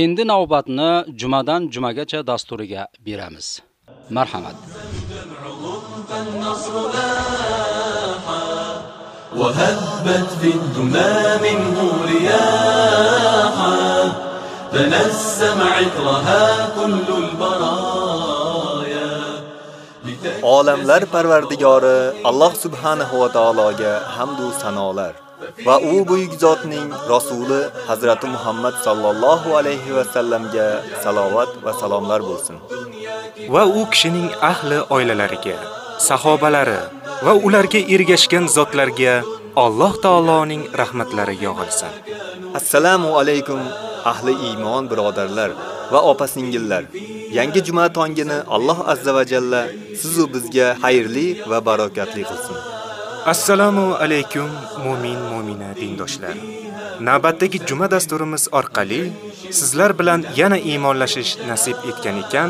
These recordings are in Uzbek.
Endi navbatni jumadan jumagacha dasturiga beramiz. Marhamat. وهبت في الدمى منه رياحا تنسم عطرها كل البرايا Olamlar Parvardigori Alloh subhanahu va taologa hamd va sanolar va u buyuk zotning rasuli Hazrati Muhammad sallallohu alayhi va sallamga salovat va salomlar bo'lsin. va u kishining ahli oilalariga, sahobalari va ularga ergashgan zotlarga Alloh taoloning rahmatlari yog'ilsin. Assalomu alaykum ahli iymon birodarlar va opa-singillar. Yangi juma tongini Alloh azza va jalla siz u bizga xayrli va barokatli qilsin. Assalomu alaykum mu'min mu'mina dindoshlar. Navbatdagi juma dasturimiz orqali sizlar bilan yana iymonlashish nasib etgan ekan,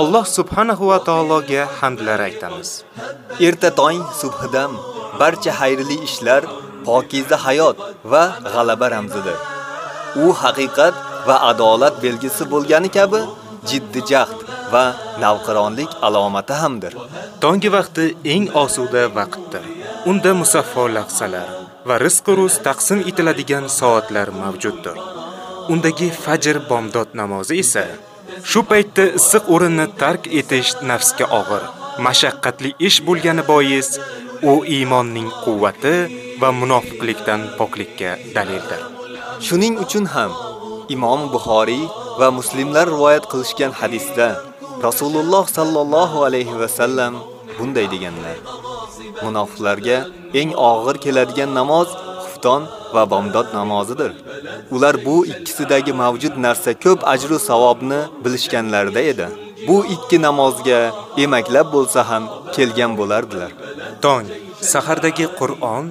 Alloh subhanahu va taologa hamdlar aytamiz. Erta tong subhidan barcha xayrli ishlar pokiza hayot va g'alaba ramzidir. U haqiqat va adolat belgisi bo'lgani kabi jiddiy jahd va navqironlik alomati hamdir. Tongi vaqti eng osuda vaqtdir. Unda musaffo lahzalar va rizq ruz taqsim etiladigan soatlar mavjuddir. Undagi fajr bomdod namozi esa shu paytda issiq o'rinni tark etish nafsga og'ir, mashaqqatli ish bo'lgani bois u iymonning quvvati va munofiqlikdan poklikka dalildir. Shuning uchun ham Imom Buxoriy va Muslimlar rivoyat qilishgan hadisda Rasululloh sallallohu alayhi va sallam bunday deganlar: Munofiqlarga eng og'ir keladigan namoz xufton va bomdod namozidir. Ular bu ikkisidagi mavjud narsa ko'p ajr savobni bilishganlarida edi. Bu ikki namozga emaklab bo'lsa ham kelgan bo'lardilar. Tong, sahardagi Qur'on,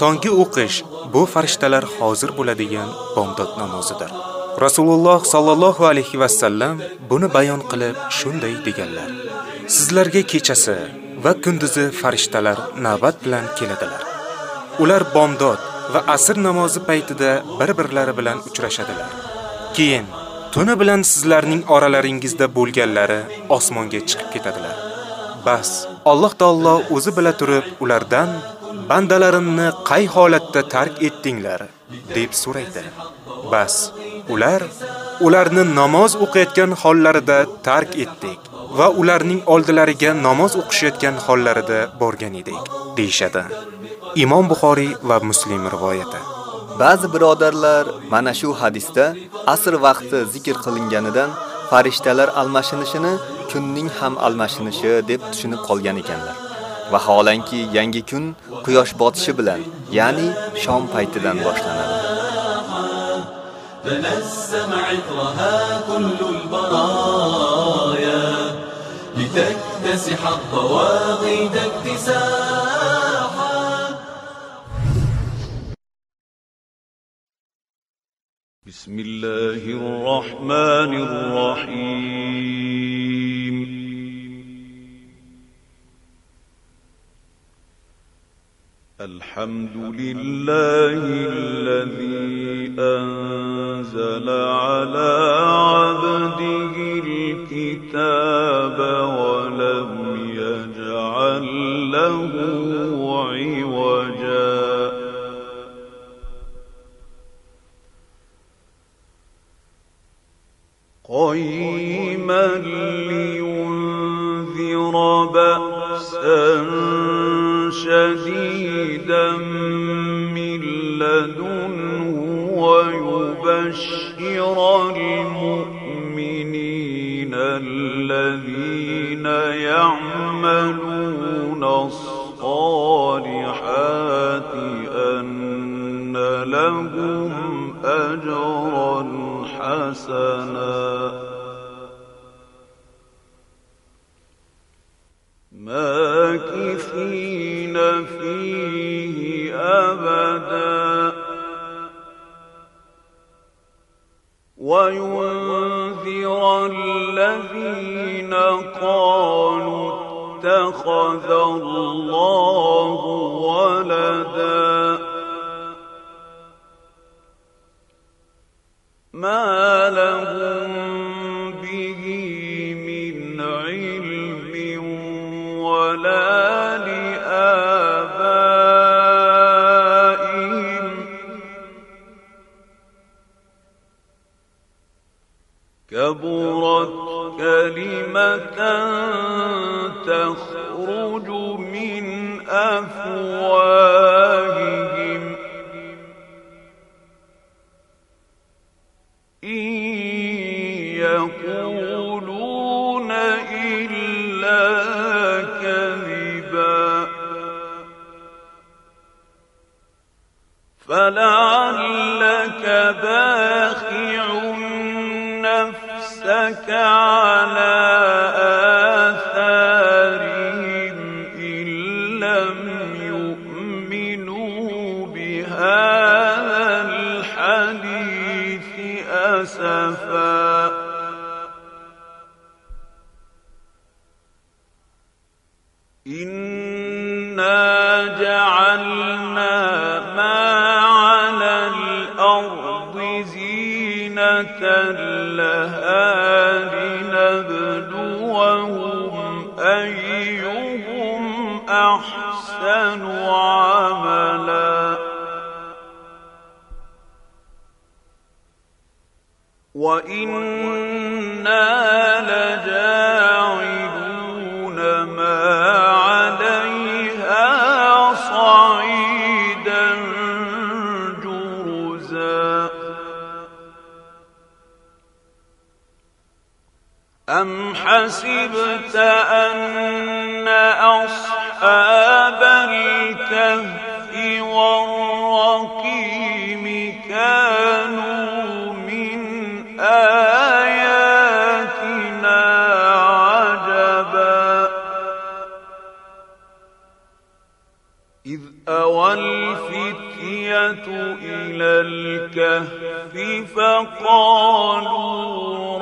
tonggi o'qish bu farishtalar hozir bo'ladigan bomdod namozidir. Rasululloh sallallohu alayhi va sallam buni bayon qilib shunday deganlar: Sizlarga kechasi va kunduzi farishtalar navbat bilan keladilar. Ular bomdod va asr namozi paytida bir-birlari bilan uchrashadilar. Keyin tuni bilan sizlarning oralaringizda bo'lganlari osmonga chiqib ketadilar. Bas, Alloh taolo o'zi bila turib ulardan bandalarimni qay holatda tark etdinglar deb so'raydi. Bas, ular ularni namoz o'qiyotgan hollarida tark etdik va ularning oldilariga namoz o'qishayotgan hollarida borgan edik, deyshadi. Imom Buxoriy va Muslim rivoyati. Ba'zi birodarlar mana shu hadisda asr vaqti zikr qilinganidan farishtalar almashinishini kunning ham almashinishi deb tushunib qolgan ekanlar. Vaholanki yangi kun quyosh botishi bilan, ya'ni shom paytidan boshlanadi. تنسم عطرها كل البرايا لتكتسح الضواغد اكتساحا بسم الله الرحمن الرحيم الحمد لله الذي أنزل على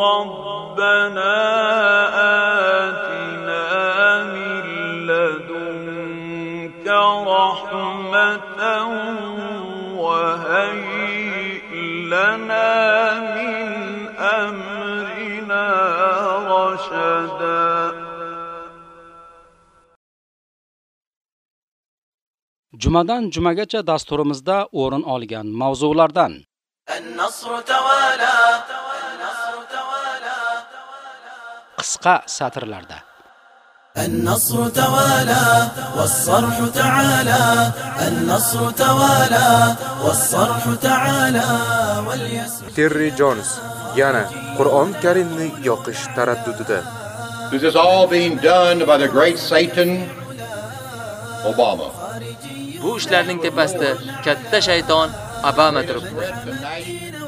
ربنا آتنا من لدنك رحمة وهيئ لنا من أمرنا رشدا Jumadan jumagacha dasturimizda o'rin olgan mavzulardan النصر توالى qisqa satrlarda النصر توالى والصرح تعالى النصر توالى والصرح تعالى واليسر Terri Jones yana Qur'on Karimni yoqish taraddudida. This is all being done by the great Satan, Obama. Bu ishlarning tepasida katta shayton Obama turibdi.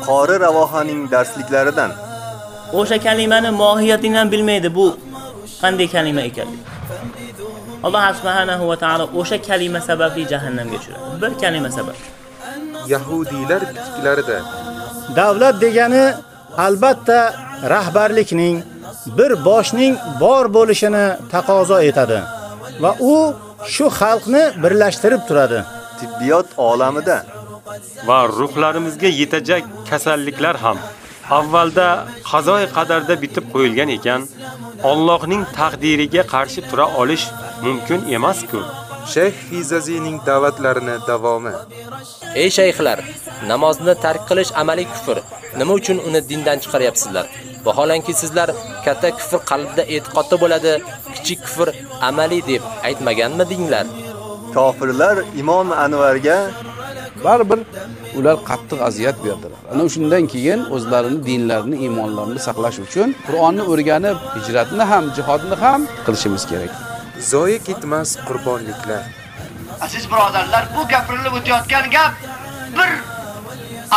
Qori Ravohaning darsliklaridan o'sha kalimani mohiyatini ham bilmaydi bu qanday kalima ekanligini. Alloh subhanahu va taolo o'sha kalima sababli jahannamga tushiradi. Bir kalima sabab. Yahudiylar bitiklarida Davlat degani albatta rahbarlikning bir boshning bor bo'lishini taqozo etadi va u shu xalqni birlashtirib turadi. tibbiyot olamida va ruhlarimizga yetajak kasalliklar ham avvalda qazoi qadarda bitib qo'yilgan ekan, Allohning taqdiriga qarshi tura olish mumkin emas-ku. Shayx Fizazining da'vatlarini davomi. Ey shayxlar, namozni tark qilish amaliy kufr. Nima uchun uni dindan chiqaryapsizlar? Vaholanki sizlar katta kufr qalbda e'tiqodda bo'ladi, kichik kufr amaliy deb aytmaganmidinglar? kofirlar Imom Anvarga baribir ular qattiq aziyat berdilar. Ana shundan keyin o'zlarini dinlarini, iymonlarini saqlash uchun Qur'onni o'rganib, hijratni ham, jihodni ham qilishimiz kerak. Zoya ketmas qurbonliklar. Aziz birodarlar, bu gapirilib o'tayotgan gap bir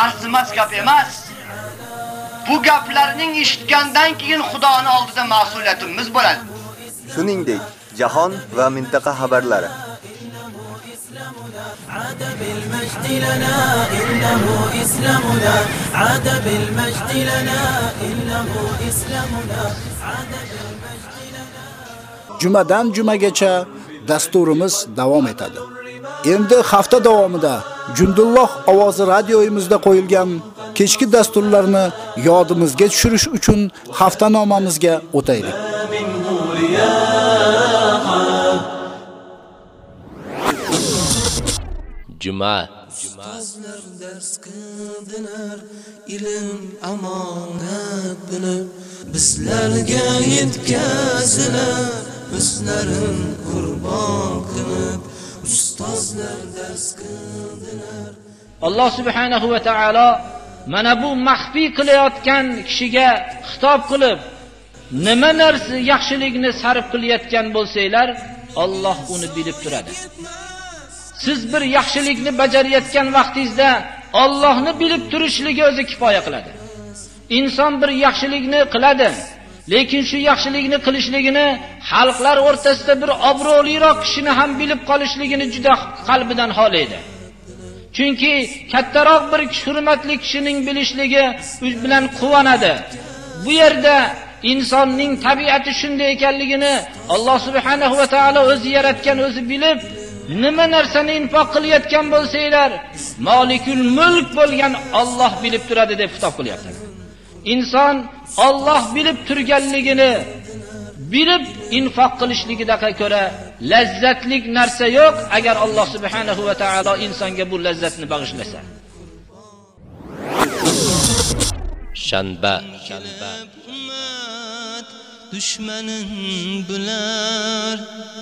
arzimas gap emas. Bu gaplarning eshitgandan keyin Xudoning oldida mas'uliyatimiz bo'ladi. shuningdek jahon va mintaqa xabarlari عاد بالمجد لنا إنه إسلامنا عاد بالمجد لنا إنه إسلامنا عاد Jumadan jumagacha dasturimiz davom etadi. Endi hafta davomida Jundulloh ovozi radioyimizda qo'yilgan kechki dasturlarni yodimizga tushirish uchun haftanomamizga o'taylik. Juma Ustozlar dars qildilar, ilm amonat bilib, bizlarga yetkazilar, o'zlarin qurbon qilib, ustozlar dars qildilar. Alloh subhanahu va taolo mana bu maxfiy qilayotgan kishiga xitob qilib, nima narsa yaxshilikni sarf qilayotgan bo'lsanglar, Alloh uni bilib turadi. Siz bir yaxshilikni bajarayotgan vaqtingizda Allohni bilib turishligi o'zi kifoya qiladi. Inson bir yaxshilikni qiladi, lekin shu yaxshilikni qilishligini xalqlar o'rtasida bir obro'liroq kishini ham bilib qolishligini juda qalbidan xohlaydi. Chunki kattaroq bir hurmatli kishining bilishligi uch bilan quvonadi. Bu yerda insonning tabiati shunday ekanligini Alloh subhanahu va taolo o'zi yaratgan, o'zi bilib, nima narsani infoq qilayotgan bo'lsanglar, Malikul Mulk bo'lgan Alloh bilib turadi deb xitob qilyapti. Inson Alloh bilib turganligini bilib infoq qilishligidaqa ko'ra lazzatlik narsa yo'q agar Alloh subhanahu va taolo insonga bu lazzatni bag'ishlasa. Shanba düşmanın bular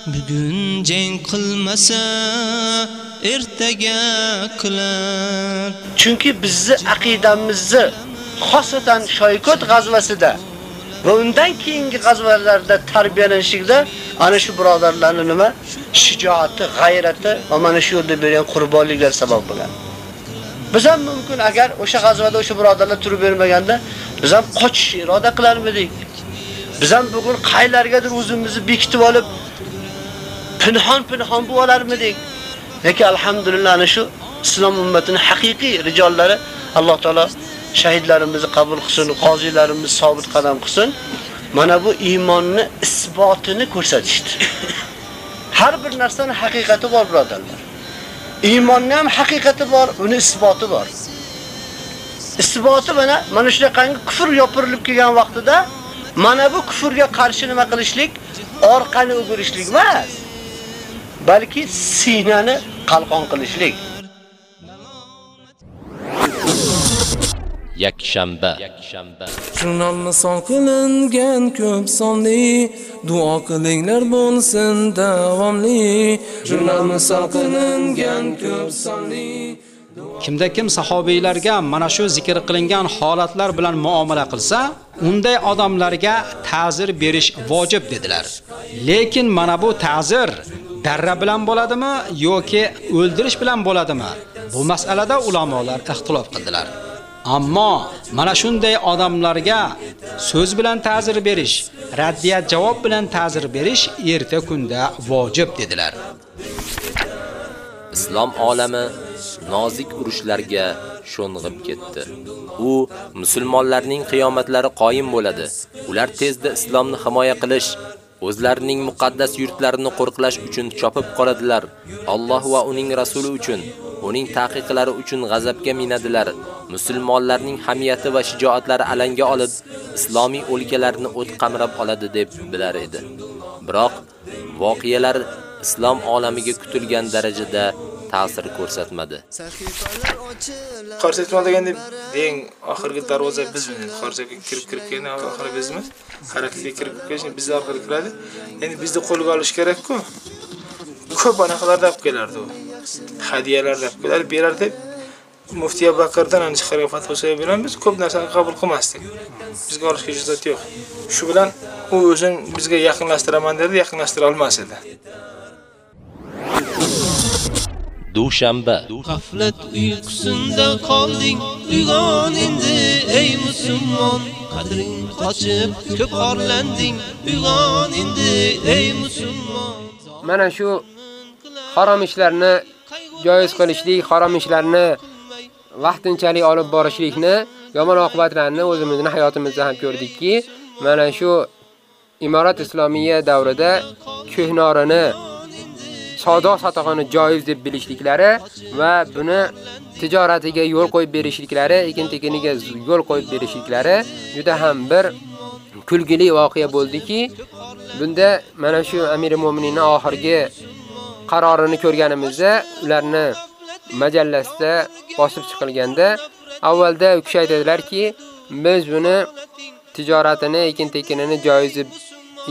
bugun jang qilmasa ertaga qilar chunki bizni aqidamizni xosatan shoykot g'azvasida va undan keyingi g'azvalarda tarbiyalanishda ana shu birodarlarning nima shijoati, g'ayrati va mana shu yerda bergan qurbonliklar sabab bo'lgan. Biz ham mumkin agar o'sha g'azvada o'sha birodarlar turib bermaganda biz ham qochish iroda qilarmidik. Biz ham bugun qaylargadir o'zimizni bekitib olib pinhon-pinhon bo'lib olarmidik. Lekin alhamdulillah ana shu islom ummatining haqiqiy rijollari Alloh taolo shahidlarimizni qabul qilsin, qozilarimiz sobit qadam qilsin. Mana bu iymonni isbotini ko'rsatishdi. Har bir narsaning haqiqati bor, birodarlar. Iymonning ham haqiqati bor, uni isboti bor. Isboti mana mana shunaqangi kufr yopirilib kelgan vaqtida mana bu kufrga qarshi nima qilishlik, orqani o'girishlik emas, balki sinani qalqon qilishlik. yakshanba. Jurnal misol qilingan ko'p sonli duo qilinglar bo'lsin davomli. Jurnal misol qilingan ko'p sonli Kimda kim sahobiylarga mana shu zikr qilingan holatlar bilan muomala qilsa, unday odamlarga ta'zir berish vojib dedilar. Lekin mana bu ta'zir darra bilan bo'ladimi yoki o'ldirish bilan bo'ladimi? Bu masalada ulamolar ixtilof qildilar. Ammo mana shunday odamlarga so'z bilan ta'zir berish, raddiyat javob bilan ta'zir berish erta kunda vojib dedilar. Islom olami nozik urushlarga sho'ng'ib ketdi. U musulmonlarning qiyomatlari qoyim bo'ladi. Ular tezda islomni himoya qilish, o'zlarining muqaddas yurtlarini qo'riqlash uchun chopib qoladilar. Alloh va uning rasuli uchun, uning taqiqlari uchun g'azabga minadilar. Musulmonlarning hamiyati va shijoatlari alanga olib, islomiy o'lkalarni o't qamrab oladi deb bilar edi. Biroq voqealar islom olamiga kutilgan darajada ta'sir ko'rsatmadi. qarshi aytmagan deb eng oxirgi darvoza bizmiz. Qarsaga kirib kirib kelgan oxiri bizmiz. Harakatga kirib kelish biz orqali kiradi. Endi bizni qo'lga olish kerak-ku. Ko'p anaqalarda olib kelardi u. Hadiyalarda olib kelar, berar deb Muftiy Bakirdan ana chiqargan fatvosiga bilan biz ko'p narsani qabul qilmasdik. Bizga olishga ijozat yo'q. Shu bilan u o'zini bizga yaqinlashtiraman dedi, yaqinlashtira olmas edi. Dushanba. G'aflat uyqusinda qolding uyg'on endi ey musulmon. Qadring qochib ko'p orlanding uyg'on endi ey musulmon. Mana shu harom ishlarni joiz qilishlik, harom ishlarni vaqtinchalik olib borishlikni yomon oqibatlarini o'zimizning hayotimizda ham ko'rdikki, mana shu Imorat Islomiya davrida ko'hnorini savdo sotig'ini joiz deb bilishliklari va buni tijoratiga yo'l qo'yib berishliklari, ekin-tekiniga yo'l qo'yib berishliklari juda ham bir kulgili voqea bo'ldiki, bunda mana shu Amir Mo'mininning oxirgi qarorini ko'rganimizda ularni majallasida bosib chiqilganda avvalda u kishi aytadilarki, biz buni tijoratini, ekin-tekinini joiz deb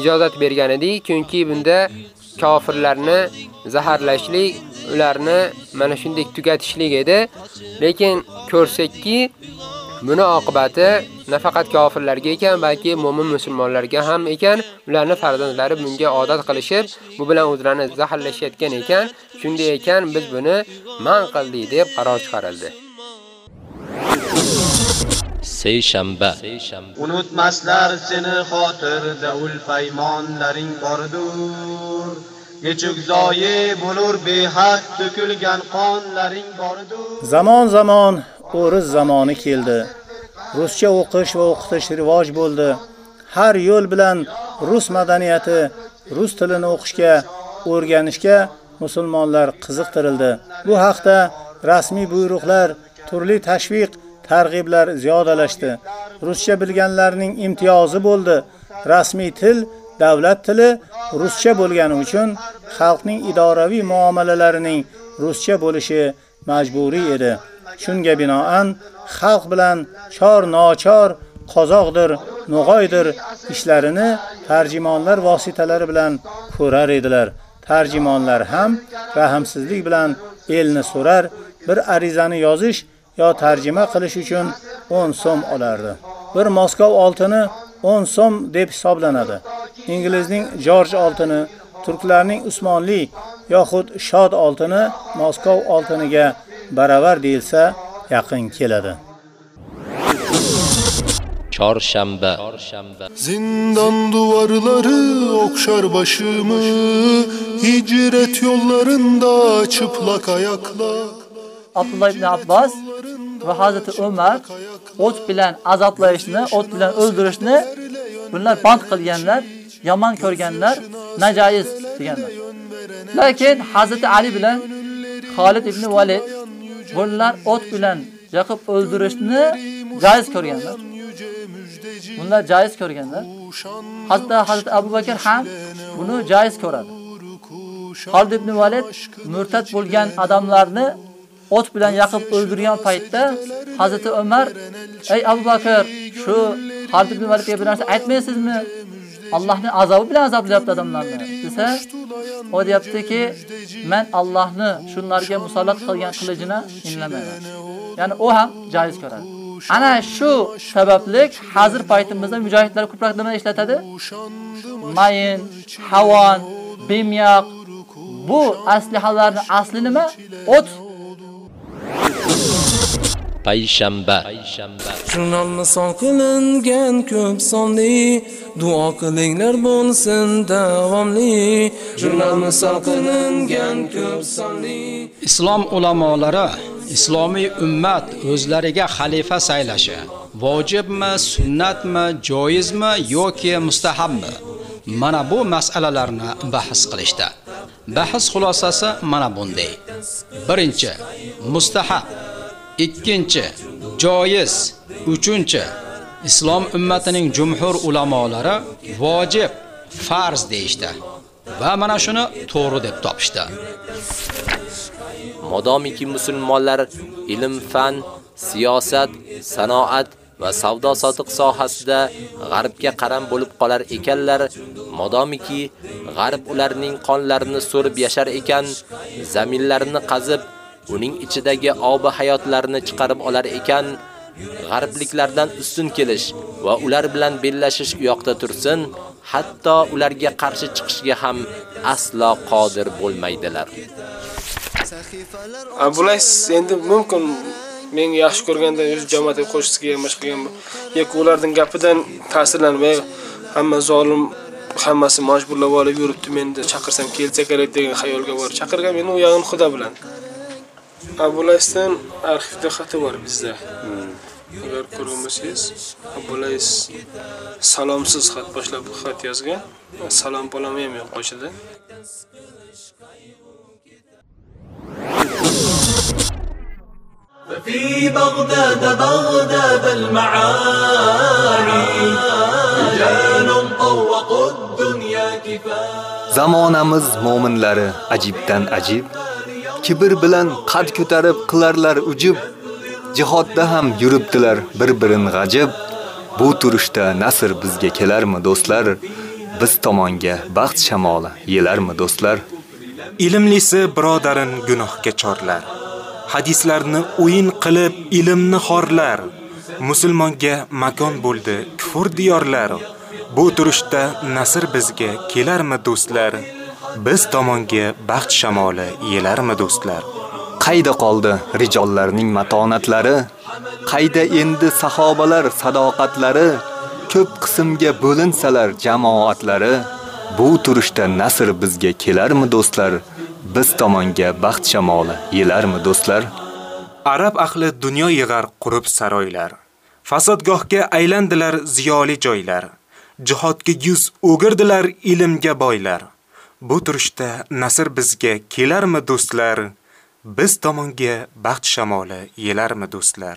ijozat bergan edik, chunki bunda kofirlarni zaharlashlik, ularni mana shunday tugatishlik edi. Lekin ko'rsakki, buni oqibati nafaqat kofirlarga ekan, balki mu'min musulmonlarga ham ekan, ularning farzandlari bunga odat qilishib, bu bilan o'zlarini zaharlashayotgan ekan, shunday ekan biz buni man qildik deb qaror chiqarildi. Seyshanba. Unutmaslar seni xotirda ul paymonlaring bordur. Yechuk zoyi bo'lur behad to'kilgan qonlaring bordur. Zamon zamon o'riz zamoni keldi. Ruscha o'qish va o'qitish rivoj bo'ldi. Har yo'l bilan rus madaniyati, rus tilini o'qishga, o'rganishga musulmonlar qiziqtirildi. Bu haqda rasmiy buyruqlar, turli tashviq, targ'iblar ziyodalashdi. Ruscha bilganlarning imtiyozi bo'ldi. Rasmiy til davlat tili ruscha bo'lgani uchun xalqning idoraviy muomalalarining ruscha bo'lishi majburiy edi. Shunga binoan xalq bilan chor nochor qozoqdir, no'g'oydir ishlarini tarjimonlar vositalari bilan ko'rar edilar. Tarjimonlar ham rahamsizlik bilan elni so'rar, bir arizani yozish yo tarjima qilish uchun 10 so'm olardi. Bir Moskov oltini 10 so'm deb hisoblanadi. Inglizning George oltini, turklarning Usmonli yoxud Shod oltini Moskov oltiniga baravar deyilsa yaqin keladi. Çarşamba. Zindan duvarları okşar başımı Hicret yollarında çıplak ayakla Abdullah ibn Abbas va Hazreti Umar ot bilan azoblayishni, ot bilan o'ldirishni bunlar band qilganlar, yomon ko'rganlar, najoyiz deganlar. Lekin Hazreti Ali bilan Xolid ibn Valid bunlar ot bilan yoqib o'ldirishni joiz ko'rganlar. Bunlar joiz ko'rganlar. Hatto Hazrat Abu Bakr ham buni joiz ko'radi. Xolid ibn Valid murtad bo'lgan odamlarni ot bilan yoqib o'ldirgan paytda Hazrat Umar, "Ey Abu Bakr, shu Xolid ibn Validga bir narsa aytmaysizmi? Allohning azobi bilan azoblayapti odamlarni." desa, o deyaptiki, "Men Allohni shunlarga musallat qilgan qilijini inlamayman." Ya'ni u ham joiz ko'radi. Ana shu sabablik hozir paytimizda mujohidlar ko'proq nima ishlatadi? Mayin, havon, bimyoq bu aslihalarning asli nima? O't payshanba. Jurnalni son qilingan ko'p sonli. Duo qilinglar bo'lsin davomli. Jurnalni son qilingan ko'p sonli. Islom ulamolari islomiy ummat o'zlariga xalifa saylashi. Vojibmi, sunnatmi, joizmi yoki mustahabmi? Mana bu masalalarni bahs qilishdi. Bahs xulosasi mana bunday. Birinchi, mustahab ikkinchi joiz, uchinchi islom ummatining jumhur ulamolari vojib, farz deyishdi va mana shuni to'g'ri deb topishdi. Modomiki musulmonlar ilm, fan, siyosat, sanoat va savdo sotiq sohasida g'arbga qaram bo'lib qolar ekanlar, modomiki g'arb ularning qonlarini so'rib yashar ekan, zaminlarini qazib uning ichidagi obi hayotlarini chiqarib olar ekan, g'arbliklardan ustun kelish va ular bilan bellashish u yoqda tursin, hatto ularga qarshi chiqishga ham aslo qodir bo'lmaydilar. Abulays endi mumkin men yaxshi ko'rganda o'z jamoatga qo'shishga yamash qilgan yoki ularning gapidan ta'sirlanmay hamma zolim hammasi majburlab olib yuribdi menda chaqirsam kelsa kerak degan xayolga bor. Chaqirgan meni u yog'in Xudo bilan. Abulaysdan arxivda xati bor bizda. Agar ko'rolmasangiz, Abulays salomsiz xat boshlab xat yozgan. Salom bolam ham yo'q qo'shida. في بغداد بغداد المعاني رجال طوقوا الدنيا كفاية Zamonamiz mo'minlari ajibdan ajib, kibr bilan qad ko'tarib qilarlar ujub. Jihodda ham yuribdilar bir-birin g'ajib. Bu turishda nasr bizga kelarmi do'stlar? Biz tomonga baxt shamoli yelarmi do'stlar? Ilmlisi birodarin gunohga chorlar. Hadislarni o'yin qilib ilmni xorlar. Musulmonga makon bo'ldi kufur diyorlar. Bu turishda nasr bizga kelarmi do'stlar? Biz tomonga baxt shamoli yelarmi do'stlar? Qayda qoldi rijollarning matonatlari? Qayda endi sahobalar sadoqatlari? Ko'p qismga bo'linsalar jamoatlari, bu turishda nasr bizga kelarmi do'stlar? Biz tomonga baxt shamoli yelarmi do'stlar? Arab ahli dunyo yig'ar qurib saroylar. Fasodgohga aylandilar ziyoli joylar. Jihodga yuz o'girdilar ilmga boylar. Bu turishda nasr bizga kelarmi do'stlar? Biz tomonga baxt shamoli yelarmi do'stlar?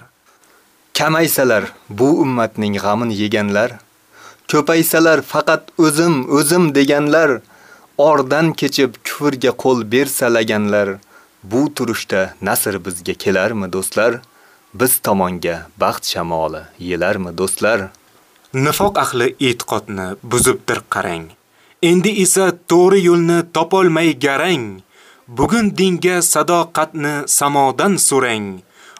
Kamaysalar bu ummatning g'amin yeganlar, ko'paysalar faqat o'zim o'zim deganlar, ordan кечип kufrga qo'l bersalaganlar, bu turishda nasr bizga kelarmi do'stlar? Biz tomonga baxt shamoli yelarmi do'stlar? Nifoq ahli e'tiqodni buzibdir qarang. Endi esa to'g'ri yo'lni topolmay garang. Bugun dinga sadoqatni samodan so'rang.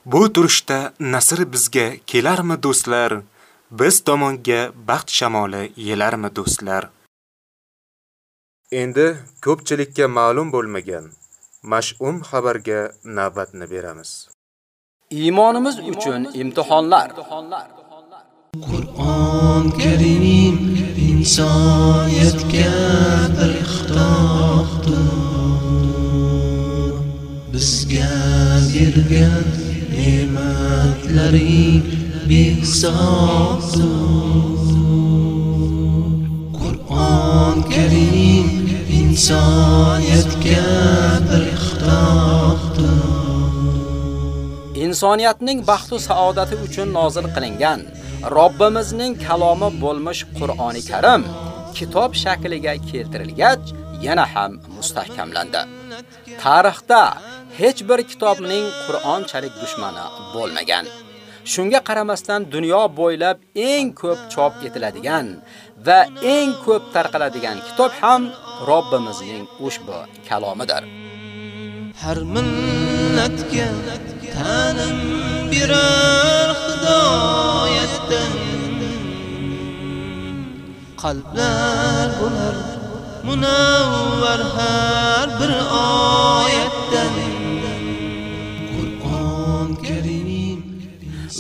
Bu turishda nasr bizga kelarmi do'stlar? Biz tomonga baxt shamoli yelarmi do'stlar? Endi ko'pchilikka ma'lum bo'lmagan mash'um xabarga navbatni beramiz. Iymonimiz uchun imtihonlar. Qur'on Karim insoniyatga bir xitobdir. Bizga bergan ne'matlaring behisobdir. Qur'on Karim insoniyatga bir xitobdir. Insoniyatning baxtu saodati uchun nozil qilingan Robbimizning kalomi бўлмиш Qur'oni Karim kitob shakliga keltirilgach, yana ham mustahkamlandi. Tarixda hech bir kitobning Qur'onchalik dushmani bo'lmagan. Shunga qaramasdan dunyo bo'ylab eng ko'p chop etiladigan va eng ko'p tarqaladigan kitob ham Robbimizning ushbu kalomidir. Har millatga ta'lim berar hidoyatdan qalblar bo'lar munavvar har bir oyatdan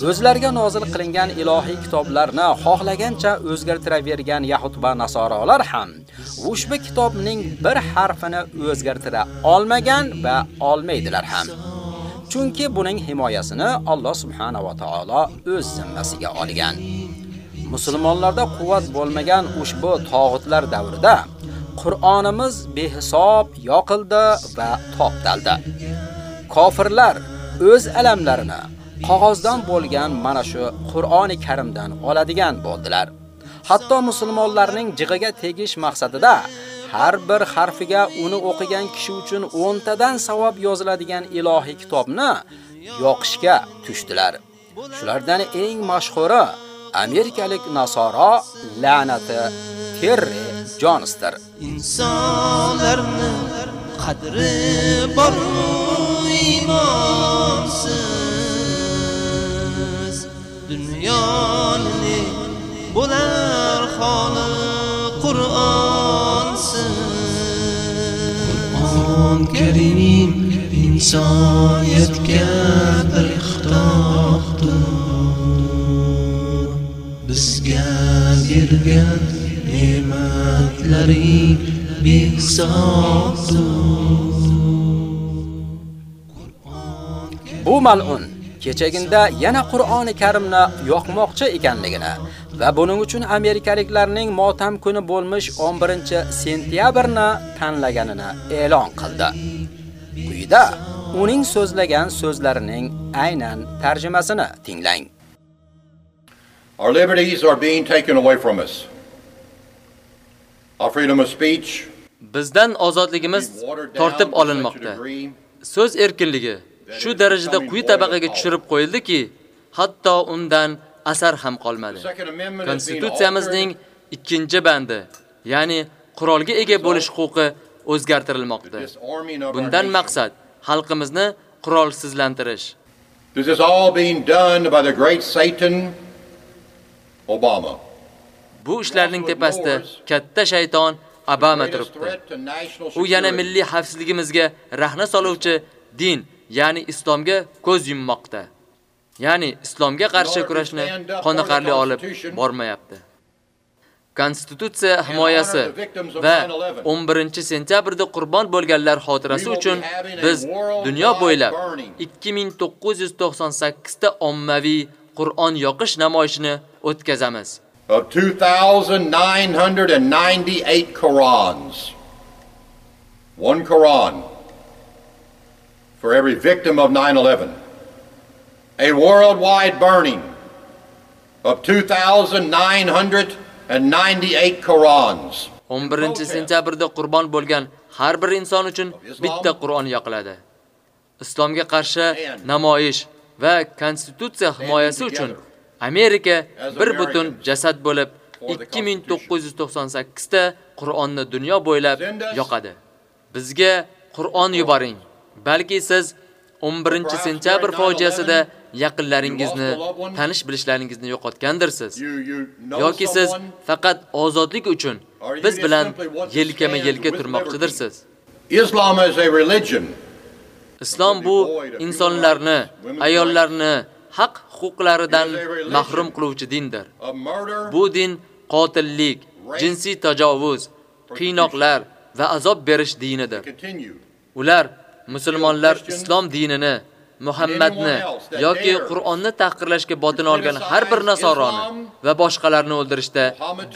O'zlariga nozil qilingan ilohiy kitoblarni xohlagancha o'zgartiravergan yahud va nasorolar ham ushbu kitobning bir harfini o'zgartira olmagan va olmaydilar ham. Chunki buning himoyasini Alloh subhanahu va taolo o'z zimmasiga olgan. Musulmonlarda quvvat bo'lmagan ushbu tog'utlar davrida Qur'onimiz behisob yoqildi va toptaldi. Kofirlar o'z alamlarini qog'ozdan bo'lgan mana shu Qur'oni Karimdan oladigan bo'ldilar. Hatto musulmonlarning jig'iga tegish maqsadida har bir harfiga uni o'qigan kishi uchun 10 tadan savob yoziladigan ilohiy kitobni yoqishga tushdilar. Shulardan eng mashhuri amerikalik nasoro la'nati Terry Jonsdir. Insonlarning qadri bor imonsiz dunyoni bo'lar holi Qur'onsiz. Qur'on Karim insoniyatga bir xitobdir bizga bergan ne'matlaring Bu mal'un kechaginda yana Qur'oni Karimni yoqmoqchi ekanligini va buning uchun amerikaliklarning motam kuni bo'lmish 11-sentyabrni tanlaganini e'lon qildi. Quyida uning so'zlagan so'zlarining aynan tarjimasini tinglang. Our liberties are being taken away from us. Our freedom of speech, Bizdan ozodligimiz tortib olinmoqda. So'z erkinligi shu darajada quyi tabaqaga tushirib qo'yildiki, hatto undan asar ham qolmadi. Konstitutsiyamizning 2-bandi, ya'ni qurolga ega bo'lish huquqi o'zgartirilmoqda. Bundan maqsad xalqimizni qurolsizlantirish. this is all being done by the great Satan, Obama. Bu ishlarning tepasida katta shayton Obama turibdi. U yana milliy xavfsizligimizga rahna soluvchi din, ya'ni islomga ko'z yummoqda. Ya'ni islomga qarshi kurashni qoniqarli olib bormayapti. Konstitutsiya himoyasi va 11-sentyabrda qurbon bo'lganlar xotirasi uchun biz dunyo bo'ylab 2998 ta ommaviy Qur'on yoqish namoyishini o'tkazamiz. Of 2,998 Qurans. One Quran for every victim of 9 11. A worldwide burning of 2,998 Qurans. 11-sentyabrda qurbon bo'lgan har bir inson uchun bitta Qur'on yoqiladi. Islomga qarshi namoyish va konstitutsiya himoyasi uchun Amerika bir butun jasad bo'lib 2998 ta Qur'onni dunyo bo'ylab yoqadi. Bizga Qur'on yuboring. Balki siz 11-sentyabr fojiasida yaqinlaringizni, tanish bilishlaringizni yo'qotgandirsiz. Yoki siz faqat ozodlik uchun biz bilan yelkama-yelka turmoqchidirsiz. Islam is a religion Islom bu insonlarni, ayollarni haq huquqlaridan mahrum qiluvchi dindir. Bu din qotillik, jinsiy tajovuz, qiynoqlar va azob berish dinidir. Ular musulmonlar islom dinini, Muhammadni yoki Qur'onni tahqirlashga botin olgan har bir nasoroni va boshqalarni o'ldirishda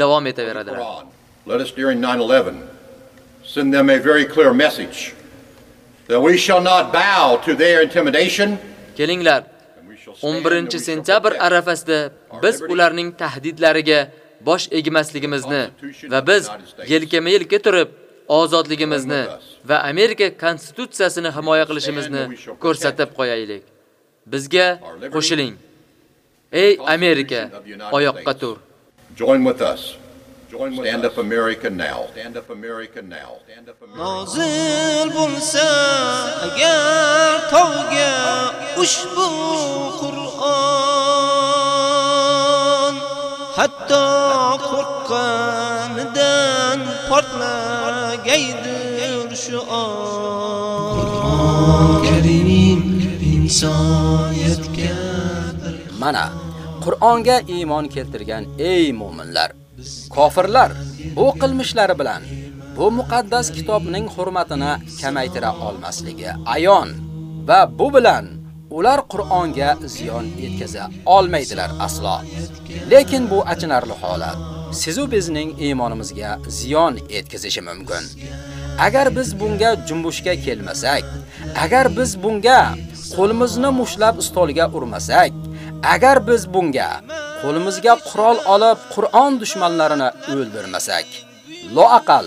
davom etaveradilar. Let us during 9/11 send them a very clear message that we shall not bow to their intimidation. Kelinglar, 11-sentyabr arafasida biz ularning tahdidlariga bosh egmasligimizni va biz yelkama-yelka turib ozodligimizni va Amerika konstitutsiyasini himoya qilishimizni ko'rsatib qo'yaylik. Bizga qo'shiling. Ey Amerika, oyoqqa tur. Join with us. Stand up America now. Stand up America now. Stand up America. Nozil bo'lsa agar tog'ga ushbu Qur'on hatto qo'rqqanidan portlagaydir Karim insoniyatga Mana Qur'onga iymon keltirgan ey mu'minlar, kofirlar bu qilmishlari bilan bu muqaddas kitobning hurmatini kamaytira olmasligi ayon va bu bilan ular Qur'onga ziyon yetkaza olmaydilar aslo. Lekin bu achinarli holat. Sizu bizning iymonimizga ziyon yetkazishi mumkin. Agar biz bunga jumbushga kelmasak, agar biz bunga qo'limizni mushlab stolga urmasak, agar biz bunga qo'limizga qurol olib Qur'on dushmanlarini o'ldirmasak, loaqal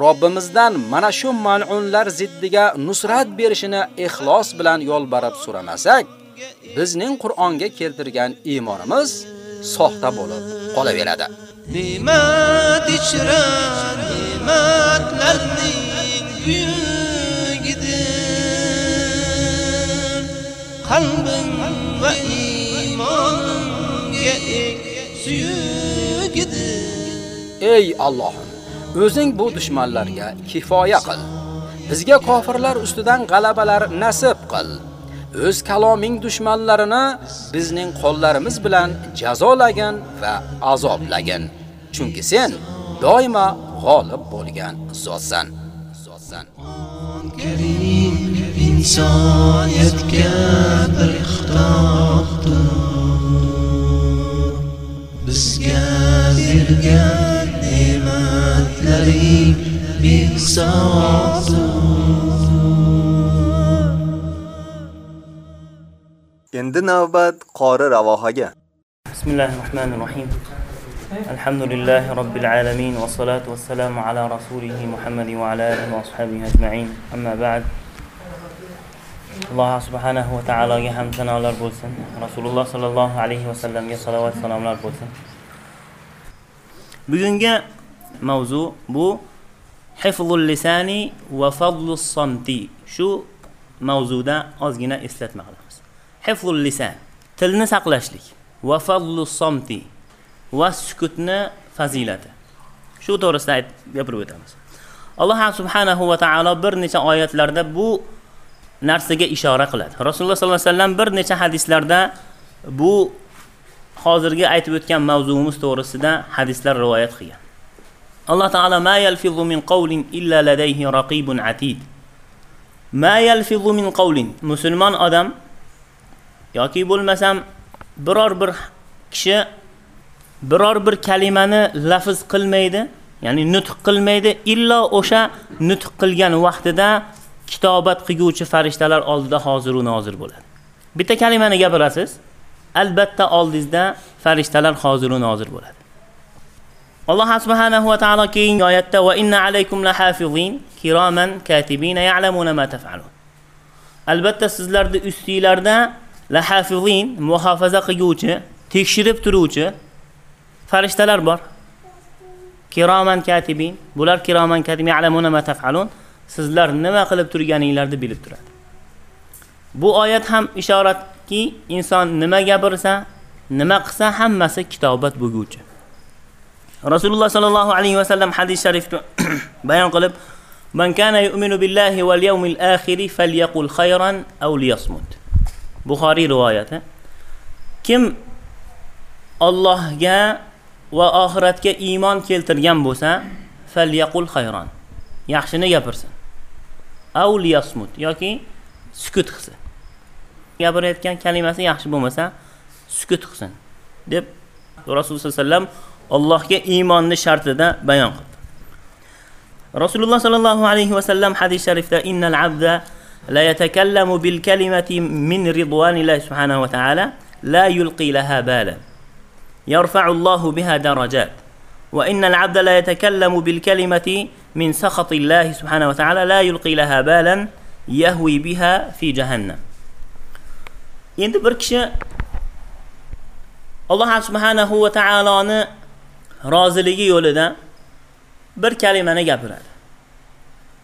Robbimizdan mana shu mal'unlar ziddiga nusrat berishini ixlos bilan yo'l yo'lbarib so'ramasak, bizning Qur'onga keltirgan iymonimiz soxta bo'lib qolaveradi. Ne'mat ichra ne'matlarning buyugidir Qalbim va iymonimga ek suyugidir Ey Allohim, o'zing bu dushmanlarga kifoya qil. Bizga kofirlar ustidan g'alabalar nasib qil. O'z kaloming dushmanlarini bizning qo'llarimiz bilan jazolagin va azoblagin. Chunki sen doimo g'olib bo'lgan zotsan. Zotsan. Karim insoniyatga bir xitobdir Bizga bergan ne'matlaring behisobdir Endi navbat qori Ravohaga. Bismillahirrohmanirrohim. Alhamdulillahi robbil alamin va salatu vassalamu ala rasulih Muhammad va ala alihi va ashabihi ajmain. Amma ba'd. Alloh subhanahu va taologa hamd sanolar bo'lsin. Rasululloh sallallohu alayhi va sallamga salovat salomlar bo'lsin. Bugungi mavzu bu hifzul lisani va fadlus samti. Shu mavzuda ozgina eslatma qilamiz. Hifzul lisan. Tilni saqlashlik. Va fadlus somti. Va sukutni fazilati. Shu to'g'risida gapirib o'tamiz. Alloh subhanahu va taolo bir necha oyatlarda bu narsaga ishora qiladi. Rasululloh sollallohu alayhi vasallam bir necha hadislarda bu hozirgi aytib o'tgan mavzuimiz to'g'risida hadislar rivoyat qilgan. Alloh taolo ma yalfizu min qawlin illa ladayhi raqibun atid. Ma yalfizu min qawlin. Musulmon odam yoki bo'lmasam biror bir kishi biror bir kalimani lafz qilmaydi ya'ni nutq qilmaydi illo o'sha nutq qilgan vaqtida kitobat qilguvchi farishtalar oldida hoziru nozir bo'ladi. Bitta kalimani gapirasiz albatta oldingizda farishtalar hoziru nozir bo'ladi. Alloh subhanahu va taolo keyingi oyatda va inna alaykum lahafizin kiroman katibina ya'lamuna ma taf'alun. Albatta sizlarni ustinglarda lahafizin muhofaza qilguvchi tekshirib turuvchi farishtalar bor. Kiroman katibin bular kiroman katibin ya'lamuna ma taf'alun. Sizlar nima qilib turganinglarni bilib turadi. Bu oyat ham ishoratki inson nima gapirsa nima qilsa hammasi kitobat bo'lguvchi. Rasululloh sollallohu alayhi vasallam hadis sharifda bayon qilib man kana yu'minu billahi wal yawmil akhir falyaqul khayran aw liyasmut. Buxoriy rivoyati. Kim Allohga va oxiratga iymon keltirgan bo'lsa falyaqul khayron yaxshini gapirsin. Aw liyasmut yoki sukut qilsin. Gapirayotgan kalimasi yaxshi bo'lmasa sukut qilsin deb rasululloh sallallohu alayhi vasallam allohga iymonni shartida bayon qildi. Rasululloh sollallohu alayhi vasallam hadis sharifda innal abda لا يتكلم بالكلمة من رضوان الله سبحانه وتعالى لا يلقي لها بالا. يرفع الله بها درجات. وإن العبد لا يتكلم بالكلمة من سخط الله سبحانه وتعالى لا يلقي لها بالا يهوي بها في جهنم. إن تبركش الله سبحانه وتعالى رازلي يولد بر كلمة نقبرت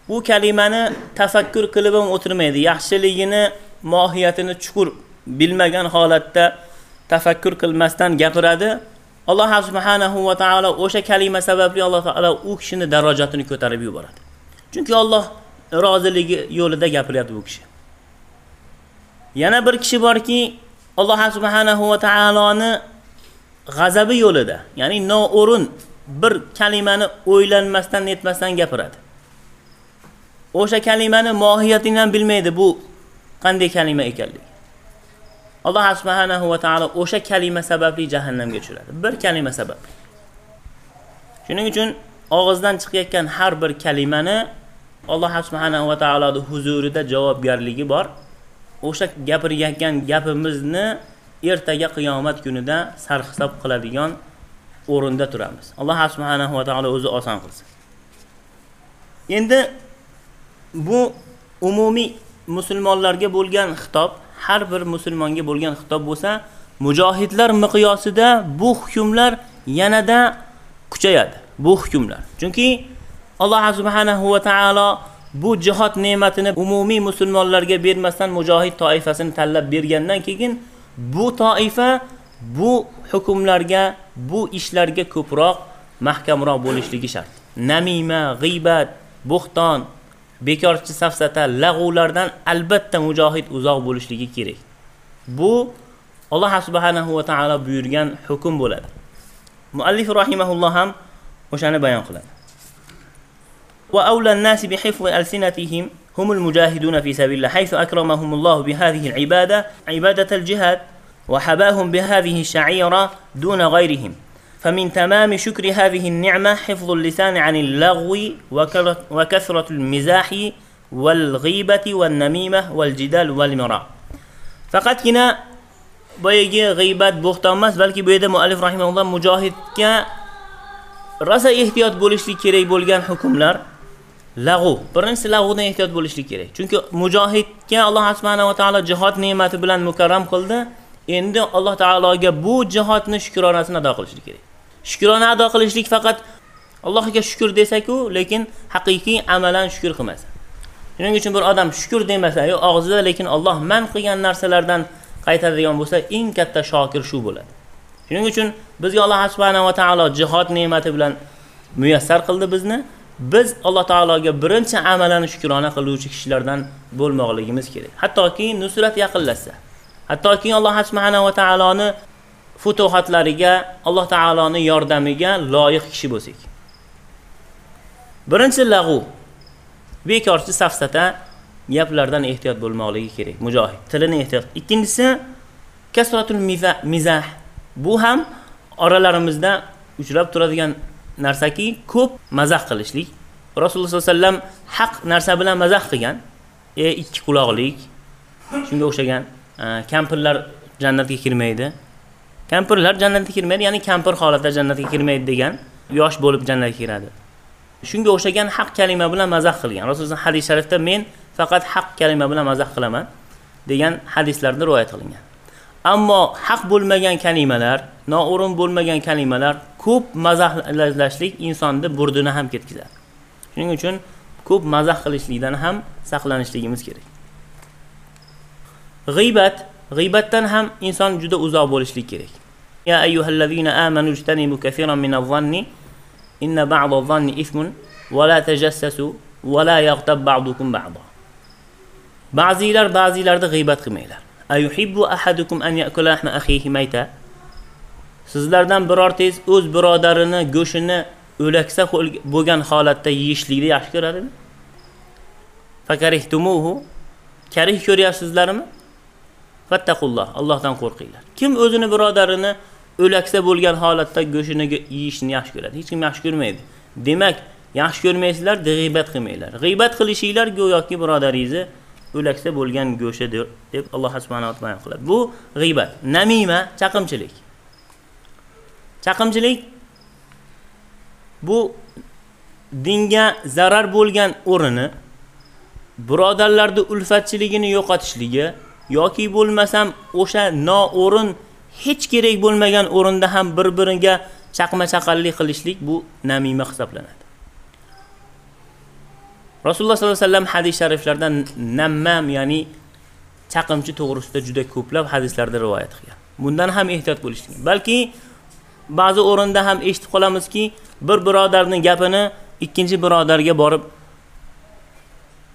bu kalimani tafakkur qilib ham o'tirmaydi. Yaxshiligini mohiyatini chuqur bilmagan holatda tafakkur qilmasdan gapiradi. Alloh subhanahu va taolo o'sha kalima sababli alloh taolo u kishini darajatini ko'tarib yuboradi. Chunki Alloh roziligi yo'lida gapiryapti bu kishi. Yana bir kishi borki alloh subhanahu va taoloni g'azabi yo'lida ya'ni noo'rin bir kalimani o'ylanmasdan netmasdan gapiradi. O'sha kalimani mohiyatini ham bilmaydi bu qanday kalima ekanligi. Alloh subhanahu va taolo o'sha kalima sababli jahannamga tushiradi bir kalima sababli. Shuning uchun og'izdan chiqayotgan har bir kalimani alloh subhanahu va taoloni huzurida javobgarligi bor. O'sha gapirayotgan gapimizni ertaga qiyomat kunida sarhisob qiladigan o'rinda turamiz. Alloh subhanahu va taolo o'zi oson qilsin. Endi bu umumiy musulmonlarga bo'lgan xitob har bir musulmonga bo'lgan xitob bo'lsa mujohidlar miqyosida bu hukmlar yanada kuchayadi bu hukmlar. Chunki alloh subhanahu va taolo bu jihod ne'matini umumiy musulmonlarga bermasdan mujohid toifasini tanlab bergandan keyin bu toifa bu hukmlarga bu ishlarga ko'proq mahkamroq bo'lishligi shart. Namima g'iybat bo'xton bekorchi safsata lag'uvlardan albatta mujohid uzoq bo'lishligi kerak bu alloh subhanahu va taolo buyurgan hukm bo'ladi muallif rahimahulloh ham o'shani bayon qiladi وأولى الناس بحفظ ألسنتهم هم المجاهدون في سبيل الله حيث أكرمهم الله بهذه العبادة عبادة الجهاد وحباهم بهذه الشعيرة دون غيرهم فمن تمام شكر هذه النعمة حفظ اللسان عن اللغو وكثرة المزاح والغيبة والنميمة والجدال والمراء فقد كنا boyagi g'iybat bo'xton emas, balki bu yerda muallif rahimahulloh mujohidga rosa ehtiyot bo'lishlik kerak bo'lgan hukmlar lag'u. Birinchisi lag'udan ehtiyot bo'lishlik kerak. Chunki mujohidga Alloh subhanahu va taolo jihod ne'mati bilan mukarram qildi. Endi Alloh taologa bu jihodni shukronasini ado qilishlik kerak. Shukrona ado qilishlik faqat Allohga shukr desak-ku, lekin haqiqiy amalan shukr qilmasa. Shuning uchun bir odam shukr demasa, yo og'zida lekin Alloh man qilgan narsalardan qaytaradigan bo'lsa, eng katta shokir shu bo'ladi. Shuning uchun bizga Alloh subhanahu va taolo jihod ne'mati bilan muyassar qildi bizni. Biz Alloh taologa birinchi amalan shukrona qiluvchi kishilardan bo'lmoqligimiz kerak. Hattoki nusrat yaqinlashsa, hattoki Alloh subhanahu va taoloni futuhatlariga, Alloh taoloni yordamiga loyiq kishi bo'lsak. Birinchi lag'u bekorchi safsata gaplardan ehtiyot bo'lmoqligi kerak mujohid tilini ehtiyot. Ikkinchisi kasratul mizah. Bu ham oralarimizda uchrab turadigan narsaki ko'p mazax qilishlik. Rasululloh sollallohu alayhi vasallam haq narsa bilan mazax qilgan. E ikki quloqlik. Shunga o'xshagan e, kampirlar jannatga kirmaydi. Kampirlar jannatga kirmaydi ya'ni kampir holatda jannatga kirmaydi degan yosh bo'lib jannatga kiradi. Shunga o'xshagan haq kalima bilan mazax qilgan. Rasululloh hadis sharifda men faqat haq kalima bilan mazax qilaman degan hadislarda rivoyat qilingan. Ammo haq bo'lmagan kalimalar noo'rin bo'lmagan kalimalar ko'p mazahlashlik insonni burdini ham ketkizadi. Shuning uchun ko'p mazax qilishlikdan ham saqlanishligimiz kerak. G'iybat g'iybatdan ham inson juda uzoq bo'lishlik kerak. Ya ayyuhallazina amanu ijtanibu kaseeran minadh-dhanni inna ba'dadh-dhanni ithmun va la tajassasu va la yaghtab ba'dukum ba'da. Ba'zilar ba'zilarda g'iybat qilmanglar. Ayuhibbu ahadukum an ya'kula lahma akhihi mayta. Sizlardan birortangiz o'z birodarini go'shini o'laksa bo'lgan holatda yeyishlikni yaxshi ko'radimi fakarihtumuhu karih ko'ryapsizlarmi? Fattaqulloh allohdan qo'rqinglar. Kim o'zini birodarini o'laksa bo'lgan holatda go'shini yeyishni yaxshi ko'radi? Hech kim yaxshi ko'rmaydi. Demak yaxshi ko'rmaysizlar g'iybat qilmanglar. G'iybat qilishinglar go'yoki birodaringizni o'laksa bo'lgan go'sha deb alloh subhanahu va taolo qiladi. Bu g'iybat. Namima? Chaqimchilik. Chaqimchilik bu dinga zarar bo'lgan o'rni birodarlarni ulfatchiligini yo'qotishligi yoki bo'lmasam o'sha noo'rin hech kerak bo'lmagan o'rinda ham bir biriga chaqma chaqallik qilishlik bu namima hisoblanadi. Rasululloh sollallohu alayhi vasallam hadis shariflardan nammam ya'ni chaqimchi to'g'risida juda ko'plab hadislarda rivoyat qilgan. Bundan ham ehtiyot bo'lish kerak balki ba'zi o'rinda ham eshitib qolamizki bir birodarning gapini ikkinchi birodarga borib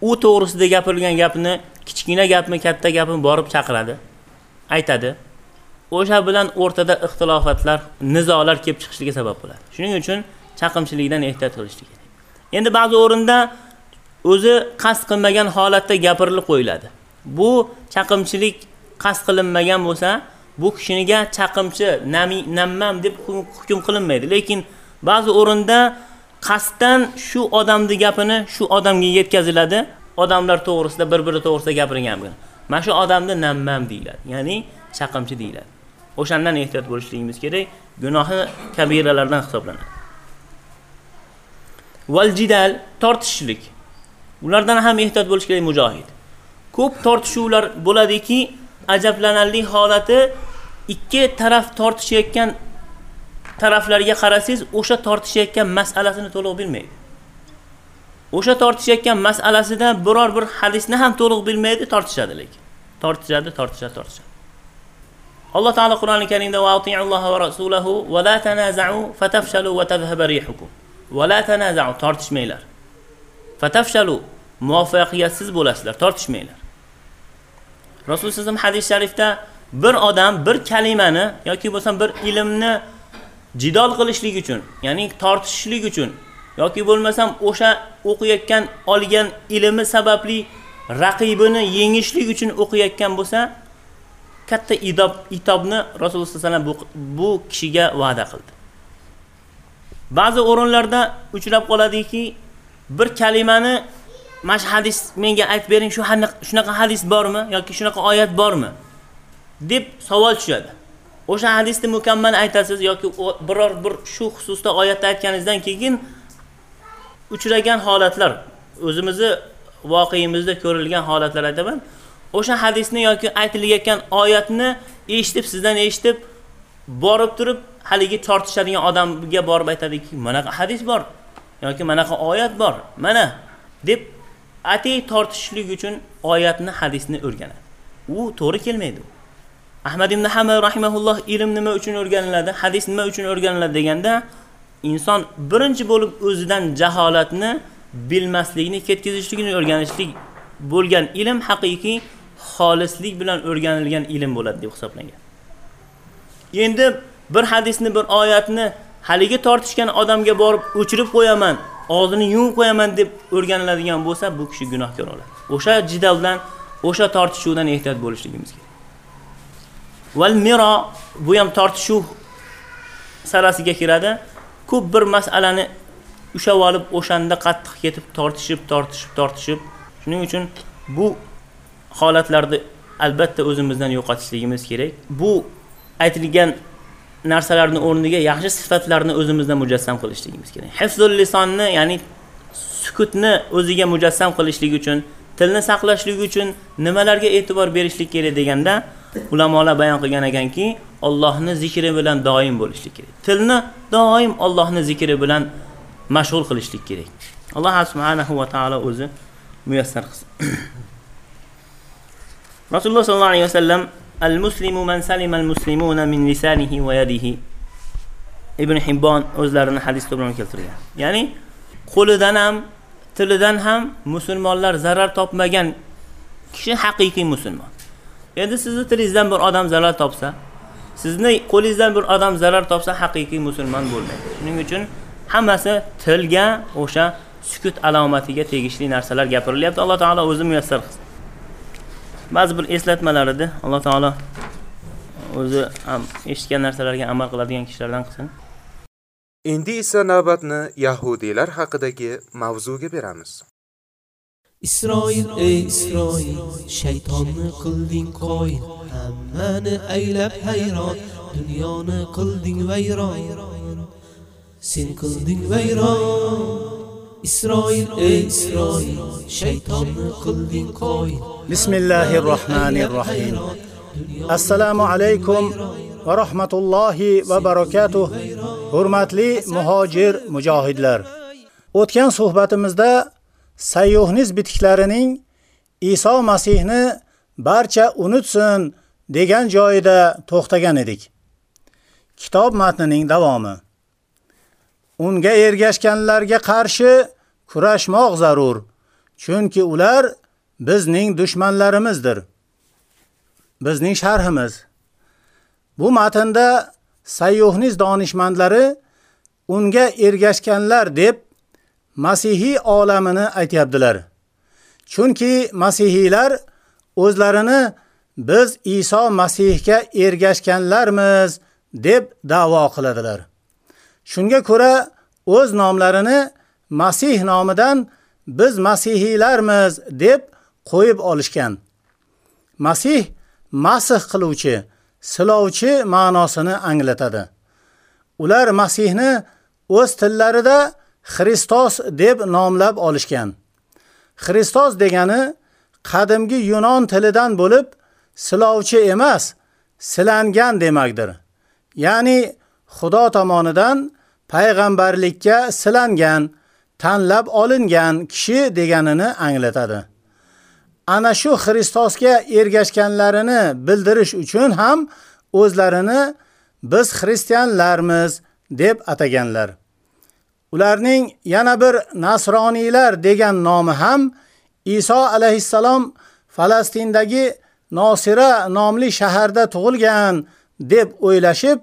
u to'g'risida gapirilgan gapni kichkina gapmi katta gapmi borib chaqiradi aytadi. O'sha bilan o'rtada ixtilofatlar nizolar kelib chiqishiga sabab bo'ladi. Shuning uchun chaqimchilikdan ehtiyot qilishlik kerak. Endi ba'zi o'rinda o'zi qasd qilmagan holatda gapirilib qo'yiladi. Bu chaqimchilik qasd qilinmagan bo'lsa bu kishiniga chaqimchi nammam deb hukm qilinmaydi. Lekin ba'zi o'rinda qasddan shu odamni gapini shu odamga yetkaziladi. Odamlar to'g'risida bir biri to'g'risida gapirgan mana shu odamni nammam deyiladi ya'ni chaqimchi deyiladi. O'shandan ehtiyot bo'lishligimiz kerak gunohi kabiralardan hisoblanadi. Val jidal tortishishlik. Ulardan ham ehtiyot bo'lish kerak mujohid. Ko'p tortishuvlar bo'ladiki ajablanarli holati ikki taraf tortishayotgan taraflarga qarasangiz o'sha tortishayotgan masalasini to'liq bilmaydi. O'sha tortishayotgan masalasida biror bir hadisni ham to'liq bilmaydi tortishadi lekin tortishadi tortishadi tortishadi. Alloh taolo qur'oni karimda va rasulahu va la fatafshalu va va la tortishmanglar. Fatafshalu muvaffaqiyatsiz bo'lasizlar tortishmanglar. Rasululloh alayhi hadis sharifda bir odam bir kalimani yoki bo'lmasam bir ilmni jidol qilishlik uchun ya'ni tortishishlik uchun yoki bo'lmasam o'sha o'qiyotgan olgan ilmi sababli raqibini yengishlik uchun o'qiyotgan bo'lsa katta idob itobni rasululloh sallallohu alayhi vasallam bu kishiga va'da qildi ba'zi o'rinlarda uchrab qoladiki bir kalimani mana shu hadis menga aytib bering shu shunaqa hadis bormi yoki shunaqa oyat bormi deb savol tushadi. O'sha hadisni mukammal aytasiz yoki biror bir shu xususda oyatni aytganingizdan keyin uchragan holatlar, o'zimizni voqeimizda ko'rilgan holatlar aytaman. O'sha hadisni yoki aytilayotgan oyatni eshitib, sizdan eshitib borib turib haligi tortishadigan odamga borib aytadiki, manaqa hadis bor yoki manaqa oyat bor. Mana deb atay tortishlik uchun oyatni, hadisni o'rganadi. U to'g'ri kelmaydi. Ahmad ibn Hanbal rahimahulloh ilm nima uchun o'rganiladi, hadis nima uchun o'rganiladi deganda inson birinchi bo'lib o'zidan jaholatni bilmaslikni ketkazishligini o'rganishlik bo'lgan ilm haqiqiy xolislik bilan o'rganilgan ilm bo'ladi deb hisoblangan. Endi bir hadisni, bir oyatni haligi tortishgan odamga borib o'chirib qo'yaman, og'zini yuvib qo'yaman deb o'rganiladigan bo'lsa, bu kishi gunohkor bo'ladi. O'sha jidaldan, o'sha tortishuvdan ehtiyot bo'lishligimiz kerak. Val miro bu ham tortishuv sarasiga kiradi. Ko'p bir masalani ushlab olib o'shanda qattiq ketib tortishib, tortishib, tortishib. Shuning uchun bu holatlarni albatta o'zimizdan yo'qotishligimiz kerak. Bu aytilgan narsalarni o'rniga yaxshi sifatlarni o'zimizda mujassam qilishligimiz kerak. Hifzul lisonni, ya'ni sukutni o'ziga mujassam qilishlik uchun, tilni saqlashlik uchun nimalarga e'tibor berishlik kerak deganda, ulamolar bayon qilgan ekanki, Allohni zikri bilan doim bo'lishlik kerak. Tilni doim Allohni zikri bilan mashg'ul qilishlik kerak. Alloh subhanahu va taolo o'zi muyassar qilsin. Rasululloh sollallohu alayhi vasallam al-muslimu man salima al-muslimuna min lisanihi va yadihi Ibn Hibbon o'zlarini hadis bilan keltirgan. Ya'ni qo'lidan ham, tilidan ham musulmonlar zarar topmagan kishi haqiqiy musulmon. Endi sizni tilingizdan bir odam zarar topsa, sizni qo'lingizdan bir odam zarar topsa haqiqiy musulmon bo'lmaydi. Shuning uchun hammasi tilga o'sha sukut alomatiga tegishli narsalar gapirilyapti. Alloh taolo o'zi muyassar qilsin. Ba'zi bir eslatmalar edi. Alloh taolo o'zi ham eshitgan narsalarga amal qiladigan kishilardan qilsin. Endi esa navbatni yahudiylar haqidagi mavzuga beramiz. Isroil ey Isroil shaytonni qilding qo'yin hammani aylab hayron dunyoni qilding vayron. Sen qilding vayron. Isroil ey Isroil shaytonni qilding qo'yin Bismillahir Rahmanir Rahim Assalomu alaykum va rahmatullohi va barakatuh Hurmatli muhojir mujohidlar O'tgan suhbatimizda sayyuhniz bitiklarining Iso Masihni barcha unutsin degan joyida to'xtagan edik. Kitob matnining davomi. Unga ergashganlarga qarshi kurashmoq zarur, chunki ular bizning dushmanlarimizdir. Bizning sharhimiz. Bu matnda sayyuhniz donishmandlari unga ergashganlar deb Masihiy olamini aytyaptilar. Chunki masihiylar o'zlarini biz Iso Masihga ergashganlarmiz deb da'vo qiladilar. Shunga ko'ra o'z nomlarini Masih nomidan biz masihiylarmiz deb qo'yib olishgan. Masih masih qiluvchi, silovchi ma'nosini anglatadi. Ular Masihni o'z tillarida Xristos deb nomlab olishgan. Xristos degani qadimgi Yunon tilidan bo'lib, silovchi emas, silangan demakdir. Ya'ni Xudo tomonidan payg'ambarlikka silangan, tanlab olingan kishi deganini anglatadi. Ana shu Xristosga ergashganlarini bildirish uchun ham o'zlarini biz xristianlarmiz deb ataganlar. Ularning yana bir nasroniylar degan nomi ham Iso alayhissalom Falastindagi Nosira nomli shaharda tug'ilgan deb o'ylashib,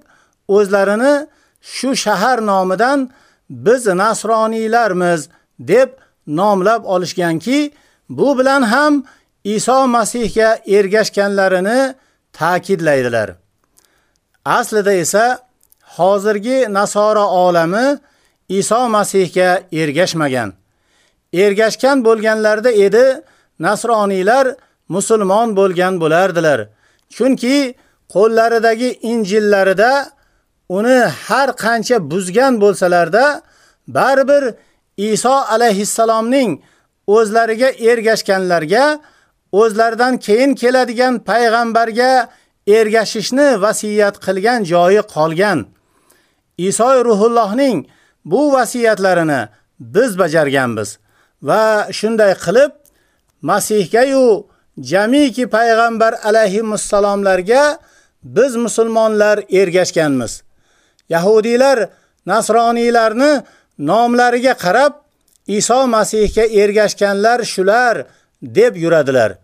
o'zlarini shu shahar nomidan biz nasroniylarmiz deb nomlab olishganki, bu bilan ham Iso Masihga ergashganlarini ta'kidlaydilar. Aslida esa hozirgi nasora olami Iso Masihga ergashmagan. Ergashgan bo'lganlarida edi nasroniylar musulmon bo'lgan bo'lardilar. Chunki qo'llaridagi injillarida uni har qancha buzgan bo'lsalarda, baribir Iso alayhissalomning o'zlariga ergashganlarga, o'zlaridan keyin keladigan payg'ambarga ergashishni vasiyat qilgan joyi qolgan. Iso ruhullohning bu vasiyatlarini biz bajarganmiz va shunday qilib Masihga yu jamiki payg'ambar alayhi alayhimussalomlarga biz musulmonlar ergashganmiz. Yahudiylar nasroniylarni nomlariga qarab Iso Masihga ergashganlar shular deb yuradilar.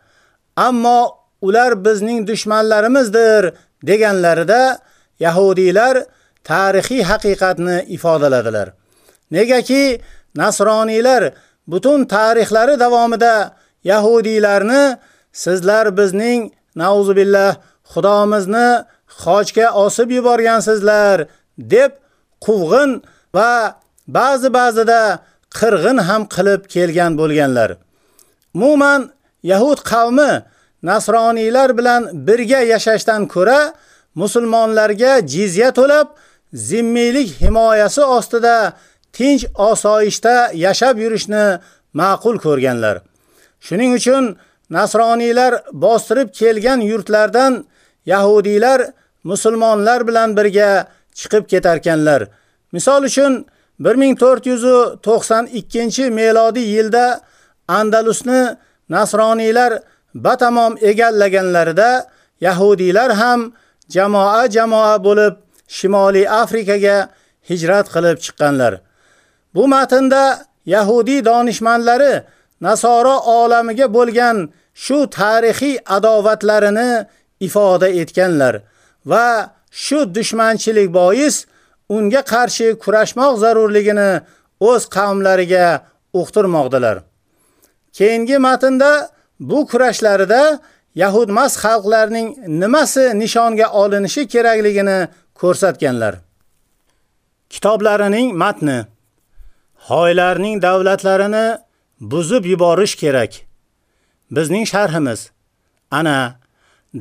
Ammo ular bizning dushmanlarimizdir deganlarida Yahudiylar tarixiy haqiqatni ifodaladilar. Negaki nasroniylar butun tarixlari davomida Yahudiylarni sizlar bizning nauzubillah xudomizni xochga osib yuborgansizlar deb quvg'in va ba'zi ba'zida qirg'in ham qilib kelgan bo'lganlar. Umuman Yahud qavmi nasroniylar bilan birga yashashdan ko'ra musulmonlarga jizya to'lab zimmiylik himoyasi ostida tinch osoyishta yashab yurishni ma'qul ko'rganlar. Shuning uchun nasroniylar bostirib kelgan yurtlardan yahudiylar musulmonlar bilan birga chiqib ketarkanlar. Misol uchun 1492-melodiy yilda Andalusni nasroniylar batamom egallaganlarida yahudiylar ham jamoa-jamoa bo'lib Shimoliy Afrikaga hijrat qilib chiqqanlar. Bu matnda Yahudi donishmandlari Nasoro olamiga bo'lgan shu tarixiy adovatlarini ifoda etganlar va shu dushmanchilik bois unga qarshi kurashmoq zarurligini o'z qavmlariga uqtirmoqdilar. Keyingi matnda bu kurashlarida Yahudmas xalqlarining nimasi nishonga olinishi kerakligini ko'rsatganlar. Kitoblarining matni Hoylarning davlatlarini buzib yuborish kerak. Bizning sharhimiz ana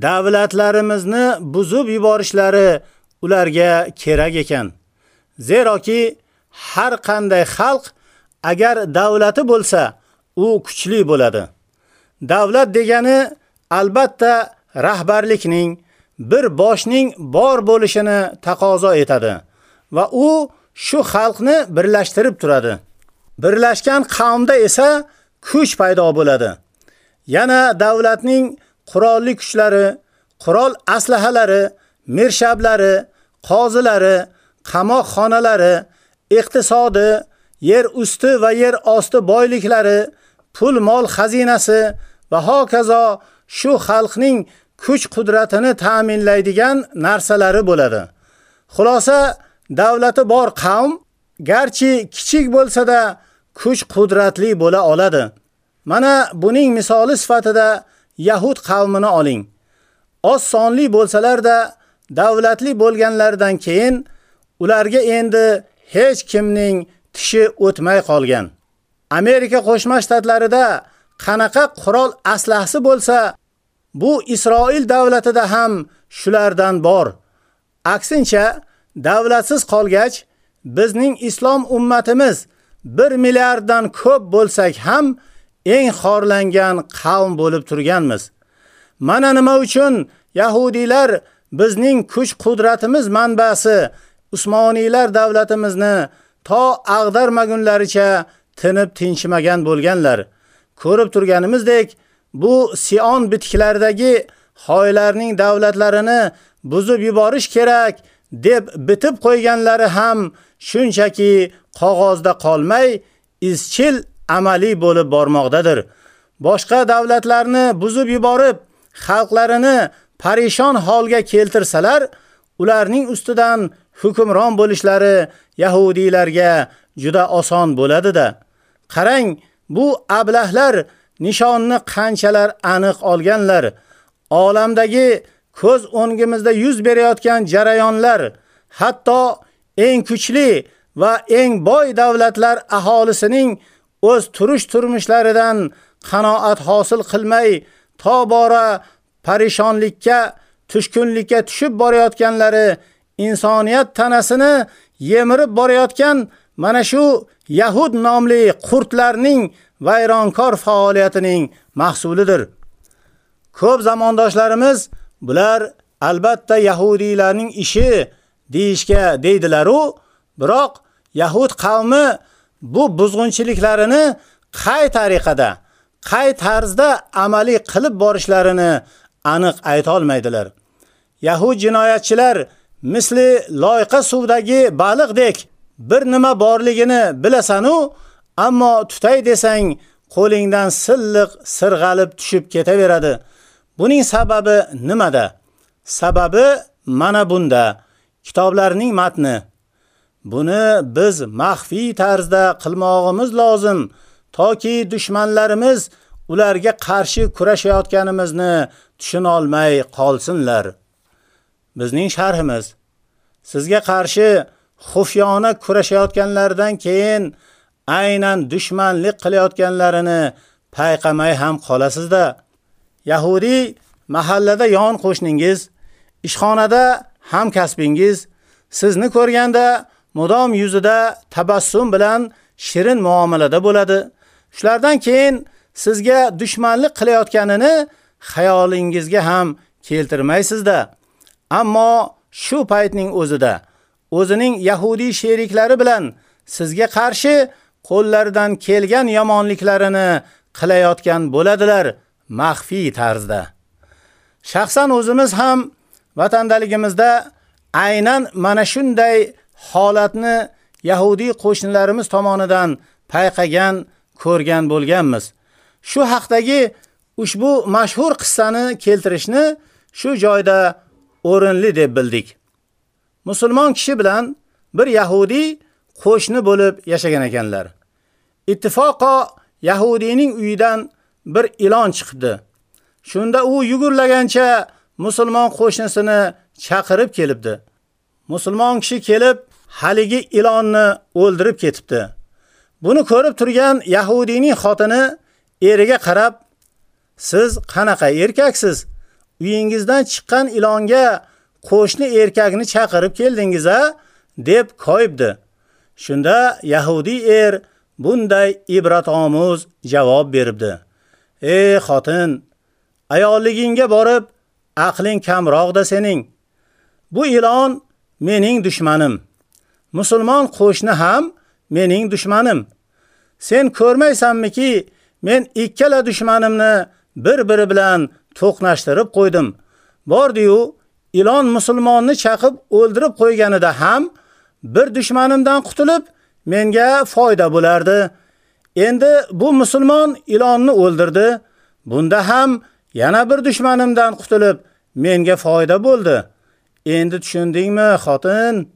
davlatlarimizni buzib yuborishlari ularga kerak ekan. Zeroki har qanday xalq agar davlati bo'lsa, u kuchli bo'ladi. Davlat degani albatta rahbarlikning bir boshning bor bo'lishini taqozo etadi va u shu xalqni birlashtirib turadi. Birlashgan qavmda esa kuch paydo bo'ladi. Yana davlatning qurolli kuchlari, qurol aslahalari, mirshablari, qozilari, qamoqxonalari, iqtisodi, yer usti va yer osti boyliklari, pul mol xazinasi va hokazo shu xalqning kuch qudratini ta'minlaydigan narsalari bo'ladi. Xulosa, davlati bor qavm garchi kichik bo'lsa-da kuch qudratli bo'la oladi. Mana buning misoli sifatida Yahud qavmini oling. Oz sonli bo'lsalar-da davlatli bo'lganlardan keyin ularga endi hech kimning tishi o'tmay qolgan. Amerika Qo'shma Shtatlarida qanaqa qurol aslahasi bo'lsa, bu Isroil davlatida ham shulardan bor. Aksincha, davlatsiz qolgach, bizning islom ummatimiz 1 milliarddan ko'p bo'lsak ham eng xorlangan qavm bo'lib turganmiz. Mana nima uchun yahudiylar bizning kuch qudratimiz manbasi Usmoniylar davlatimizni to ag'darmagunlaricha tinib tinchimagan bo'lganlar. Ko'rib turganimizdek, bu Sion bitiklaridagi xoylarning davlatlarini buzib yuborish kerak deb bitib qo'yganlari ham shunchaki qog'ozda qolmay, izchil amaliy bo'lib bormoqdadir. Boshqa davlatlarni buzib yuborib, xalqlarini parishon holga keltirsalar, ularning ustidan hukmron bo'lishlari yahudiylarga juda oson bo'ladi-da. Qarang, bu ablahlar nishonni qanchalar aniq olganlar. Olamdagi ko'z o'ngimizda yuz berayotgan jarayonlar, hatto eng kuchli va eng boy davlatlar aholisining o'z turish turmushlaridan qanoat hosil qilmay tobora parishonlikka tushkunlikka tushib borayotganlari insoniyat tanasini yemirib borayotgan mana shu Yahud nomli qurtlarning вайронкор faoliyatining mahsulidir. Ko'p zamondoshlarimiz bular albatta yahudiylarning ishi deyishga deydilar-u, biroq Yahud qavmi bu buzg'unchiliklarini qay tariqada, qay tarzda amaliy qilib borishlarini aniq ayta olmaydilar. Yahud jinoyatchilar misli loyqa suvdagi baliqdek bir nima borligini bilasan-u, ammo tutay desang qo'lingdan silliq sirg'alib tushib ketaveradi. Buning sababi nimada? Sababi mana bunda. Kitoblarning matni. Buni biz maxfiy tarzda qilmog'imiz lozim, toki dushmanlarimiz ularga qarshi kurashayotganimizni tushuna olmay qolsinlar. Bizning sharhimiz sizga qarshi xufyona kurashayotganlardan keyin aynan dushmanlik qilayotganlarini payqamay ham qolasizda. Yahudi mahallada yon qo'shningiz, ishxonada ham kasbingiz sizni ko'rganda mudom yuzida tabassum bilan shirin muomalada bo'ladi. Shulardan keyin sizga dushmanlik qilayotganini xayolingizga ham keltirmaysizda. Ammo shu paytning o'zida o'zining yahudi sheriklari bilan sizga qarshi qo'llaridan kelgan yomonliklarini qilayotgan bo'ladilar maxfiy tarzda. Shaxsan o'zimiz ham vatandaligimizda aynan mana shunday holatni yahudi qo'shnilarimiz tomonidan payqagan, ko'rgan bo'lganmiz. Shu haqdagi ushbu mashhur qissani keltirishni shu joyda o'rinli deb bildik. Musulmon kishi bilan bir yahudi qo'shni bo'lib yashagan ekanlar. Ittifoqo yahudining uyidan bir ilon chiqdi. Shunda u yugurlagancha musulmon qo'shnisini chaqirib kelibdi. Musulmon kishi kelib, haligi ilonni o'ldirib ketibdi. Buni ko'rib turgan yahudining xotini eriga qarab, "Siz qanaqa erkaksiz? Uyingizdan chiqqan ilonga qo'shni erkakni chaqirib keldingiz-a?" deb koyibdi. Shunda yahudi er bunday ibrat omuz javob beribdi. "Ey xotin, ayolligingga borib aqling kamroqda sening. Bu ilon mening dushmanim. Musulmon qo'shni ham mening dushmanim. Sen ko'rmaysanmiki, men ikkala dushmanimni bir-biri bilan to'qnashtirib qo'ydim. Bordi-yu, ilon musulmonni chaqib o'ldirib qo'yganida ham bir dushmanimdan qutulib menga foyda bo'lardi. Endi bu musulmon ilonni o'ldirdi. Bunda ham yana bir dushmanimdan qutulib menga foyda bo'ldi. Endi tushundingmi, xotin?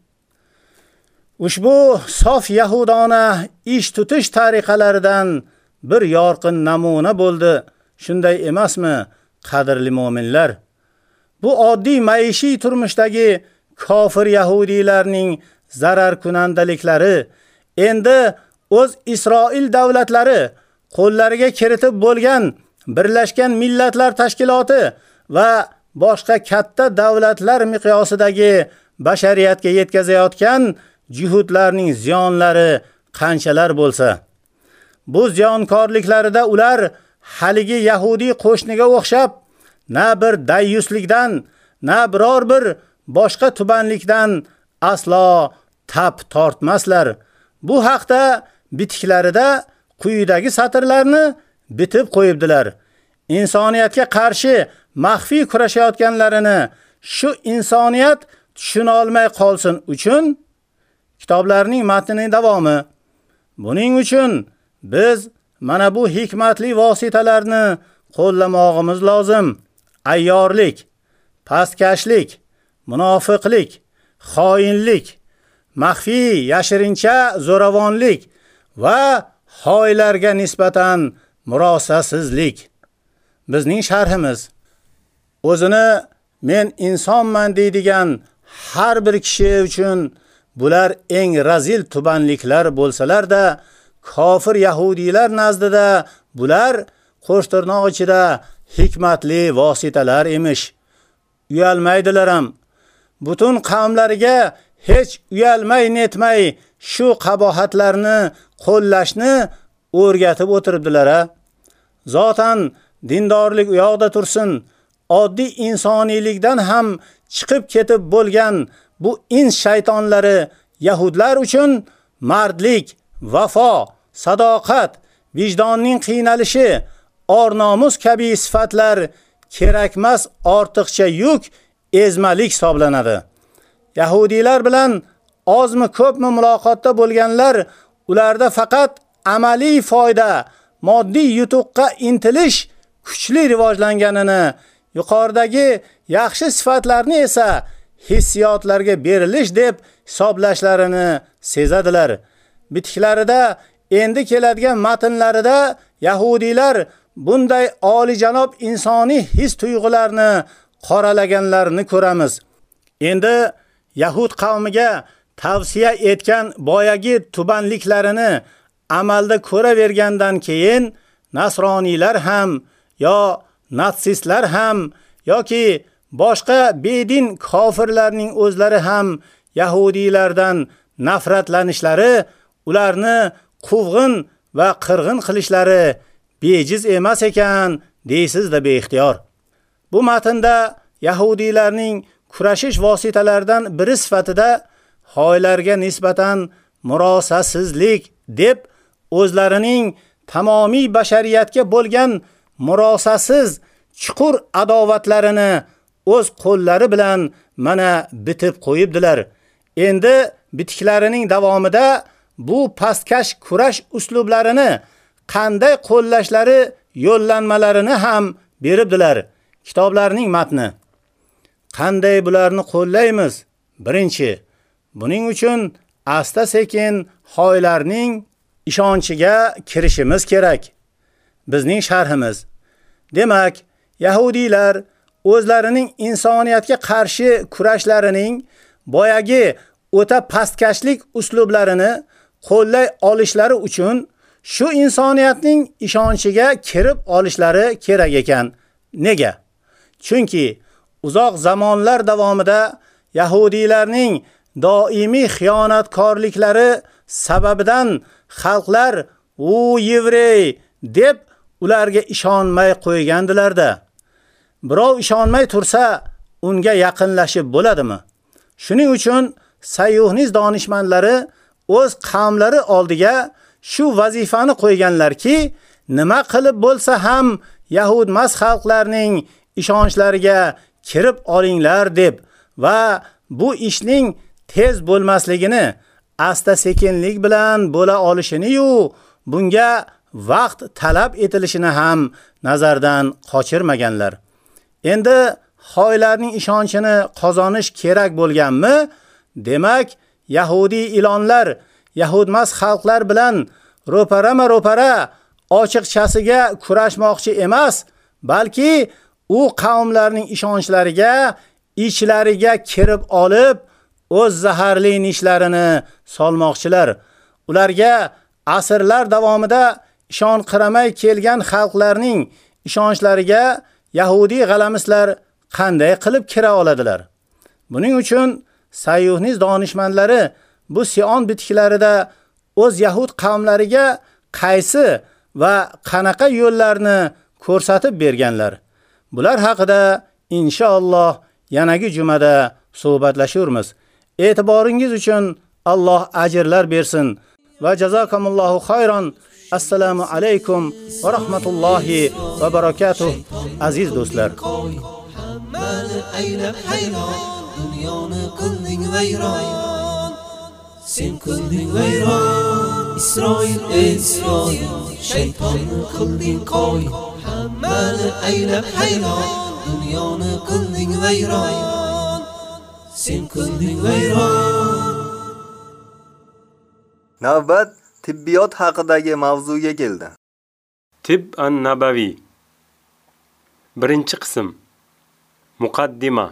Ushbu sof yahudona ish tutish tariqalaridan bir yorqin namuna bo'ldi. Shunday emasmi, qadrli mu'minlar? Bu oddiy maishiy turmushdagi kofir yahudiylarning zarar kunandaliklari endi o'z Isroil davlatlari qo'llariga kiritib bo'lgan Birlashgan Millatlar Tashkiloti va boshqa katta davlatlar miqyosidagi bashariyatga yetkazayotgan juhudlarning ziyonlari qanchalar bo'lsa, bu ziyonkorliklarida ular haligi yahudi qo'shniga o'xshab na bir dayyuslikdan, na biror bir boshqa tubanlikdan aslo tap tortmaslar. Bu haqda bitiklarida quyidagi satrlarni bitib qo'yibdilar. Insoniyatga qarshi maxfiy kurashayotganlarini shu insoniyat tushuna olmay qolsin uchun kitoblarning matnining davomi. Buning uchun biz mana bu hikmatli vositalarni qo'llamog'imiz lozim. Ayyorlik, pastkashlik, munofiqlik, xoinlik, maxfiy yashirincha zo'ravonlik va xoylarga nisbatan murosasizlik. Bizning sharhimiz o'zini men insonman deydigan har bir kishi uchun bular eng razil tubanliklar bo'lsalar-da, kofir yahudiylar nazdida bular qo'shtirnoq ichida hikmatli vositalar emish. uyalmaydilar ham. Butun qavmlarga hech uyalmay netmay shu qabohatlarni qo'llashni o'rgatib o'tiribdilar. Zotan dindorlik u yoqda tursin, oddiy insoniylikdan ham chiqib ketib bo'lgan bu ins shaytonlari yahudlar uchun mardlik, vafo, sadoqat, vijdonning qiynalishi, or-nomus kabi sifatlar kerakmas ortiqcha yuk, ezmalik hisoblanadi. Yahudiylar bilan ozmi ko'pmi muloqotda bo'lganlar ularda faqat amaliy foyda, moddiy yutuqqa intilish kuchli rivojlanganini, yuqoridagi yaxshi sifatlarni esa hissiyotlarga berilish deb hisoblashlarini sezadilar. Bitiklarida endi keladigan matnlarida yahudiylar bunday olijanob insoniy his tuyg'ularni qoralaganlarni ko'ramiz. Endi Yahud qavmiga tavsiya etgan boyagi tubanliklarini amalda ko'ravergandan keyin nasroniylar ham yo natsistlar ham yoki boshqa bedin kofirlarning o'zlari ham yahudiylardan nafratlanishlari, ularni quvg'in va qirg'in qilishlari bejiz emas ekan deysiz-da beixtiyor. Bu matnda Yahudilarning kurashish vositalaridan biri sifatida xoylarga nisbatan murosasizlik deb o'zlarining tamomiy bashariyatga bo'lgan murosasiz chuqur adovatlarini o'z qo'llari bilan mana bitib qo'yibdilar. Endi bitiklarining davomida bu pastkash kurash uslublarini qanday qo'llashlari yo'llanmalarini ham beribdilar. Kitoblarning matni. Qanday bularni qo'llaymiz? Birinchi, buning uchun asta sekin xoylarning ishonchiga kirishimiz kerak. Bizning sharhimiz. Demak, yahudiylar o'zlarining insoniyatga qarshi kurashlarining boyagi o'ta pastkashlik uslublarini qo'llay olishlari uchun shu insoniyatning ishonchiga kirib olishlari kerak ekan. Nega? Chunki uzoq zamonlar davomida Yahudilarning doimiy xiyonatkorliklari sababidan xalqlar u yevrey deb ularga ishonmay qo'ygandilarda. Birov ishonmay tursa, unga yaqinlashib bo'ladimi? Shuning uchun sayyuhniz donishmandlari o'z qavmlari oldiga shu vazifani qo'yganlarki, nima qilib bo'lsa ham yahud mas xalqlarning ishonchlariga kirib olinglar deb va bu ishning tez bo'lmasligini, asta sekinlik bilan bo'la olishini-yu, bunga vaqt talab etilishini ham nazardan qochirmaganlar. Endi xoylarning ishonchini qozonish kerak bo'lganmi? Demak, Yahudi ilonlar Yahudmas xalqlar bilan ro'parama-ro'para ochiqchasiga kurashmoqchi emas, balki u qavmlarning ishonchlariga, ichlariga kirib olib, o'z zaharli nishlarini solmoqchilar. Ularga asrlar davomida ishon qiramay kelgan xalqlarning ishonchlariga Yahudi g'alamislar qanday qilib kira oladilar? Buning uchun Sayyuhniz donishmandlari bu Sion bitiklarida o'z Yahud qavmlariga qaysi va qanaqa yo'llarni ko'rsatib berganlar. Bular haqida inshaalloh yanagi jumada suhbatlashamiz. E'tiboringiz uchun Alloh ajrlar bersin va jazakumullohu xayron. Assalomu alaykum va rahmatullohi va barakatuh aziz do'stlar. Dunyoni qilding vayron. Sen qilding vayron, Isroil Isroil, shaytonni qilding qo'y. Hammani aylab hayron, dunyoni qilding vayron. Sen qilding vayron. Navbat tibbiyot haqidagi mavzuga keldi. Tib an-nabaviy. Birinchi qism. Muqaddima.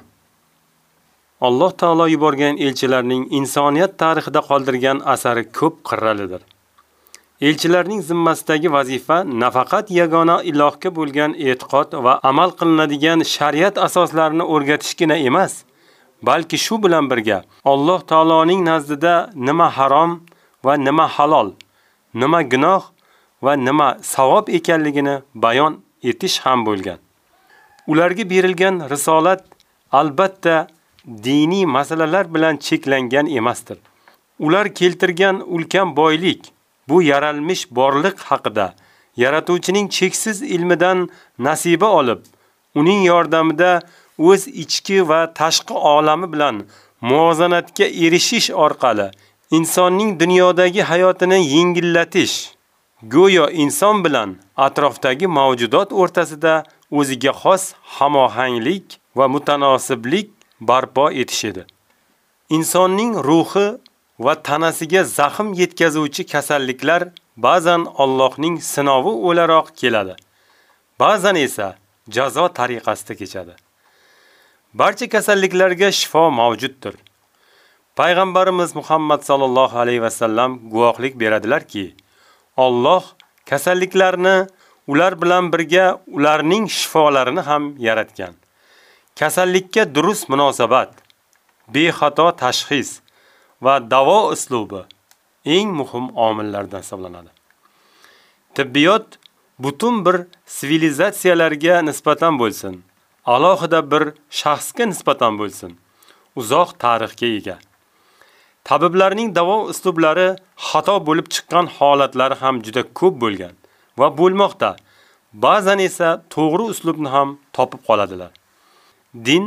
Alloh taolo yuborgan elchilarning insoniyat tarixida qoldirgan asari ko'p qirralidir. Elchilarning zimmasidagi vazifa nafaqat yagona ilohga bo'lgan e'tiqod va amal qilinadigan shariat asoslarini o'rgatishgina emas, balki shu bilan birga Alloh taoloning nazdida nima harom va nima halol, nima gunoh va nima savob ekanligini bayon etish ham bo'lgan. Ularga berilgan risolat albatta diniy masalalar bilan cheklangan emasdir. Ular keltirgan ulkan boylik bu yaralmish borliq haqida yaratuvchining cheksiz ilmidan nasiba olib, uning yordamida o'z ichki va tashqi olami bilan muvozanatga erishish orqali insonning dunyodagi hayotini yengillatish, go'yo inson bilan atrofdagi mavjudot o'rtasida o'ziga xos hamohanglik va mutanosiblik barpo etish edi. Insonning ruhi va tanasiga zaxm yetkazuvchi kasalliklar ba'zan Allohning sinovi o'laroq keladi. Ba'zan esa jazo tariqasida kechadi. Barcha kasalliklarga shifo mavjuddir. Payg'ambarimiz Muhammad sallallohu alayhi va sallam guvohlik beradilarki, Alloh kasalliklarni ular bilan birga ularning shifolarini ham yaratgan. Kasallikka durust munosabat, bexato tashxis va davo uslubi eng muhim omillardan hisoblanadi. Tibbiyot butun bir sivilizatsiyalarga nisbatan bo'lsin, alohida bir shaxsga nisbatan bo'lsin, uzoq tarixga ega. Tabiblarning davo uslublari xato bo'lib chiqqan holatlari ham juda ko'p bo'lgan va bo'lmoqda. Ba'zan esa to'g'ri uslubni ham topib qoladilar. Din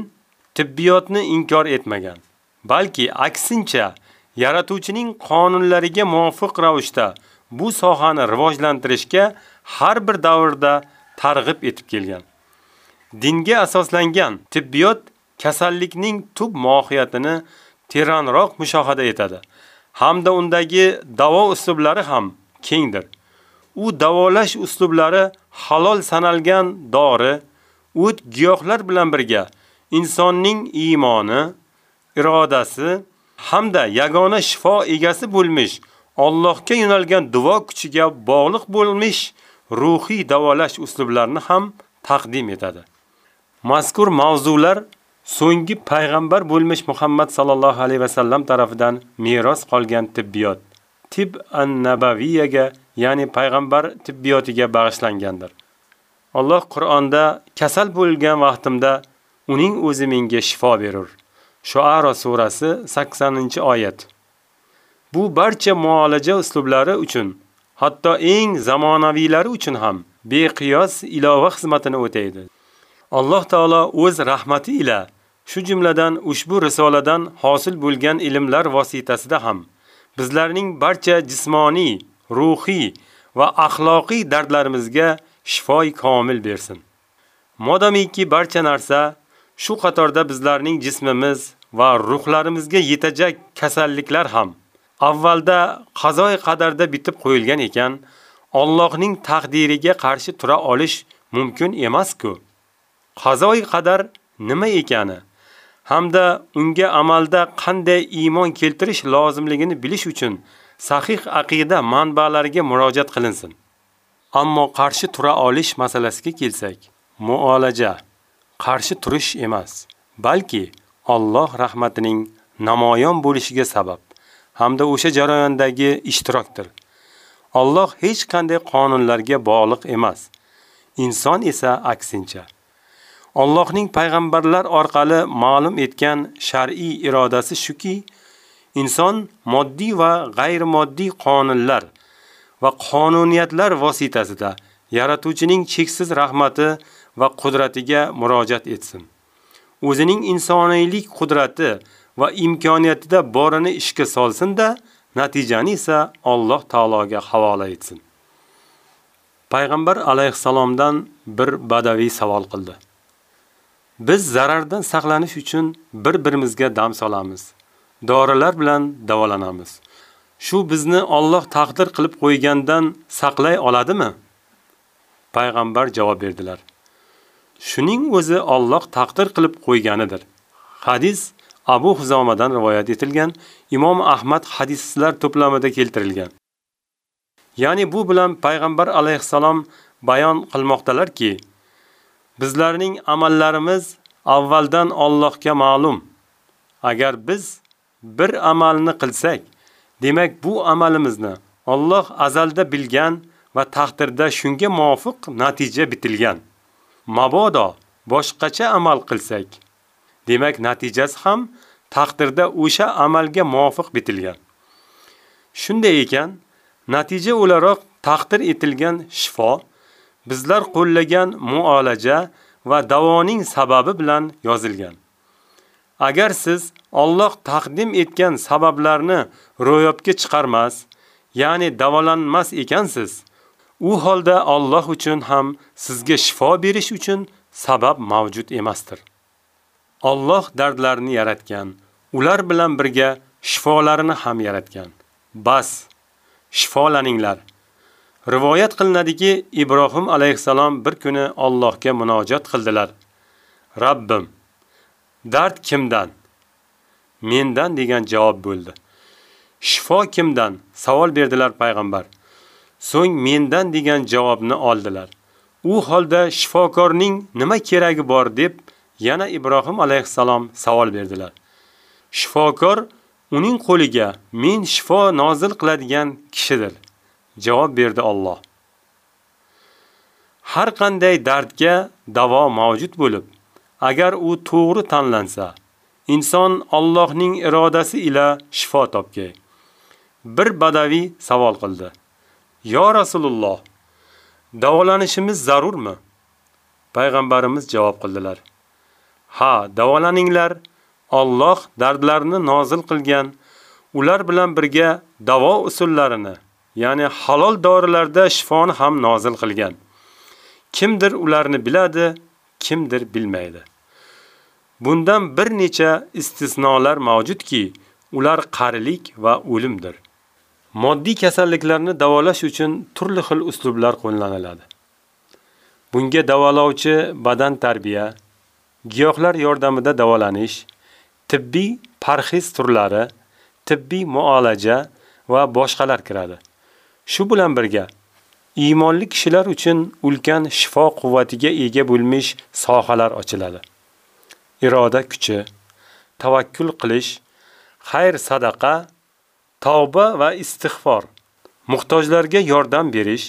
tibbiyotni inkor etmagan, balki aksincha yaratuvchining qonunlariga muvofiq ravishda bu sohani rivojlantirishga har bir davrda targ'ib etib kelgan. Dinga asoslangan tibbiyot kasallikning tub mohiyatini teranroq mushohada etadi hamda undagi davo uslublari ham kengdir. U davolash uslublari halol sanalgan dori, o't giyohlar bilan birga insonning iymoni, irodasi hamda yagona shifo egasi bo'lmish Allohga yo'nalgan duo kuchiga bog'liq bo'lmish ruhiy davolash uslublarini ham taqdim etadi. Mazkur mavzular so'nggi payg'ambar bo'lmish Muhammad sallallohu alayhi va sallam tomonidan meros qolgan tibbiyot, tib an-nabaviyaga, ya'ni payg'ambar tibbiyotiga bag'ishlangandir. Alloh Qur'onda kasal bo'lgan vaqtimda uning o'zi menga shifo berur. Shuara surasi 80-oyat. Bu barcha muolaja uslublari uchun, hatto eng zamonaviylari uchun ham beqiyos ilova xizmatini o'taydi. Alloh taolo o'z rahmati ila shu jumladan ushbu risoladan hosil bo'lgan ilmlar vositasida ham bizlarning barcha jismoniy, ruhiy va axloqiy dardlarimizga shifoi komil bersin. Modamiki barcha narsa shu qatorda bizlarning jismimiz va ruhlarimizga yetajak kasalliklar ham avvalda qazoy qadarda bitib qo'yilgan ekan, Allohning taqdiriga qarshi tura olish mumkin emas-ku. Qazoy qadar nima ekani hamda unga amalda qanday iymon keltirish lozimligini bilish uchun sahih aqida manbalariga murojaat qilinsin. Ammo qarshi tura olish masalasiga kelsak, muolaja qarshi turish emas, balki Alloh rahmatining намоён bo'lishiga sabab hamda o'sha jarayondagi ishtirokdir. Alloh hech qanday qonunlarga bog'liq emas. Inson esa aksincha. Allohning payg'ambarlar orqali ma'lum etgan shar'iy irodasi shuki, inson moddiy va g'ayrimoddiy qonunlar va qonuniyatlar vositasida yaratuvchining cheksiz rahmati va qudratiga murojaat etsin. O'zining insoniylik qudrati va imkoniyatida borini ishga solsin-da, natijani esa Alloh taologa havola etsin. Payg'ambar alayhisalomdan bir badaviy savol qildi. Biz zarardan saqlanish uchun bir-birimizga dam solamiz. Dorilar bilan davolanamiz. Shu bizni Alloh taqdir qilib qo'ygandan saqlay oladimi? Payg'ambar javob berdilar. Shuning o'zi Alloh taqdir qilib qo'yganidir. Hadis Abu Huzomadan rivoyat etilgan, Imom Ahmad hadislar to'plamida keltirilgan. Ya'ni bu bilan payg'ambar alayhissalom bayon qilmoqdalarki, bizlarning amallarimiz avvaldan Allohga ma'lum. Agar biz bir amalni qilsak, demak bu amalimizni Alloh azalda bilgan va taqdirda shunga muvofiq natija bitilgan. Mabodo boshqacha amal qilsak, demak natijasi ham taqdirda o'sha amalga muvofiq bitilgan. Shunday ekan, natija o'laroq taqdir etilgan shifo bizlar qo'llagan muolaja va davoning sababi bilan yozilgan. Agar siz Alloh taqdim etgan sabablarni ro'yobga chiqarmas, ya'ni davolanmas ekansiz, u holda Alloh uchun ham sizga shifo berish uchun sabab mavjud emasdir. Alloh dardlarni yaratgan, ular bilan birga shifolarini ham yaratgan. Bas, shifolaninglar. Rivoyat qilinadiki, Ibrohim alayhisalom bir kuni Allohga munojat qildilar. Rabbim, dard kimdan? Mendan degan javob bo'ldi. Shifo kimdan? savol berdilar payg'ambar. So'ng mendan degan javobni oldilar. U holda shifokorning nima keragi bor deb yana Ibrohim alayhissalom savol berdilar. Shifokor uning qo'liga men shifo nozil qiladigan kishidir. Javob berdi Alloh. Har qanday dardga davo mavjud bo'lib, agar u to'g'ri tanlansa, inson Allohning irodasi ila shifo topgay. Bir badaviy savol qildi. Yo Rasululloh, davolanishimiz zarurmi? Payg'ambarimiz javob qildilar. Ha, davolaninglar. Alloh dardlarni nozil qilgan, ular bilan birga davo usullarini, ya'ni halol dorilarda shifoni ham nozil qilgan. Kimdir ularni biladi, kimdir bilmaydi. Bundan bir necha istisnolar mavjudki, ular qarilik va o'limdir. Moddiy kasalliklarni davolash uchun turli xil uslublar qo'llaniladi. Bunga davolovchi badan tarbiya, giyohlar yordamida davolanish, tibbiy parhez turlari, tibbiy muolaja va boshqalar kiradi. Shu bilan birga iymonli kishilar uchun ulkan shifo quvvatiga ega bo'lmish sohalar ochiladi. Iroda kuchi, tavakkul qilish, xayr sadaqa, tavba va istig'for, muhtojlarga yordam berish,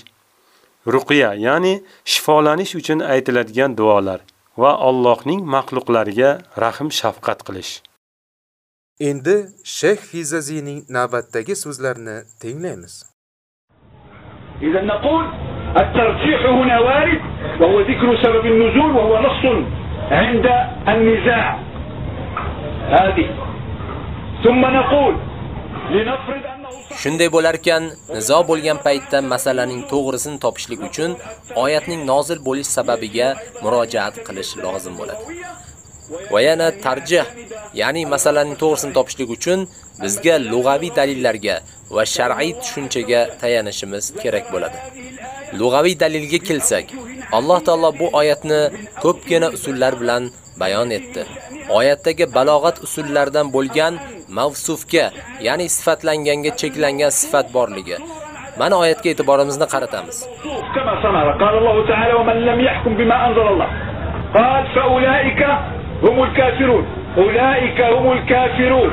ruqiya, ya'ni shifolanish uchun aytiladigan duolar va Allohning maxluqlariga rahim shafqat qilish. Endi Sheyx Hizazining navbatdagi so'zlarini tinglaymiz. إذا نقول الترجيح هنا وارد وهو ذكر سبب النزول وهو نص عند النزاع هذه ثم نقول Шундай bo'lar ekan, низо bo'lgan пайтда masalaning to'g'risini топишлик uchun oyatning нозил bo'lish сабабига murojaat qilish лозим bo'ladi. va yana tarjih, ya'ni masalaning to'g'risini topishlik uchun bizga lug'aviy dalillarga va shar'iy tushunchaga tayanishimiz kerak bo'ladi. Lug'aviy dalilga kelsak, Alloh taolo bu oyatni ko'pgina usullar bilan bayon etdi. Oyatdagi balog'at usullaridan bo'lgan mavsufga, ya'ni sifatlanganga cheklangan sifat borligi Mana oyatga e'tiborimizni qaratamiz. Kama sana qala Alloh taolo: "Man lam yahkum bima anzalalloh" qad fa ulaika هم الكافرون أولئك هم الكافرون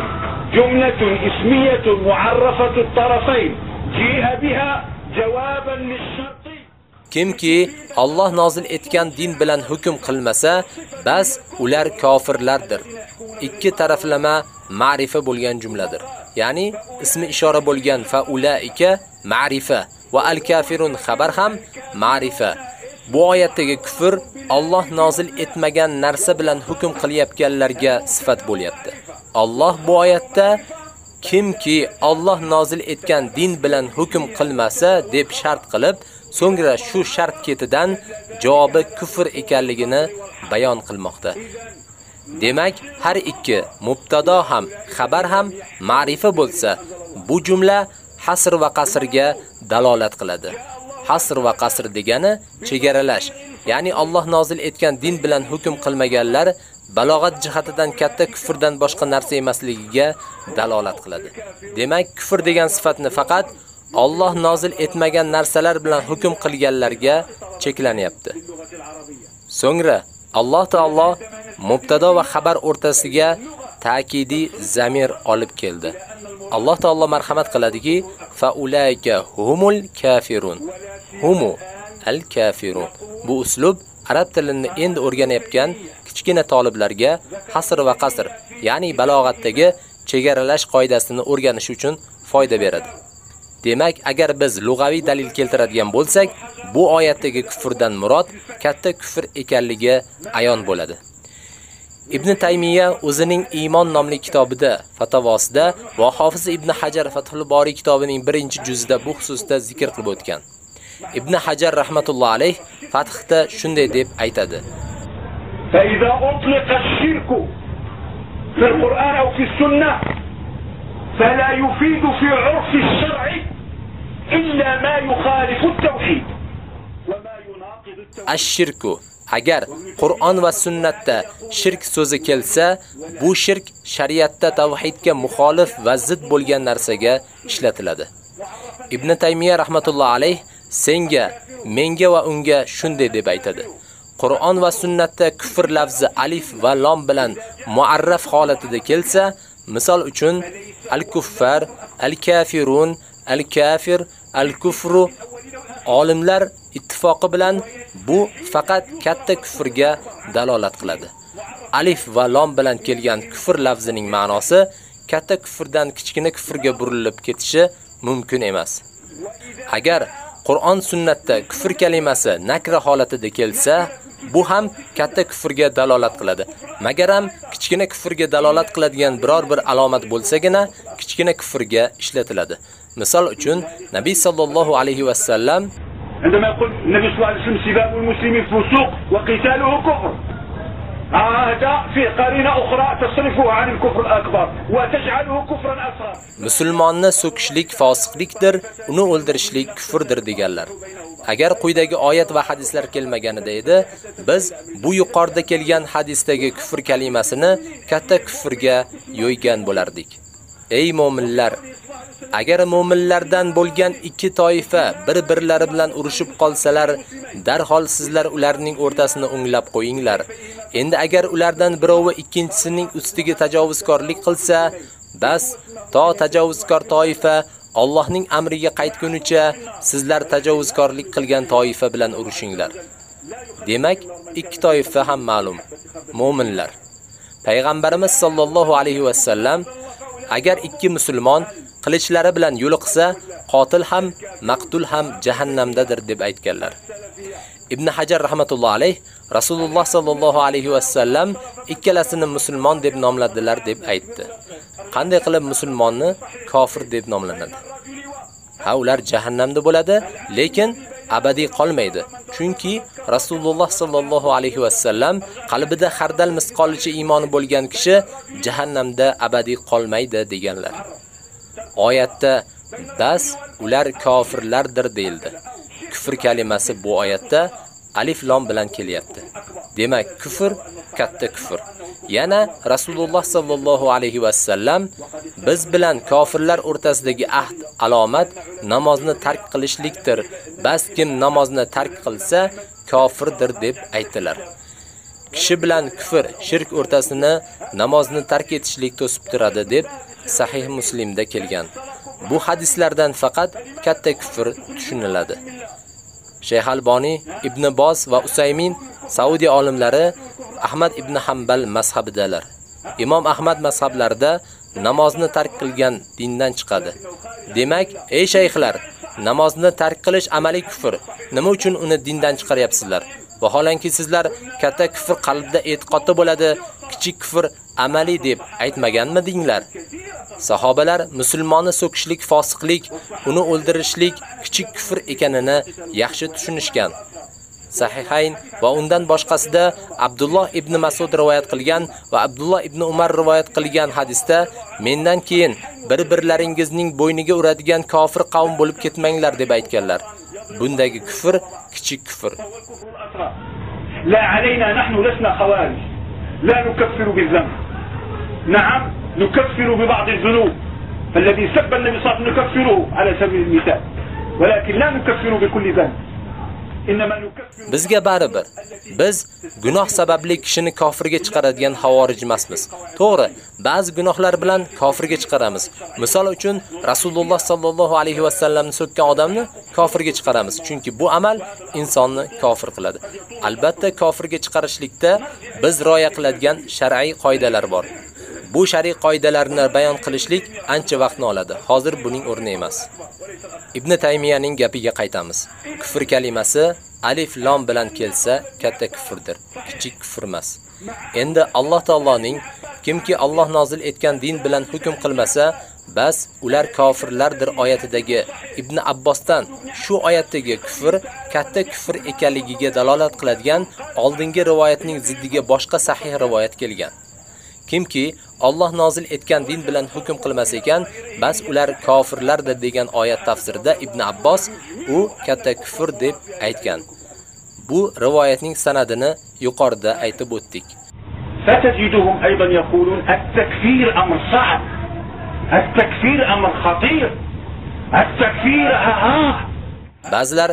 جملة اسمية معرفة الطرفين جيء بها جوابا للشرط Kimki Alloh nozil etgan din bilan hukm qilmasa, bas ular kofirlardir. Ikki taraflama ma'rifa bo'lgan jumladir. Ya'ni ismi ishora bo'lgan faulaika ma'rifa va al-kafirun xabar ham ma'rifa. Bu oyatdagi kufr Alloh nozil etmagan narsa bilan hukm qilyapganlarga sifat bo'lyapti. Alloh bu oyatda kimki Alloh nozil etgan din bilan hukm qilmasa deb shart qilib, so'ngra shu shart ketidan javobi kufr ekanligini bayon qilmoqda. Demak, har ikki mubtado ham, xabar ham ma'rifa bo'lsa, bu jumla hasr va qasrga dalolat qiladi. Hasr va qasr degani chegaralash, ya'ni Alloh nozil etgan din bilan hukm qilmaganlar balog'at jihatidan katta kufrdan boshqa narsa emasligiga dalolat qiladi. Demak, kufr degan sifatni faqat Alloh nozil etmagan narsalar bilan hukm qilganlarga cheklanyapti. So'ngra Alloh taolo mubtado va xabar o'rtasiga ta'kidi zamir olib keldi. Alloh taolo marhamat qiladiki, fa ulayka humul kafirun. Humu al kafirun. Bu uslub arab tilini endi o'rganayotgan kichkina taliblarga hasr va qasr, ya'ni balog'atdagi chegaralash qoidasini o'rganish uchun foyda beradi. Demak, agar biz lug'aviy dalil keltiradigan bo'lsak, bu oyatdagi kufrdan murod katta kufr ekanligi ayon bo'ladi. Ibn Taymiya o'zining Iymon nomli kitobida fatavosida va Hofiz Ibn Hajar Fathul Bori kitobining 1-juzida bu xususda zikr qilib o'tgan. Ibn Hajar rahmatulloh alayh Fathda shunday deb aytadi: فإذا أطلق الشرك في القرآن أو في السنة فلا يفيد في عرف الشرع إلا ما يخالف التوحيد Ash-shirku Agar Qur'on va sunnatda shirk so'zi kelsa, bu shirk shariatda tavhidga muxolif va zid bo'lgan narsaga ishlatiladi. Ibn Taymiya rahmatulloh alayh senga, menga va unga shunday deb aytadi. Qur'on va sunnatda kufr lafzi alif va lom bilan muarraf holatida kelsa, misol uchun al-kuffar, al-kafirun, al-kafir, al-kufru olimlar ittifoqi bilan bu faqat katta kufrga dalolat qiladi. Alif va lom bilan kelgan kufr lafzining ma'nosi katta kufrdan kichkina kufrga burilib ketishi mumkin emas. Agar Qur'on sunnatda kufr kalimasi nakra holatida kelsa, bu ham katta kufrga dalolat qiladi. Magaram kichkina kufrga dalolat qiladigan biror bir alomat bo'lsagina kichkina kufrga ishlatiladi. Misol uchun Nabiy sallallohu alayhi va sallam عندما يقول النبي صلى الله عليه وسلم سباب المسلم فسوق وقتاله كفر هذا في قرينة أخرى تصرفه عن الكفر الأكبر وتجعله كفرا أصغر musulmonni so'kishlik fosiqlikdir, uni o'ldirishlik kufrdir deganlar. Agar quyidagi oyat va hadislar kelmaganida edi, biz bu yuqorida kelgan hadisdagi kufr kalimasini katta kufrga yo'ygan bo'lardik. Ey mu'minlar, Agar mu'minlardan bo'lgan ikki toifa bir-birlari bilan urushib qolsalar, darhol sizlar ularning o'rtasini o'nglab qo'yinglar. Endi agar ulardan birovi ikkinchisining ustiga tajovuzkorlik qilsa, bas to tajovuzkor toifa Allohning amriga qaytgunicha sizlar tajovuzkorlik qilgan toifa bilan urushinglar. Demak, ikki toifa ham ma'lum. Mu'minlar. Payg'ambarimiz sollallohu alayhi va sallam agar ikki musulmon qilichlari bilan yo'liqsa, qotil ham, maqtul ham jahannamdadir deb aytganlar. Ibn Hajar rahmatulloh alayh Rasululloh sallallohu alayhi va sallam ikkalasini musulmon deb nomladilar deb aytdi. Qanday qilib musulmonni kofir deb nomlanadi? Ha, ular jahannamda bo'ladi, lekin abadiy qolmaydi. Chunki Rasululloh sallallohu alayhi va sallam qalbida xardal misqolicha iymoni bo'lgan kishi jahannamda abadiy qolmaydi deganlar. Oyatda bas ular kofirlardir deildi. Kufr kalimasi bu oyatda alif lom bilan kelyapti. Demak, kufr katta kufr. Yana Rasululloh sallallohu alayhi va sallam biz bilan kofirlar o'rtasidagi ahd alomat namozni tark qilishlikdir. Bas kim namozni tark qilsa kofirdir deb aytdilar. Kishi bilan kufr, shirk o'rtasini namozni tark etishlik to'sib turadi deb Sahih Muslimda kelgan. Bu hadislardan faqat katta kufr tushuniladi. Shayx Alboni, Ibn Boz va Usaymin Saudiya olimlari Ahmad ibn Hanbal mazhabidalar. Imom Ahmad mazhablarida namozni tark qilgan dindan chiqadi. Demak, ey shayxlar, namozni tark qilish amaliy kufr. Nima uchun uni dindan chiqaryapsizlar? Vaholanki sizlar katta kufr qalbda e'tiqodda bo'ladi, kichik kufr amali deb aytmaganmidinglar? Sahobalar musulmonni so'kishlik fosiqlik, uni o'ldirishlik kichik kufr ekanini yaxshi tushunishgan. Sahihayn va undan boshqasida Abdulloh ibn Mas'ud rivoyat qilgan va Abdulloh ibn Umar rivoyat qilgan hadisda mendan keyin bir-birlaringizning bo'yniga uradigan kofir qavm bo'lib ketmanglar deb aytganlar. Bundagi kufr kichik kufr. La alayna nahnu lasna khawarij. لا نكفر بالذنب. نعم نكفر ببعض الذنوب. فالذي سب النبي صلى الله عليه وسلم نكفره على سبيل المثال. ولكن لا نكفره بكل ذنب. Бизге бары бир. Биз gunoh sababli кишини kofirga chiqaradigan xavorij эмасмиз. To'g'ri, баъзи гуноҳлар билан kofirga chiqaramiz. Мисол учун Расулуллоҳ sallallohu алайҳи ва салламни so'kkan одамни kofirga chiqaramiz, чунки бу амал инсонни кофир қилади. Албатта kofirga chiqarishlikda biz rioya qiladigan shar'iy qoidalar bor. Bu shar'iy qoidalarni bayon qilishlik ancha vaqtni oladi. Hozir buning o'rni emas. Ibn Taymiyaning gapiga qaytamiz. Kufr kalimasi alif lam bilan kelsa katta kufrdir, kichik kufr emas. Endi Alloh taoloning kimki Alloh nozil etgan din bilan hukm qilmasa, bas ular kofirlardir oyatidagi Ibn Abbosdan shu oyatdagi kufr katta kufr ekanligiga dalolat qiladigan oldingi rivoyatning ziddiga boshqa sahih rivoyat kelgan. Kimki Alloh nozil etgan din bilan hukm qilmas ekan, bas ular kofirlardir degan oyat tafsirida Ibn Abbos u katta kufr deb aytgan. Bu rivoyatning sanadini yuqorida aytib o'tdik. فتجدهم أيضا يقولون التكفير أمر صعب التكفير أمر خطير التكفير ها Ba'zilar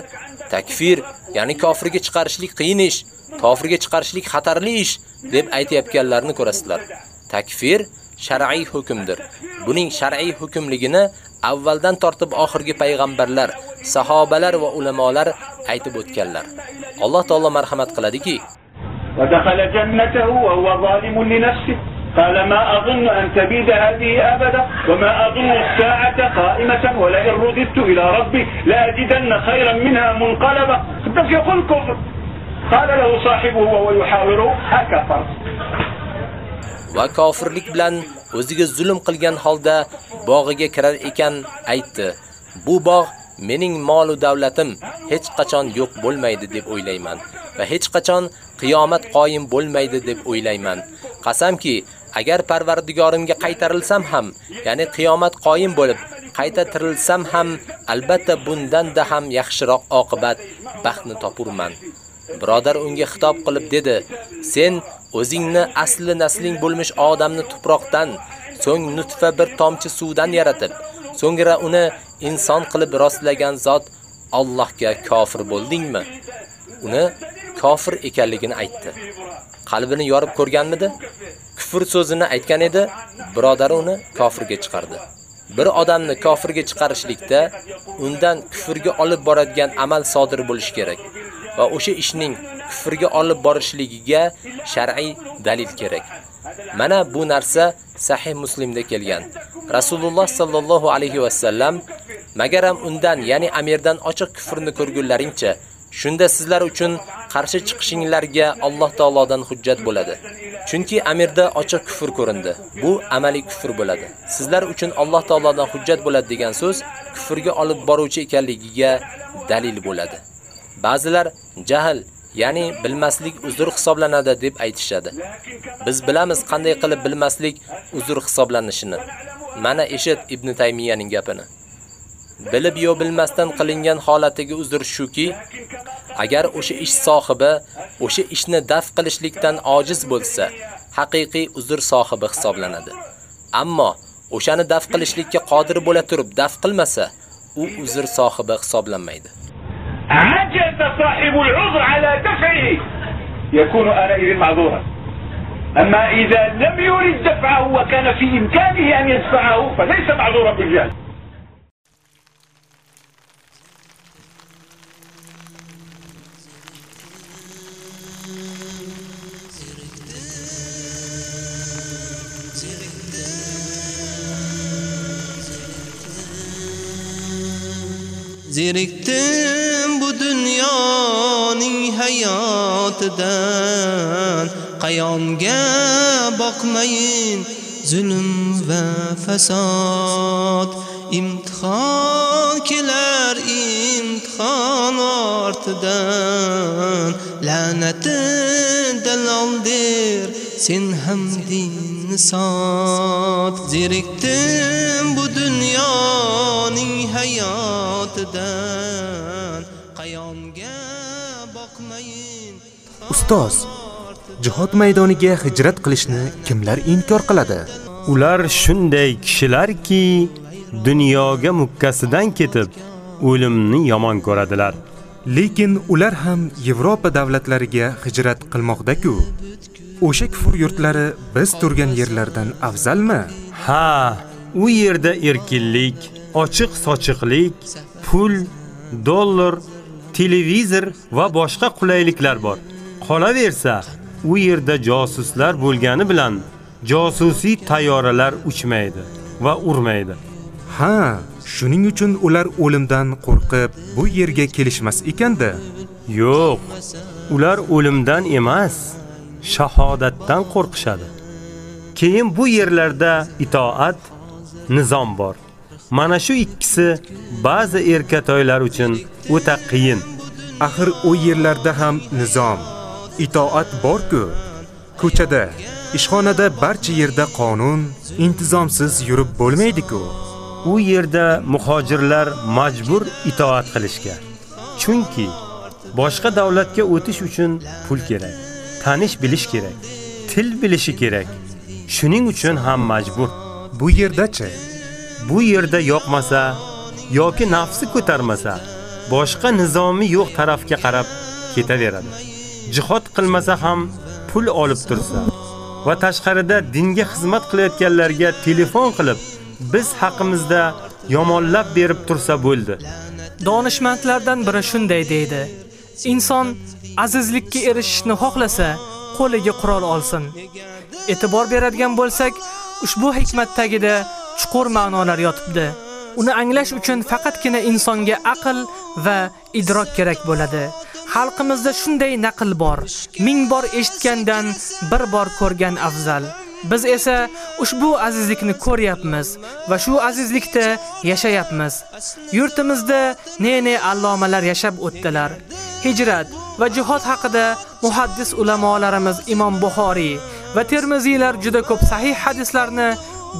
takfir, ya'ni kofirga chiqarishlik qiyin ish, kofirga chiqarishlik xatarli ish deb aytayotganlarni ko'rasizlar. Takfir shar'iy hukmdir. Buning shar'iy hukmligini avvaldan tortib oxirgi payg'ambarlar, sahobalar va ulamolar aytib o'tganlar. Alloh taolo marhamat qiladiki, ودخل جنته وهو ظالم لنفسه قال ما أظن أن تبيد هذه أبدا وما أظن الساعة قائمة ولئن رددت إلى ربي لأجدن خيرا منها منقلبا بس يقول كفر قال له صاحبه وهو يحاوره أكفر va kofirlik bilan o'ziga zulm qilgan holda bog'iga kirar ekan aytdi. Bu bog' mening mol va davlatim hech qachon yo'q bo'lmaydi deb o'ylayman va hech qachon qiyomat qoyim bo'lmaydi deb o'ylayman. Qasamki, agar Parvardigorimga qaytarilsam ham, ya'ni qiyomat qoyim bo'lib, qayta tirilsam ham, albatta bundan-da ham yaxshiroq oqibat, baxtni topurman. Birodar unga xitob qilib dedi: "Sen o'zingni asli nasling bo'lmish odamni tuproqdan, so'ng nutfa bir tomchi suvdan yaratib, so'ngra uni inson qilib rostlagan zot Allohga kofir bo'ldingmi?" Uni kofir ekanligini aytdi. Qalbini yorib ko'rganmidi? Kufr so'zini aytgan edi, birodari uni kofirga chiqardi. Bir odamni kofirga chiqarishlikda undan kufrga olib boradigan amal sodir bo'lishi kerak va o'sha ishning kufrga olib borishligiga shar'iy dalil kerak. Mana bu narsa Sahih Muslimda kelgan. Rasululloh sallallohu alayhi va sallam magaram undan, ya'ni amirdan ochiq kufrni ko'rgunlaringcha, shunda sizlar uchun qarshi chiqishinglarga Alloh taolodan hujjat bo'ladi. Chunki amirda ochiq kufr ko'rindi. Bu amaliy kufr bo'ladi. Sizlar uchun Alloh taolodan hujjat bo'ladi degan so'z kufrga olib boruvchi ekanligiga dalil bo'ladi. Ba'zilar jahl, ya'ni bilmaslik uzr hisoblanadi deb aytishadi. Biz bilamiz qanday qilib bilmaslik uzr hisoblanishini. Mana eshit Ibn Taymiyaning gapini. Bilib yo bilmasdan qilingan holatdagi uzr shuki, agar o'sha ish sohibi o'sha ishni daf qilishlikdan ojiz bo'lsa, haqiqiy uzr sohibi hisoblanadi. Ammo o'shani daf qilishlikka qodir bo'la turib daf qilmasa, u uzr sohibi hisoblanmaydi. عجز صاحب العذر على دفعه يكون آنئذ معذورا. أما إذا لم يرد دفعه وكان في إمكانه أن يدفعه فليس معذورا بالجهل. Zerikdim bu dunyoning hayotidan. Qayonga boqmayin zulm va fasod. Imtihon kelar imtihon ortidan. La'nati daloldir sen ham dinni sot zerikdim bu dunyoning hayotidan qayonga boqmayin Ustoz, jihod maydoniga hijrat qilishni kimlar inkor qiladi? Ular shunday kishilarki, dunyoga mukkasidan ketib, o'limni yomon ko'radilar. Lekin ular ham Yevropa davlatlariga hijrat qilmoqda-ku. O'sha kufr yurtlari biz turgan yerlardan afzalmi? Ha, u yerda erkinlik, ochiq sochiqlik, pul, dollar, televizor va boshqa qulayliklar bor. Qolaversa, u yerda josuslar bo'lgani bilan josusiy tayyoralar uchmaydi va urmaydi. Ha, shuning uchun ular o'limdan qo'rqib bu yerga kelishmas ekanda. Yo'q, ular o'limdan emas, shahodatdan qo'rqishadi. Keyin bu yerlarda itoat, nizom bor. Mana shu ikkisi ba'zi erkatoylar uchun o'ta qiyin. Axir u yerlarda ham nizom, itoat bor-ku. Ko'chada, ishxonada barcha yerda qonun, intizomsiz yurib bo'lmaydi-ku. U yerda muhojirlar majbur itoat qilishga. Chunki boshqa davlatga o'tish uchun pul kerak, tanish bilish kerak, til bilishi kerak. Shuning uchun ham majbur. Bu yerda-chi? Bu yerda yoqmasa yoki nafsi ko'tarmasa, boshqa nizomi yo'q tarafga qarab ketaveradi. Jihod qilmasa ham pul olib tursa va tashqarida dinga xizmat qilayotganlarga telefon qilib, biz haqimizda yomonlab berib tursa bo'ldi. Donishmandlardan biri shunday deydi: Inson azizlikka erishishni xohlasa, qo'liga qurol olsin. E'tibor beradigan bo'lsak, ushbu hikmat tagida chuqur ma'nolar yotibdi. Uni anglash uchun faqatgina insonga aql va idrok kerak bo'ladi. Xalqimizda shunday naql bor. Ming bor eshitgandan bir bor ko'rgan afzal. Biz esa ushbu azizlikni ko'ryapmiz va shu azizlikda yashayapmiz. Yurtimizda ne-ne allomalar yashab o'tdilar. Hijrat va jihod haqida muhaddis ulamolarimiz Imom Buxoriy va Termiziylar juda ko'p sahih hadislarni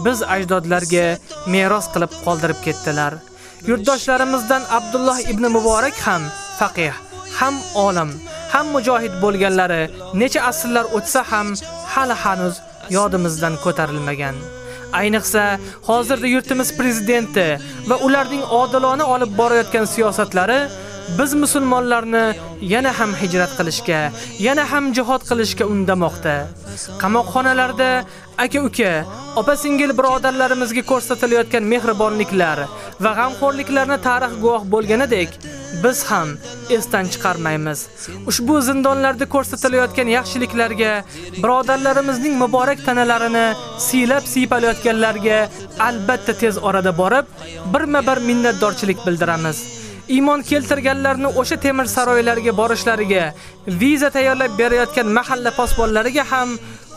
biz ajdodlarga meros qilib qoldirib ketdilar. Yurtdoshlarimizdan Abdulloh ibn Muborak ham faqih, ham olim, ham mujohid bo'lganlari necha asrlar o'tsa ham hali hanuz yodimizdan ko'tarilmagan. Ayniqsa hozirda yurtimiz prezidenti va ularning odilona olib borayotgan siyosatlari biz musulmonlarni yana ham hijrat qilishga, yana ham jihad qilishga undamoqda. Qamoqxonalarda aka-uka, opa-singil birodarlarimizga ko'rsatilayotgan mehribonliklar va g'amxo'rliklarni tarix guvoh bo'lganidek, biz ham esdan chiqarmaymiz. Ushbu zindonlarda ko'rsatilayotgan yaxshiliklarga, birodarlarimizning muborak tanalarini siylab siypalayotganlarga albatta tez orada borib, birma-bir minnatdorchilik bildiramiz. Iymon keltirganlarni o'sha temir saroylarga borishlariga, viza tayyorlab berayotgan mahalla posbonlariga ham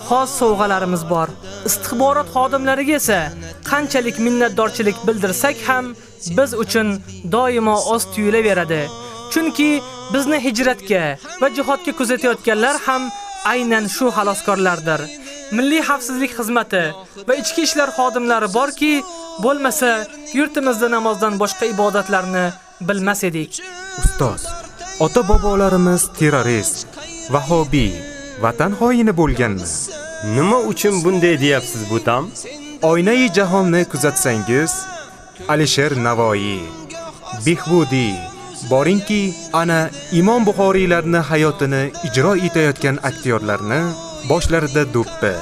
xos sovg'alarimiz bor. Istixborot xodimlariga esa qanchalik minnatdorchilik bildirsak ham biz uchun doimo oz tuyulaveradi. Chunki bizni hijratga va jihodga kuzatayotganlar ham aynan shu xaloskorlardir. Milliy xavfsizlik xizmati va ichki ishlar xodimlari borki, bo'lmasa yurtimizda namozdan boshqa ibodatlarni bilmas edik. Ustoz, ota bobolarimiz terrorist, vahobiy, vatan xoini bo'lganmi? Nima uchun bunday deyapsiz bu tam? Oynai jahonni kuzatsangiz, Alisher Navoiy, Behbudi, boringki, ana Imom Buxoriylarni hayotini ijro etayotgan aktyorlarni boshlarida do'ppi,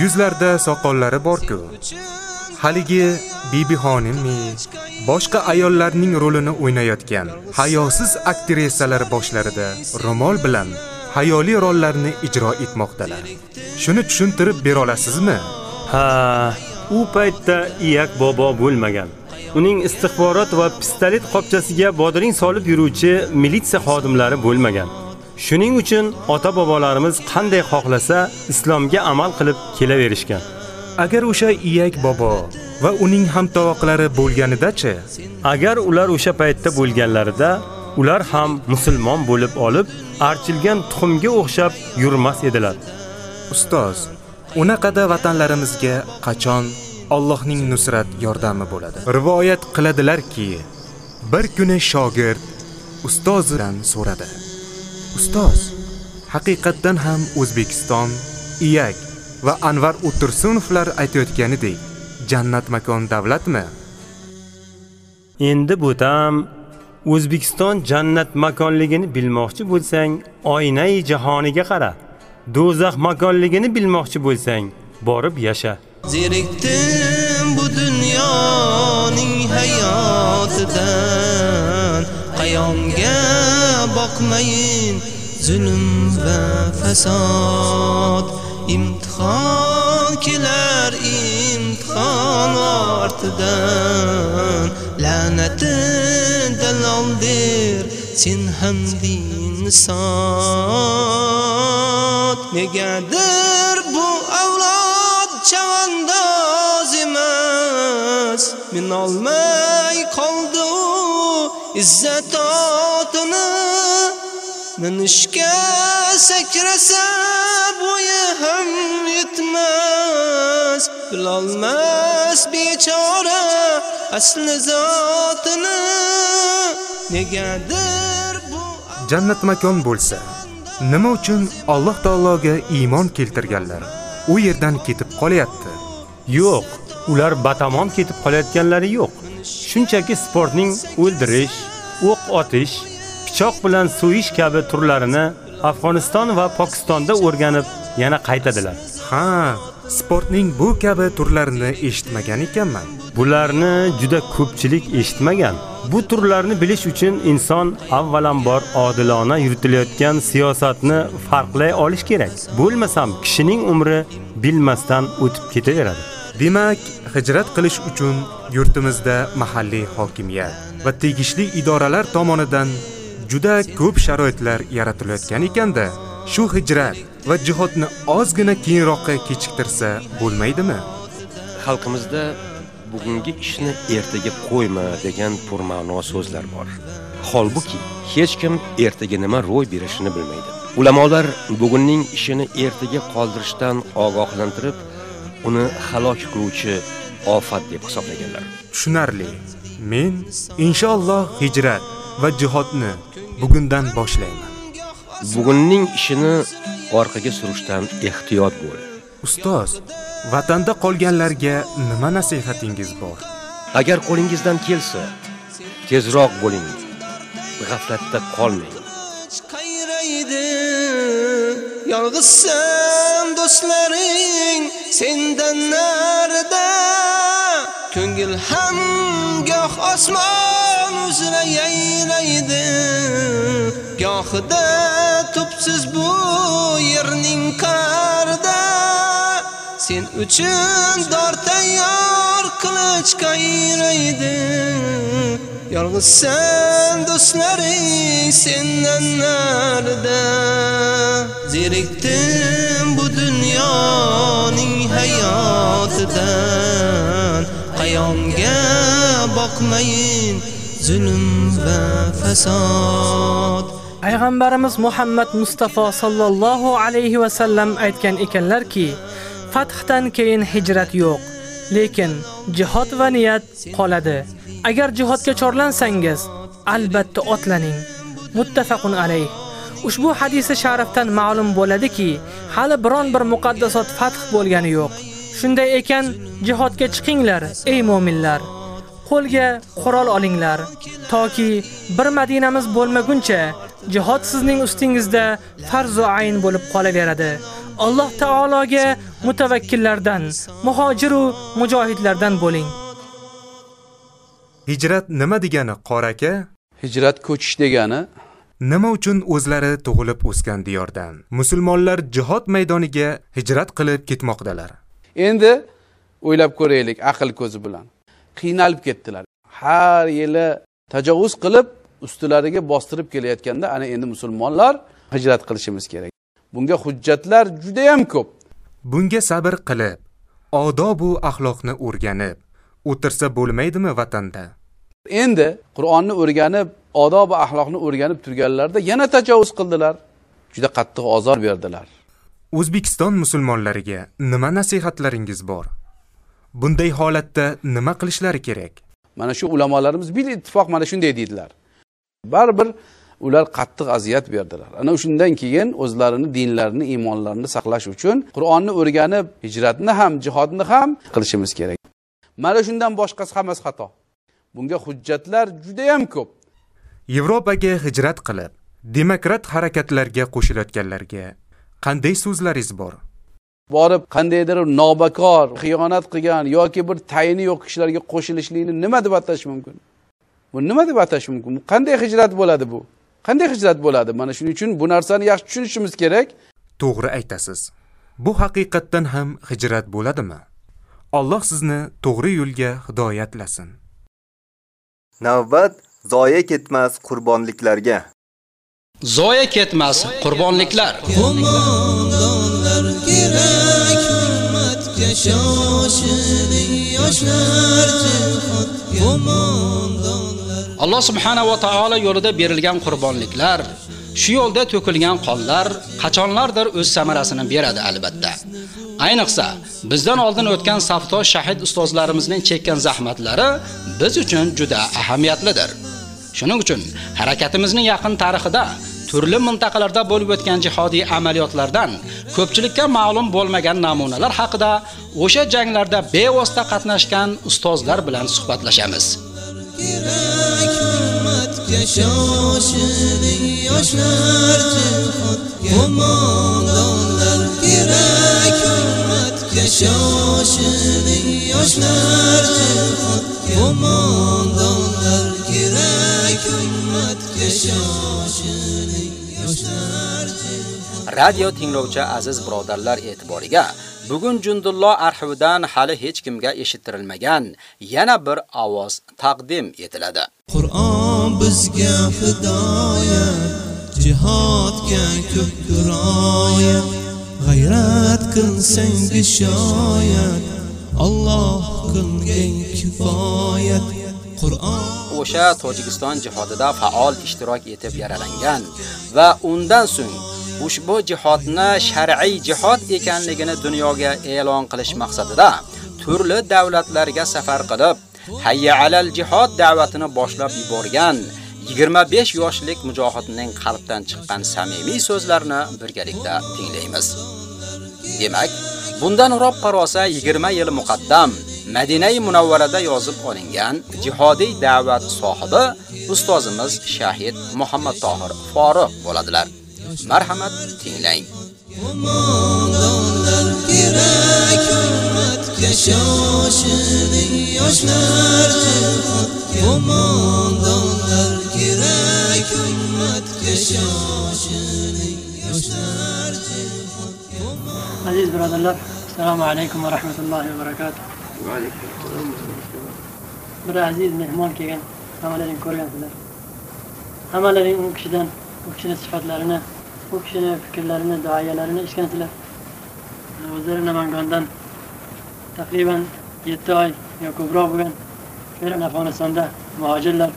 yuzlarida soqollari bor-ku. Haligi bibixonimmi boshqa ayollarning rolini o'ynayotgan hayosiz aktrisalar boshlarida ro'mol bilan hayoliy rollarni ijro etmoqdalar. Shuni tushuntirib bera olasizmi? Ha, u paytda iyak bobo bo'lmagan. Uning istixborot va pistolet qopchasiga bodring solib yuruvchi militsiya xodimlari bo'lmagan. Shuning uchun ota-bobolarimiz qanday xohlasa islomga amal qilib kelaverishgan. Agar o'sha iyak bobo va uning hamtovoqlari bo'lganida-chi? Agar ular o'sha paytda bo'lganlarida, ular ham musulmon bo'lib olib, archilgan tuxumga o'xshab yurmas edilar. Ustoz, unaqada vatanlarimizga qachon Allohning nusrat yordami bo'ladi? Rivoyat qiladilarki, bir kuni shogird ustozidan so'radi. Ustoz, haqiqatdan ham O'zbekiston iyak va Anvar O'tirsunovlar aytayotganidek jannat makon davlatmi? endi bo'tam o'zbekiston jannat makonligini bilmoqchi bo'lsang oynai jahoniga qara. Do'zax makonligini bilmoqchi bo'lsang borib yasha. Zerikdim bu dunyoning hayotidan. Qayonga boqmayin zulm va fasod Imtihon kelar imtihon ortidan La'nati daloldir sen ham insot Negadir bu avlod chavandoz emas Min qoldi u izzat otini Minishga sakrasa bo'yi ham yetmas Bilolmas bechora asli zotini Negadir Jannat makon bo'lsa, nima uchun Alloh taologa iymon keltirganlar u yerdan ketib qolyapti? Yo'q, ular batamom ketib qolayotganlari yo'q. Shunchaki sportning o'ldirish, o'q otish, pichoq bilan so'yish kabi turlarini Afg'oniston va Pokistonda o'rganib, yana qaytadilar. Ha, sportning bu kabi turlarini eshitmagan ekanman. Bularni juda ko'pchilik eshitmagan. Bu turlarni bilish uchun inson avvalambor odilona yuritilayotgan siyosatni farqlay olish kerak. Bo'lmasam kishining umri bilmasdan o'tib ketaveradi. Demak, hijrat qilish uchun yurtimizda mahalliy hokimiyat va tegishli idoralar tomonidan juda ko'p sharoitlar yaratilayotgan ekanda, shu hijrat va jihodni ozgina keyinroqqa kechiktirsa bo'lmaydimi? Xalqimizda bugungi ishni ertaga qo'yma degan purma'no so'zlar bor. Holbuki hech kim ertaga nima ro'y berishini bilmaydi. Ulamolar bugunning ishini ertaga qoldirishdan ogohlantirib, uni halok qiluvchi ofat deb hisoblaganlar. Tushunarli. Men inshaalloh hijrat va jihodni bugundan boshlayman. Bugunning ishini orqaga surishdan ehtiyot bo'l. Ustoz, vatanda qolganlarga nima nasihatingiz bor? Agar qo'lingizdan kelsa, tezroq bo'ling. G'aflatda qolmang. qayraydi Yolg'izsan do'stlaring sendan narida Ko'ngil ham goh osmon uzra yayraydi Gohida tubsiz bu yerning qarida. Sen uchun dor tayyor qilich qayraydi. Yolg'izsan do'stlaring sendan narida. Zerikdim bu dunyoning hayotidan Qayonga boqmayin zulm va fasod Payg'ambarimiz Muhammad Mustafa sallallohu alayhi va sallam aytgan ekanlarki, fathdan keyin hijrat yo'q, lekin jihod va niyat qoladi. Agar jihodga chorlansangiz, albatta otlaning. Muttafaqun alayh. Ushbu hadisi sharifdan ma'lum bo'ladiki, hali biron bir muqaddasot fath bo'lgani yo'q. Shunday ekan, jihodga chiqinglar, ey mu'minlar. Qo'lga qurol olinglar, toki bir Madinamiz bo'lmaguncha jihod sizning ustingizda farz va ayn bo'lib qolaveradi. Alloh taologa mutavakkillardan, muhojir va mujohidlardan bo'ling. Hijrat nima degani, qora aka? Hijrat ko'chish degani Nima uchun o'zlari tug'ilib o'sgan diyordan musulmonlar jihod maydoniga hijrat qilib ketmoqdalar? Endi o'ylab ko'raylik aql ko'zi bilan. Qiynalib ketdilar. Har yili tajovuz qilib ustilariga bostirib kelayotganda ana endi musulmonlar hijrat qilishimiz kerak. Bunga hujjatlar juda ham ko'p. Bunga sabr qilib, odob va axloqni o'rganib, o'tirsa bo'lmaydimi vatanda? Endi Qur'onni o'rganib, odob va axloqni o'rganib turganlarda yana tajovuz qildilar. Juda qattiq ozor berdilar. O'zbekiston musulmonlariga nima nasihatlaringiz bor? Bunday holatda nima qilishlari kerak? Mana shu ulamolarimiz bil ittifoq mana shunday deydilar. Baribir ular qattiq aziyat berdilar. Ana shundan keyin o'zlarini dinlarini, iymonlarini saqlash uchun Qur'onni o'rganib, hijratni ham, jihodni ham qilishimiz kerak. Mana shundan boshqasi hammasi xato. bunga hujjatlar juda ham ko'p Yevropaga hijrat qilib, demokrat harakatlarga qo'shilayotganlarga qanday so'zlaringiz bor? borib qandaydir nobakor xiyonat qilgan yoki bir tayini yo'q kishilarga qo'shilishlikni nima deb atash mumkin bu nima deb atash mumkin qanday hijrat bo'ladi bu qanday hijrat bo'ladi mana shuning uchun bu narsani yaxshi tushunishimiz kerak To'g'ri aytasiz. Bu haqiqatdan ham hijrat bo'ladimi? Alloh sizni to'g'ri yo'lga hidoyatlasin. Navbat zoya ketmas qurbonliklarga. Zoya ketmas qurbonliklar. Qo'mondonlar kerak hurmatga shoshiling yoshlar qo'mondonlar alloh subhanahu va taolo yo'lida berilgan qurbonliklar shu yo'lda to'kilgan qonlar qachonlardir o'z samarasini beradi albatta. Ayniqsa bizdan oldin o'tgan safto shahid ustozlarimizning chekkan zahmatlari biz uchun juda ahamiyatlidir shuning uchun harakatimizning yaqin tarixida turli mintaqalarda bo'lib o'tgan jihodiy amaliyotlardan ko'pchilikka ma'lum bo'lmagan namunalar haqida o'sha janglarda bevosita qatnashgan ustozlar bilan suhbatlashamiz. Yoshlar qo'mondonlar kerak hurmatga shoshiling yoshlar qo'mondonlar радио shoshiling азиз биродарлар эътиборига бүгүн birodarlar архивидан bugun эч arxividan hali hech kimga yana bir ovoz taqdim etiladi. Qur'on bizga hidoyat jihodga ko'p duroyat g'ayrat qilsang shoyat Alloh qilgan kifoyat O'sha Tojikiston jihodida faol ishtirok etib yaralangan va undan so'ng ushbu jihodni shar'iy jihod ekanligini dunyoga e'lon qilish maqsadida turli davlatlarga safar qilib, hayya alal jihod da'vatini boshlab yuborgan 25 yoshlik mujohidning qalbdan chiqqan samimiy so'zlarini birgalikda tinglaymiz. Demak, bundan roppa qarosa 20 yil muqaddam Madinai Munawvarada yozib olingan jihodiy da'vat sohibi ustozimiz Shahid Muhammad Tohir Foruq bo'ladilar. Marhamat tinglang. Shoshiling yoshlar qo'mondonlar kerak shoshiling yoshlar Aziz birodarlar, assalomu alaykum va rahmatullohi va barakatuh. Bir aziz mehmon kelgan, hammalaring ko'rgansizlar. Hammalaring u kishidan, u kishining sifatlarini, u kishining fikrlarini, duoyalarini eshitgansizlar. O'zlari Namangandan taqriban 7 oy yo ko'proq bo'lgan Eron Afg'onistonda muhojirlar.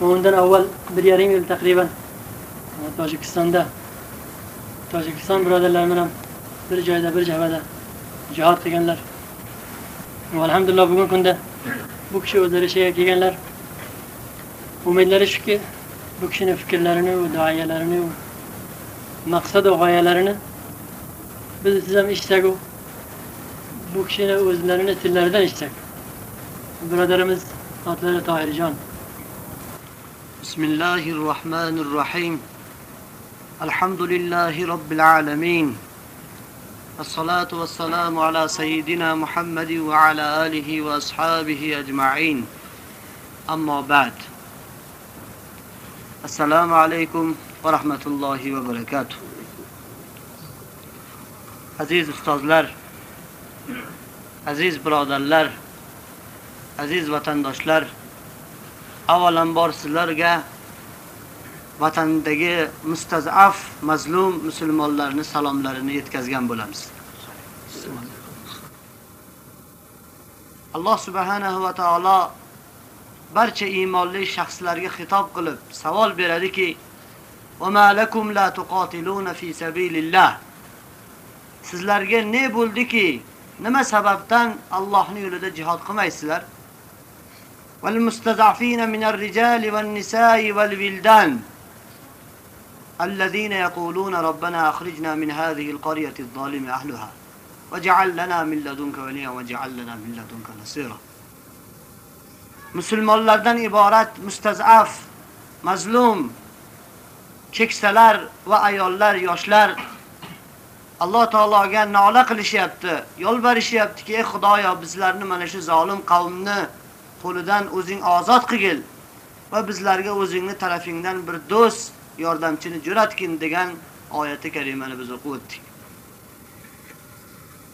Undan avval 1,5 yil taqriban Tojikistonda Tojikiston birodarlar bilan bir joyda, bir jabhada jihad qilganlar. Va bugungi kunda bu kishi киши өздөрү kelganlar. Umidlari shuki, bu kishining fikrlarini va duoyalarini максаду maqsad биз g'oyalarini biz siz ham eshitsak bu kishini o'zlarini tillaridan eshitsak. Birodarimiz otlari Tohirjon. Bismillahir Rahmanir Rahim. Alhamdulillahi Rabbil. الصلاة والسلام على سيدنا محمد وعلى آله وأصحابه أجمعين. أما بعد السلام عليكم ورحمة الله وبركاته. Aziz ustozlar, aziz birodarlar, aziz vatandoshlar, avvalambor sizlarga vatandagi mustazaf, mazlum musulmonlarni salomlarini yetkazgan bo'lamiz. Alloh subhanahu va taolo barcha iymonli shaxslarga xitob qilib savol beradiki: "Va ma la tuqatiluna fi sabilillah?" Sizlarga ne bo'ldiki, nima sababdan Allohning yo'lida jihad qilmaysizlar? Wal mustazafina minar rijali wan nisa'i wal wildan الذين يقولون ربنا أخرجنا من هذه القرية الظالم أهلها واجعل لنا من لدنك وليا واجعل لنا من لدنك نصيرا musulmonlardan iborat mustazaf, mazlum keksalar va ayollar, yoshlar Alloh taologa nola qilishyapti, yolborishyaptiki, ey Xudoyo, bizlarni mana shu zolim qavmni qo'lidan o'zing ozod qilgil va bizlarga o'zingni tarafingdan bir do'st, yordamchini jo'natgin degan oyati karimani biz o'qib o'tdik.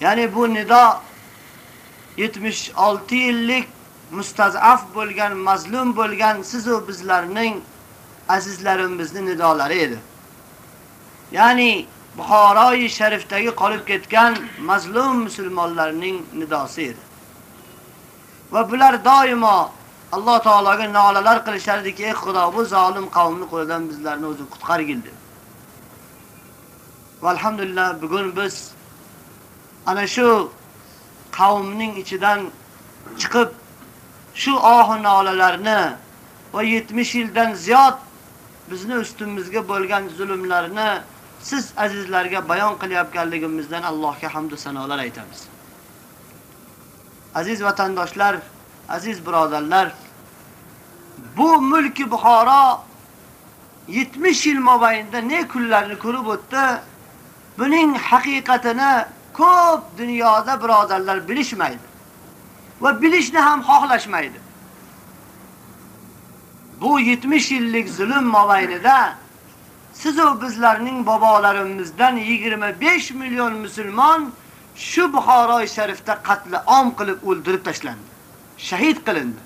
Ya'ni bu nido 76 yillik mustazaf bo'lgan, mazlum bo'lgan siz va bizlarning azizlarimizning nidolari edi. Ya'ni Buxoroy sharifdagi qolib ketgan mazlum musulmonlarning nidosi edi. Va bular doimo Alloh taologa nolalar qilishardiki, ey Xudo, bu zolim qavmni qo'lidan bizlarni o'zi qutqargil deb. Va alhamdulillah bugun biz ana shu qavmning ichidan chiqib shu ohu nolalarni va 70 yildan ziyod bizni ustimizga bo'lgan zulmlarni siz azizlarga bayon qilyapganligimizdan Allohga hamd va sanolar aytamiz. Aziz vatandoshlar, aziz birodarlar, bu mulki Buxoro 70 yil mobaynida ne küllerini ko'rib o'tdi. Buning haqiqatini ko'p dunyoda birodarlar bilishmaydi va bilishni ham xohlashmaydi. Bu 70 yillik zulm mobaynida siz va bizlarning bobolarimizdan 25 million musulmon shu buxoroy sharifda qatli om qilib o'ldirib tashlandi. Shahid qilindi.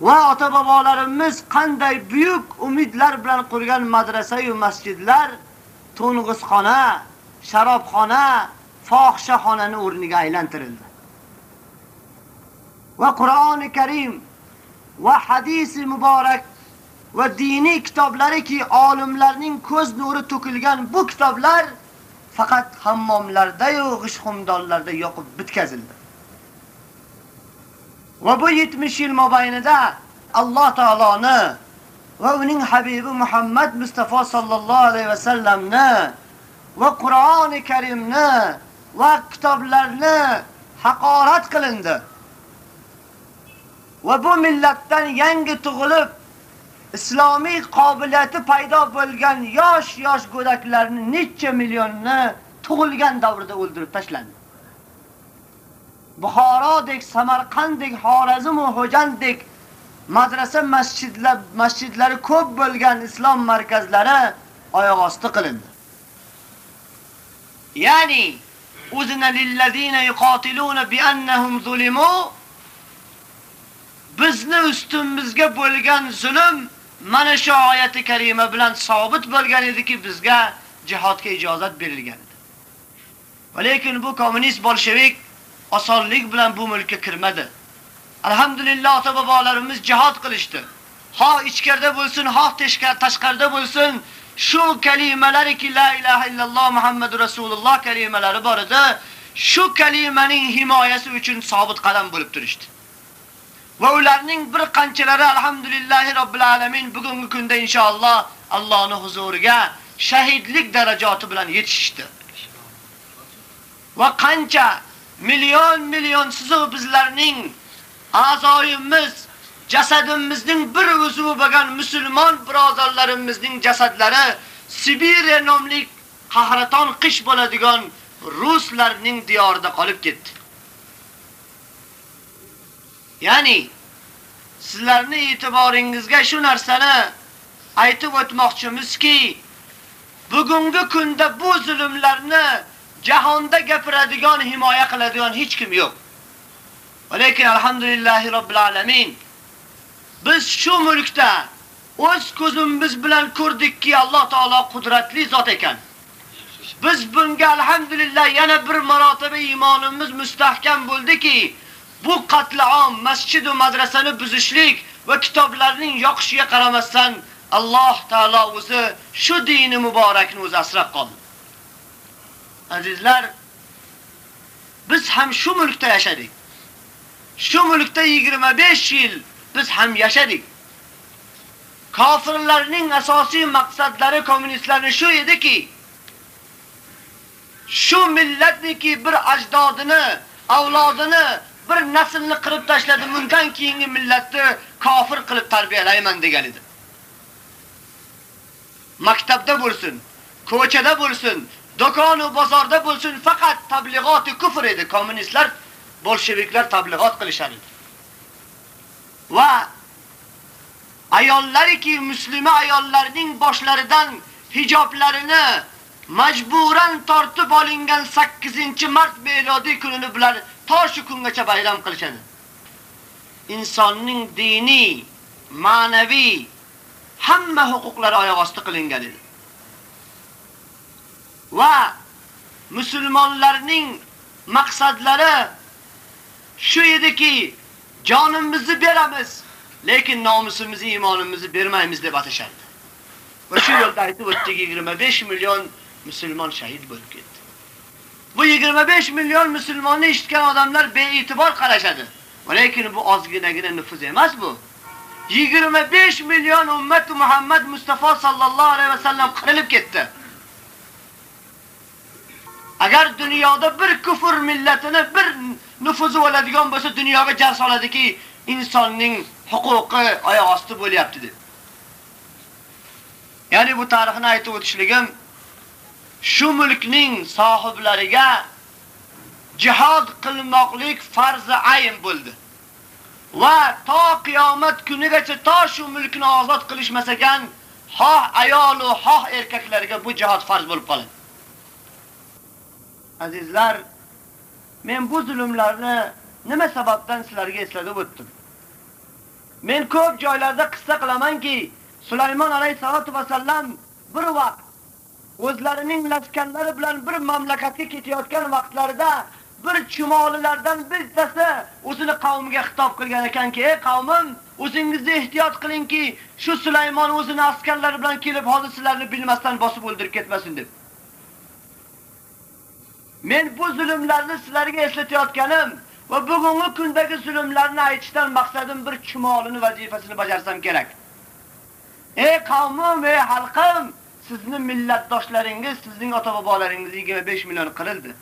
Va ota bobolarimiz qanday buyuk umidlar bilan qurgan madrasa-yu masjidlar to'ng'izxona, sharobxona, fohishaxonani o'rniga aylantirildi. Va Qur'oni Karim va hadisi muborak va diniy kitoblariki olimlarning ko'z nuri to'kilgan bu kitoblar faqat hammomlarda yu g'ishxumdonlarda yoqib bitkazildi. Va bu 70 yil mobaynida Alloh taoloni va uning habibi Muhammad Mustafa sallallohu alayhi va sallamni va Qur'oni Karimni va kitoblarni haqorat qilindi. Va bu millatdan yangi tug'ilib islomiy qobiliyati paydo bo'lgan yosh-yosh go'daklarni necha millionni tug'ilgan davrda o'ldirib tashlandi. Buxorodek, Samarqanddek, Xorazm va Xo'janddek madrasa masjidlar masjidlari ko'p bo'lgan islom markazlari oyoq osti qilindi. Ya'ni uzna lillazina yuqatiluna bi annahum zulimu bizni ustimizga bo'lgan zulm mana shu oyati karima bilan sabit bo'lgan ediki bizga jihodga ijozat berilgan edi. Lekin bu kommunist bolshevik osonlik bilan bu mulkka kirmadi. Alhamdulillah ota bobolarimiz jihad qilishdi. Ha ichkarida bo'lsin, ha tashqarida bo'lsin, shu kalimalariki la ilaha illalloh Muhammad rasululloh kalimalari bor edi. Shu kalimaning himoyasi uchun sobit qadam bo'lib turishdi. Va ularning bir qanchalari alhamdulillah robbil alamin bugungi kunda inshaalloh Allohning huzuriga shahidlik darajati bilan yetishdi. Va qancha million million siz bizlarning a'zoyimiz jasadimizning bir uzvi bo'lgan musulmon birodarlarimizning jasadlari Sibir nomli qahraton qish bo'ladigan ruslarning diyorida qolib ketdi. Ya'ni sizlarni e'tiboringizga shu narsani aytib o'tmoqchimizki, bugungi kunda bu zulmlarni jahonda gapiradigan, himoya qiladigan hech kim yo'q. Lekin alhamdulillahi robbil alamin biz shu mulkda o'z ko'zimiz bilan ko'rdikki, Alloh taolo qudratli zot ekan. Biz bunga alhamdulillah yana bir marotaba iymonimiz mustahkam bo'ldiki, bu qatlaom, masjid va madrasani buzishlik va kitoblarning yoqishiga qaramasdan Alloh taolo o'zi shu dini muborakni o'zi asrab qoldi. Azizlar, biz ham shu mulkda yashadik. Shu mulkda 25 yil biz ham yashadik. Kofirlarning asosiy maqsadlari kommunistlarning shu ediki, shu millatniki bir ajdodini, avlodini bir naslni qilib tashladi, bundan keyingi millatni kofir qilib tarbiyalayman degan edi. Maktabda bo'lsin, ko'chada bo'lsin, dokonu bozorda bo'lsin, faqat tablig'oti kufr edi. Kommunistlar, bolsheviklar tablig'ot qilishar edi. Va ayollariki muslima ayollarning boshlaridan hijoblarini majburan tortib olingan 8-mart belodi kunini bular to shu kungacha bayram qilishadi. Insonning diniy, ma'naviy hamma huquqlari oyoq osti qilingan edi. Va musulmonlarning maqsadlari shu ediki, jonimizni beramiz, lekin nomusimizni, iymonimizni bermaymiz deb atashardi. Va yo'lda aytib o'tdik 25 million musulmon shahid bo'lib ketdi. Bu 25 million musulmonni eshitgan odamlar bee'tibor qarashadi. Lekin bu ozginagina nufuz emas bu. 25 million ummat Muhammad Mustafa sallallohu alayhi vasallam qirilib ketdi. Agar dunyoda bir kufr millatini bir nufuzi bo'ladigan bo'lsa, dunyoga jar soladiki, insonning huquqi oyoq osti bo'lyapti deb. Ya'ni bu tarixni aytib o'tishligim shu mulkning sohiblariga jihad qilmoqlik farzi ayn bo'ldi. Va to qiyomat kunigacha to shu mulkni ozod qilishmasagan xoh ayol xoh erkaklarga bu jihad farz bo'lib qoladi. Azizlar, men bu zulmlarni nima sababdan sizlarga eslatib o'tdim? Men ko'p joylarda qissa qilamanki, Sulaymon alayhisolatu vasallam bir vaqt o'zlarining laskarlari bilan bir mamlakatga ketayotgan vaqtlarida bir chumolilardan bittasi o'zini qavmiga xitob qilgan ekanki, "Ey qavmim, o'zingizni ehtiyot qilingki, shu Sulaymon o'zini askarlari bilan kelib hozir sizlarni bilmasdan bosib o'ldirib ketmasin" deb. Men bu zulmlarni sizlarga eslatayotganim va bugungi kundagi zulmlarni aytishdan maqsadim bir chumolini vazifasini bajarsam kerak. Ey qavmim, ey xalqim, sizni millatdoshlaringiz, sizning ota-bobolaringiz 25 million qirildi.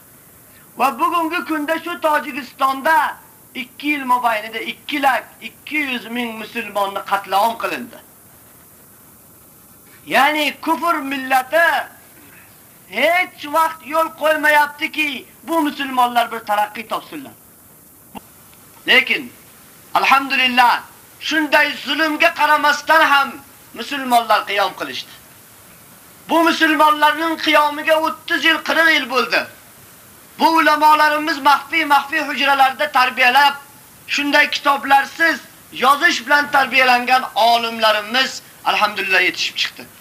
Va bugungi kunda shu Tojikistonda 2 yil mobaynida 2 lak 200 ming musulmonni qatlam qilindi. Ya'ni kufr millati hech vaqt yo'l qo'ymayaptiki, bu musulmonlar bir taraqqiy topsinlar. Lekin alhamdulillah shunday zulmga qaramasdan ham musulmonlar qiyom qilishdi. Bu musulmonlarning qiyomiga 30 yil, 40 yil bo'ldi. Bu ulamolarimiz maxfiy-maxfiy hujralarda tarbiyalab, shunday kitoblarsiz yozish bilan tarbiyalangan olimlarimiz alhamdulillah yetishib chiqdi.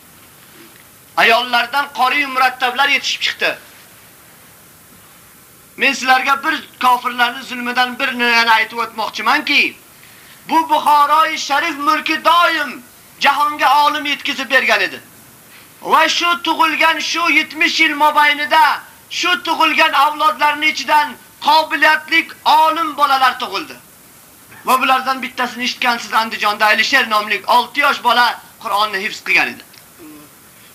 Ayollardan qori murattablar yetishib chiqdi. Men sizlarga bir kofirlarning zulmidan bir nimani aytib o'tmoqchimanki, bu Buxoroy sharif mulki doim jahonga olim yetkizib bergan edi. Va shu tug'ilgan shu 70 yil mobaynida shu tug'ilgan avlodlarning ichidan qobiliyatli olim bolalar tug'ildi. Va bulardan bittasini eshitgansiz Andijonda Alisher nomli 6 yosh bola Qur'onni hifz qilgan edi.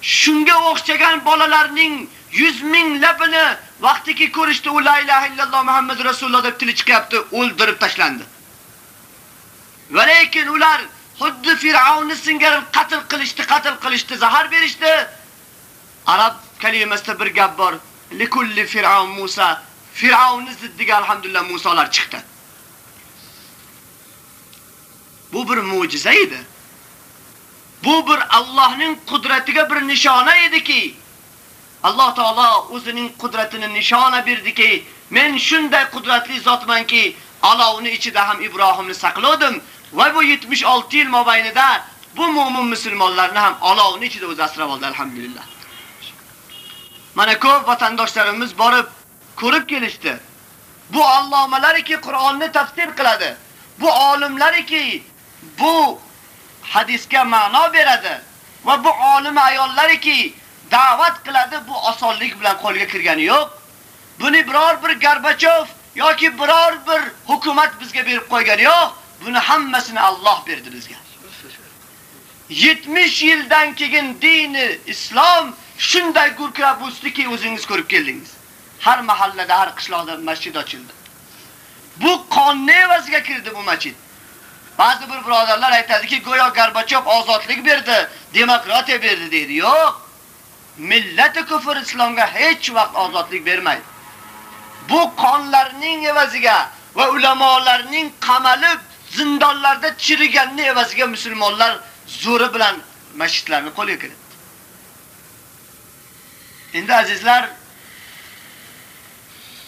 Shunga o'xshagan bolalarning 100 minglabini vaqtiki ko'rishdi u la ilaha illalloh Muhammad rasululloh deb tili chiqyapti, o'ldirib tashlandi. Va lekin ular xuddi Fir'avnni singari qatl qilishdi, qatl qilishdi, zahar berishdi. Arab kalimasida bir gap bor. Likulli Fir'avn Musa. Fir'avnni ziddiga alhamdulillah Musolar chiqdi. Bu bir mo'jiza edi. Bu bir Allohning qudratiga bir nishona ediki, Alloh taolo o'zining qudratini nishona berdiki, men shunday qudratli zotmanki, içi ichida ham Ibrohimni saqladim va bu 76 yil mobaynida bu mu'min musulmonlarni ham olovni ichida de asrab oldi alhamdulillah. Mana ko'p vatandoshlarimiz borib ko'rib kelishdi. Bu allomalariki Qur'onni tafsir qiladi. Bu olimlariki bu hadisga ma'no beradi va bu olim ayollariki da'vat qiladi, bu osonlik bilan qo'lga kirgani yo'q. Buni biror bir Garbachov yoki biror bir hukumat bizga berib qo'ygani yo'q. Buni hammasini Alloh berdi bizga. 70 yildan keyin dini islom shunday gurkirab o'sdiki o'zingiz ko'rib keldingiz. Har mahallada, har qishloqda masjid ochildi. Bu qonni evaziga kirdi bu masjid. Bazı bir birodarlar aytadiki, go'yo Gorbachov ozodlik berdi, demokratiya berdi deydi. Yo'q. Millati kufr islomga hech vaqt ozodlik bermaydi. Bu qonlarning evaziga va ulamolarning qamalib zindonlarda chiriganni evaziga musulmonlar zo'ri bilan masjidlarni qo'lga kiritdi. Endi azizlar,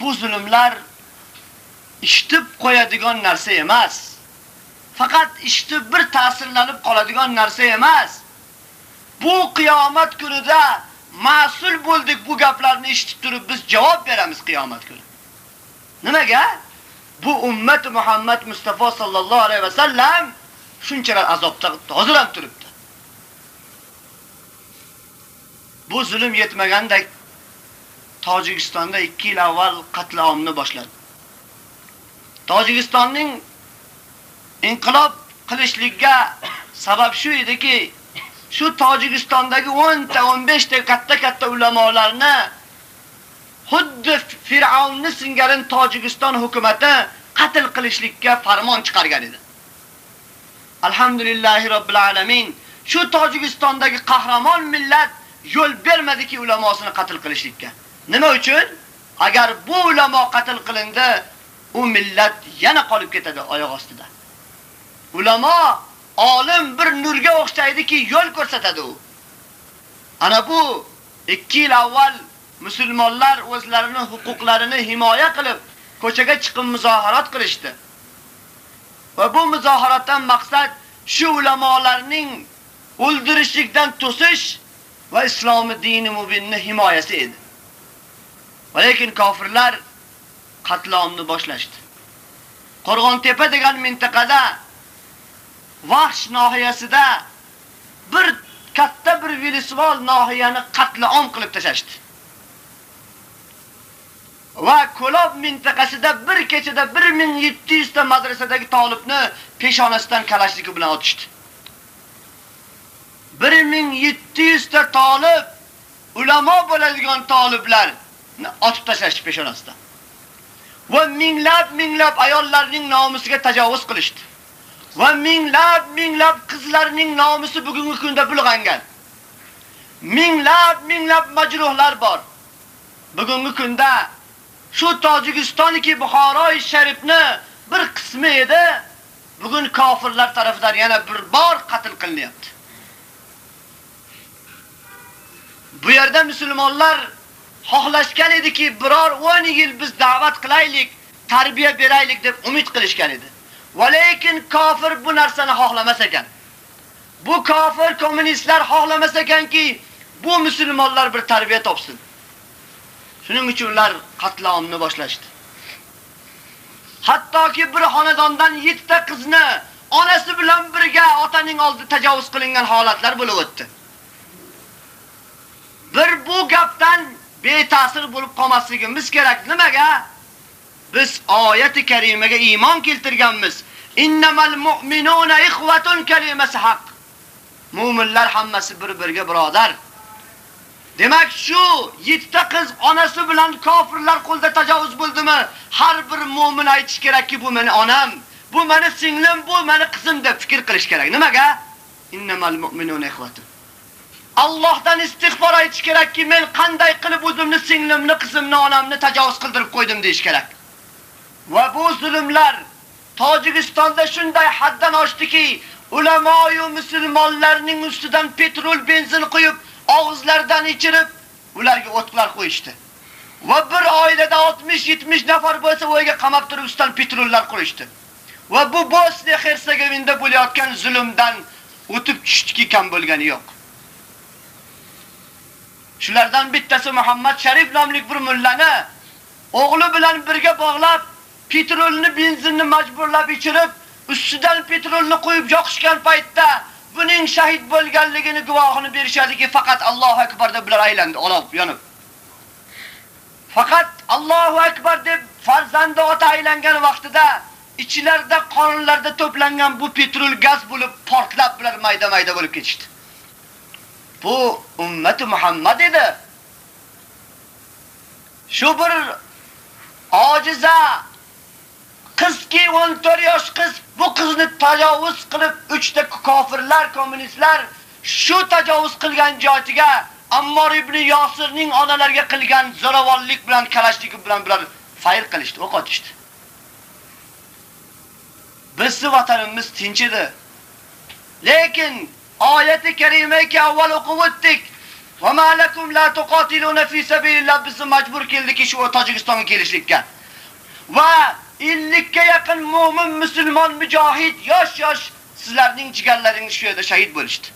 bu zulmlar ishtib qo'yadigan narsa emas. Faqat işte bir ta'sirlanib qoladigan narsa emas. Bu qiyomat kunida mas'ul bo'ldik bu gaplarni eshitib turib biz javob beramiz qiyomat kuni. Nimaga? Bu ummat Muhammad Mustafa sallallohu alayhi va sallam shunchalar azapta hazırlanıp turibdi. Bu zulm yetmaganda Tojikistonda 2 yil avval qatl boshladi. Tojikistonning inqilob qilishlikka sabab shu ediki, shu Tojikistondagi 10 ta 15 ta katta-katta ulamolarni xuddi Fir'avnni singarin Tojikiston hukumatı qatl qilishlikka farmon chiqargan edi. Alhamdulillahi robbil alamin. Shu Tojikistondagi qahramon millat yo'l bermadiki ulamosini qatl qilishlikka. Nima uchun? Agar bu ulamo qatl qilindi, u millat yana qolib ketadi oyoq ostida. Ulamo olim bir nurga o'xshaydiki, yo'l ko'rsatadi u. Ana bu 2 yil avval musulmonlar o'zlarini huquqlarini himoya qilib ko'chaga chiqib muzoharat qilishdi. Va bu muzoharatdan maqsad shu ulamolarning o'ldirishlikdan to'sish va islomi dini mubinni himoyasi edi. Lekin kofirlar qatlomni boshlashdi. Qo'rg'ontepa degan mintaqada Vahsh nohiyasida bir katta bir Velisvol nohiyani qatlom qilib tashashdi. Va Ko'lob mintaqasida bir kechada 1700 ta madrasadagi talibni peshonasidan kalashlik bilan otishdi. 1700 ta talib ulamo bo'ladigan taliblar otib tashlashdi peshonasidan. Va minglab minglab ayollarning nomusiga tajovuz qilishdi. Va minglab minglab qizlarning nomusi bugungi kunda bulg'angan. Minglab minglab majruhlar bor. Bugungi kunda shu Tojikistonniki Buxoro sharifni bir qismi edi, bugun kofirlar tomonidan yana bir bor qatl qilinyapti. Bu yerda musulmonlar xohlashgan ediki, biror 10 yil biz da'vat qilaylik, tarbiya beraylik deb umid qilishgan edi. Va lekin kofir bu narsani xohlamas ekan. Bu kofir kommunistlar xohlamas ekanki, bu musulmonlar bir tarbiya topsin. Shuning uchun ular qatlomni boshlashdi. Hattoki bir xonadondan 7 ta qizni onasi bilan birga otaning oldida tajovuz qilingan holatlar bo'lib o'tdi. Bir bu gapdan beta'sir bo'lib qolmasligimiz kerak. Nimaga? Biz ayeti karimaga iymon keltirganmiz. Innamal mu'minune ikhwatun kelimesi haq. Mu'minlar hammasi bir-biriga birodar. Demak shu kız qiz onasi bilan kofirlar qo'lda tajovuz mu? Har bir mu'min aytish kerakki, bu meni onam, bu meni singlim, bu meni qizim deb fikr qilish kerak. Nimaga? Innamal mu'minuna ikhwatun. Allohdan istig'for aytish kerakki, men qanday qilib o'zimni singlimni, qizimni, onamni tajovuz qildirib qo'ydim deish kerak. Va bu zulmlar Tojikistonda shunday haddan oshdiki, ulamo va musulmonlarning ustidan petrol, benzin quyib, og'izlardan ichirib, ularga o'tlar qo'yishdi. Va bir oilada 60-70 nafar bo'lsa, o'yga qamab turib ustidan petrollar qo'yishdi. Va bu Bosniya Hersegovinda bo'layotgan zulmdan o'tib tushdiki kam bo'lgani yo'q. Shulardan bittasi Muhammad Sharif nomli bir mullani o'g'li bilan birga bog'lab, petrolni, benzinni majburlab ichirib, ustidan petrolni qo'yib yoqishgan paytda buning shahid bo'lganligini guvohini berishadiki, faqat Allohu akbar deb bular aylandi, olib, yonib. Faqat Allohu akbar deb farzandi ota aylangan vaqtida ichlarida qonunlarda to'plangan bu petrol gaz bo'lib portlab bular mayda-mayda bo'lib ketishdi. Bu ummati Muhammad edi. Shu bir ojiza Qizki 14 yosh qiz bu qizni tajovuz qilib, uchta kofirlar, kommunistlar shu tajovuz qilgan joytiga Ammor ibn Yosirning onalarga qilgan zo'ravonlik bilan, kalashlik bilan bular fayr qilishdi, o'q otishdi. Bizning vatanimiz tinch edi. Lekin oyati karimaga avval o'qib o'tdik. Va ma lakum la tuqatiluna fi sabilillah bizni majbur keldiki shu Tojikistonga kelishlikka. Va ga yaqin mo'min musulmon mujohid yosh-yosh sizlarning jigarlaringiz shu yerda shahid bo'lishdi.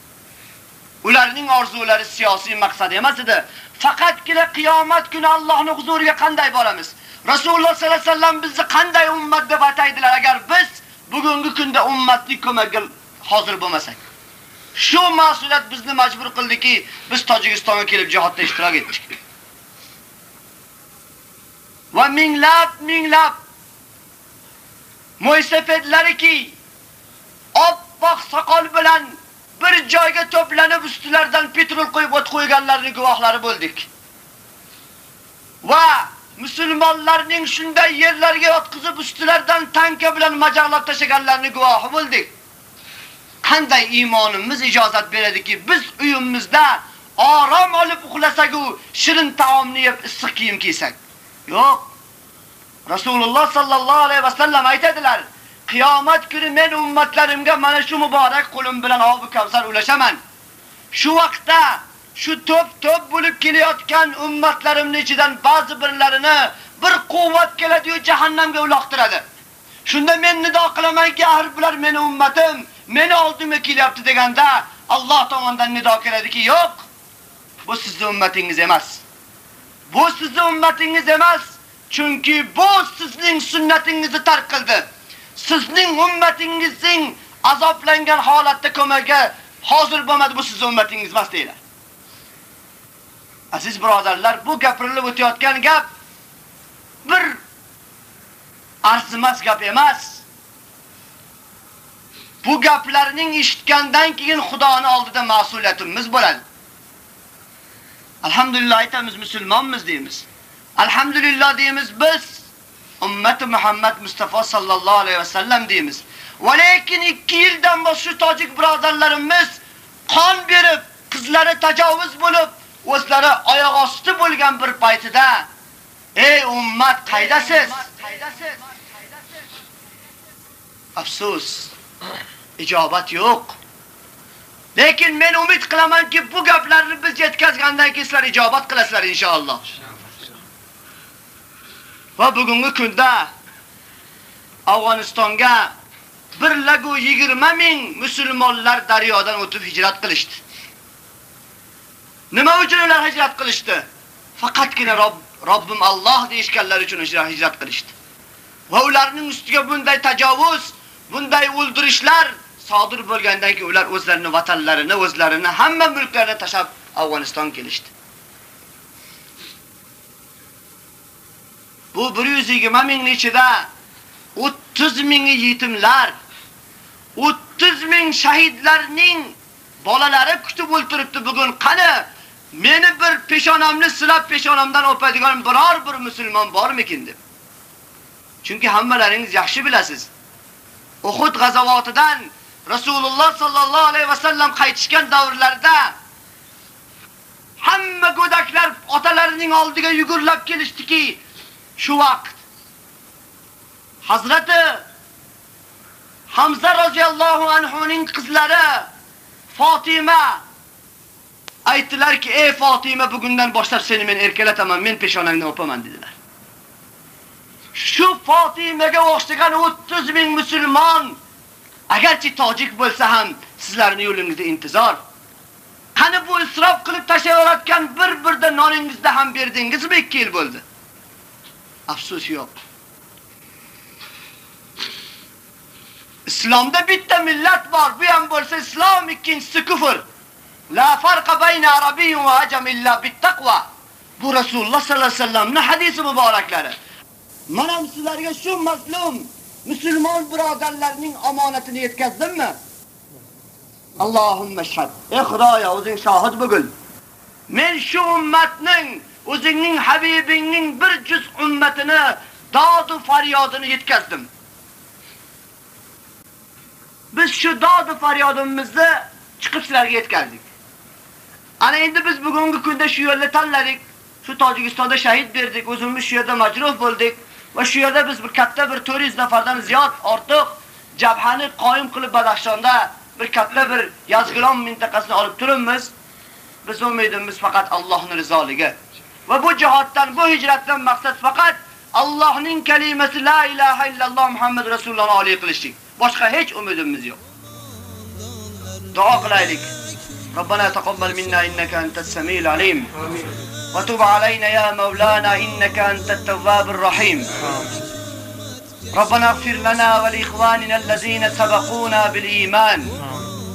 Ularning orzulari siyosiy maqsad emas edi. Faqatgina qiyomat kuni Allohning huzuriga qanday boramiz? Rasululloh sollallohu alayhi vasallam bizni qanday ummat deb ataydilar agar biz bugungi kunda ummatlik ko'magiga hozir bo'lmasak. Shu mas'uliyat bizni majbur qildiki, biz Tojikistonga kelib jihodda ishtirok etdik. Va minglab, minglab mo'ysafetlariki oppoq soqol bilan bir joyga to'planib ustilardan petrol qo'yib o't qo'yganlarning guvohlari bo'ldik. Va musulmonlarning shunday yerlarga yotqizib ustilardan tanka bilan majaqlab tashaganlarning guvohi bo'ldik. Qanday iymonimiz ijozat beradiki, biz uyimizda orom olib uxlasak-u, shirin taomni yeb issiq kiyim kiysak. Yo'q. Rasululloh sallallohu alayhi vasallam aytadilar: Qiyomat kuni men ummatlarimga mana shu muborak qo'lim bilan obi kavsar ulashaman. Shu vaqtda shu to'p-to'p bo'lib kelayotgan ummatlarimning ichidan ba'zi birlarini bir quvvat keladi-yu jahannamga uloqtiradi. Shunda men nido qilamanki, har bular meni ummatim, meni oldimga kelyapti deganda Alloh tomonidan nido keladiki, yo'q. Bu sizning ummatingiz emas. Bu sizning ummatingiz emas, chunki bu sizning sunnatingizni tark qildi. Sizning ummatingizning azoblangan holatda ko'maga hozir bo'lmadi, bu sizning ummatingiz emas deylar. Aziz birodarlar, bu gapirilib o'tayotgan gap bir arzimas gap emas. Bu gaplarning eshitgandan keyin Xudoning oldida mas'uliyatimiz bo'ladi. Alhamdulillah aytamiz musulmonmiz deymiz. Alhamdulillah deymiz biz ummati Muhammad Mustafa sallallohu alayhi ve deymiz. Va lekin 2 yildan boshlab shu tojik birodarlarimiz qon berib, kızları tajovuz bo'lib, o'zlari oyoq osti bo'lgan bir paytida ey ummat qaydasiz? Afsus. Ijobat yo'q. Lekin men umid qilamanki, bu gaplarni biz yetkazgandan keyin sizlar ijobat qilasizlar inshaalloh. Va bugungi kunda Afg'onistonga bir lagu 20 ming musulmonlar daryodan o'tib hijrat qilishdi. Nima uchun ular hijrat qilishdi? Faqatgina Rob, Robbim Alloh deyishganlar uchun hijrat qilishdi. Va ularning ustiga bunday tajovuz, bunday o'ldirishlar sodir bo'lgandan keyin ular o'zlarining vatanlarini, o'zlarini, hamma mulklarini tashab Afg'oniston kelishdi. Bu 120 mingin ichida 30 mingi yetimlar, 30 ming shahidlarning bolalari kutib o'ltiribdi bugun. Qani meni bir peshonamni silab peshonamdan o'padigan biror bir musulmon bormikin deb. Chunki hammalaringiz yaxshi bilasiz. Uhud g'azavotidan Rasululloh sallallohu alayhi vasallam qaytishgan davrlarda hamma go'daklar otalarining oldiga yugurlab kelishdiki, shu vaqt Hazreti Hamza roziyallohu anhuning qizlari Fatima aytdilarki, "Ey Fatima, bugundan boshlab seni men erkeletemem men peshonangdan o'paman" dedilar. Shu Fatimaga o'xshagan 30 ming musulmon agarchi tojik bo'lsa ham sizlarning yo'lingizda intizor. Qani bu isrof qilib tashlayotgan bir-birda noningizda ham berdingizmi 2 yil bo'ldi? Afsus yo'q. Islomda bitta millat bor, bu ham bo'lsa islom, ikincisi kufr. La farqa bayna arabiyyin ve ajam illa bittakva. Bu Rasululloh sallallohu alayhi vasallamning hadisi muboraklari. Mana sizlarga shu mazlum musulmon birodarlarning yetkezdin yetkazdimmi? Allahümme shahid. Ixroya o'zing shohid bugün. Men shu ummatning, o'zingning habibingning bir juz ummatini dodu faryodini yetkazdim. Biz shu dodu faryodimizni chiqib sizlarga yetkazdik. Ana endi biz bugungi kunda shu yo'lni tanladik. Shu Tojikistonda shahid berdik, o'zimiz shu yerda majruh bo'ldik va shu yerda biz bir katta bir 400 nafardan ziyod ortiq jabhani qoyim qilib Badaxshonda bir katta bir yazgilon mintaqasini olib turibmiz. Biz umidimiz faqat Allohning rizoligi. Va bu jihoddan, bu hijratdan maqsad faqat Allohning kalimasi la ilaha illalloh Muhammad rasulullohni oliy qilishlik. Boshqa hech umidimiz yo'q. Duo qilaylik. ربنا تقبل منا إنك أنت السميع العليم وتب علينا يا مولانا إنك أنت التواب الرحيم ربنا اغفر لنا ولإخواننا الذين سبقونا بالإيمان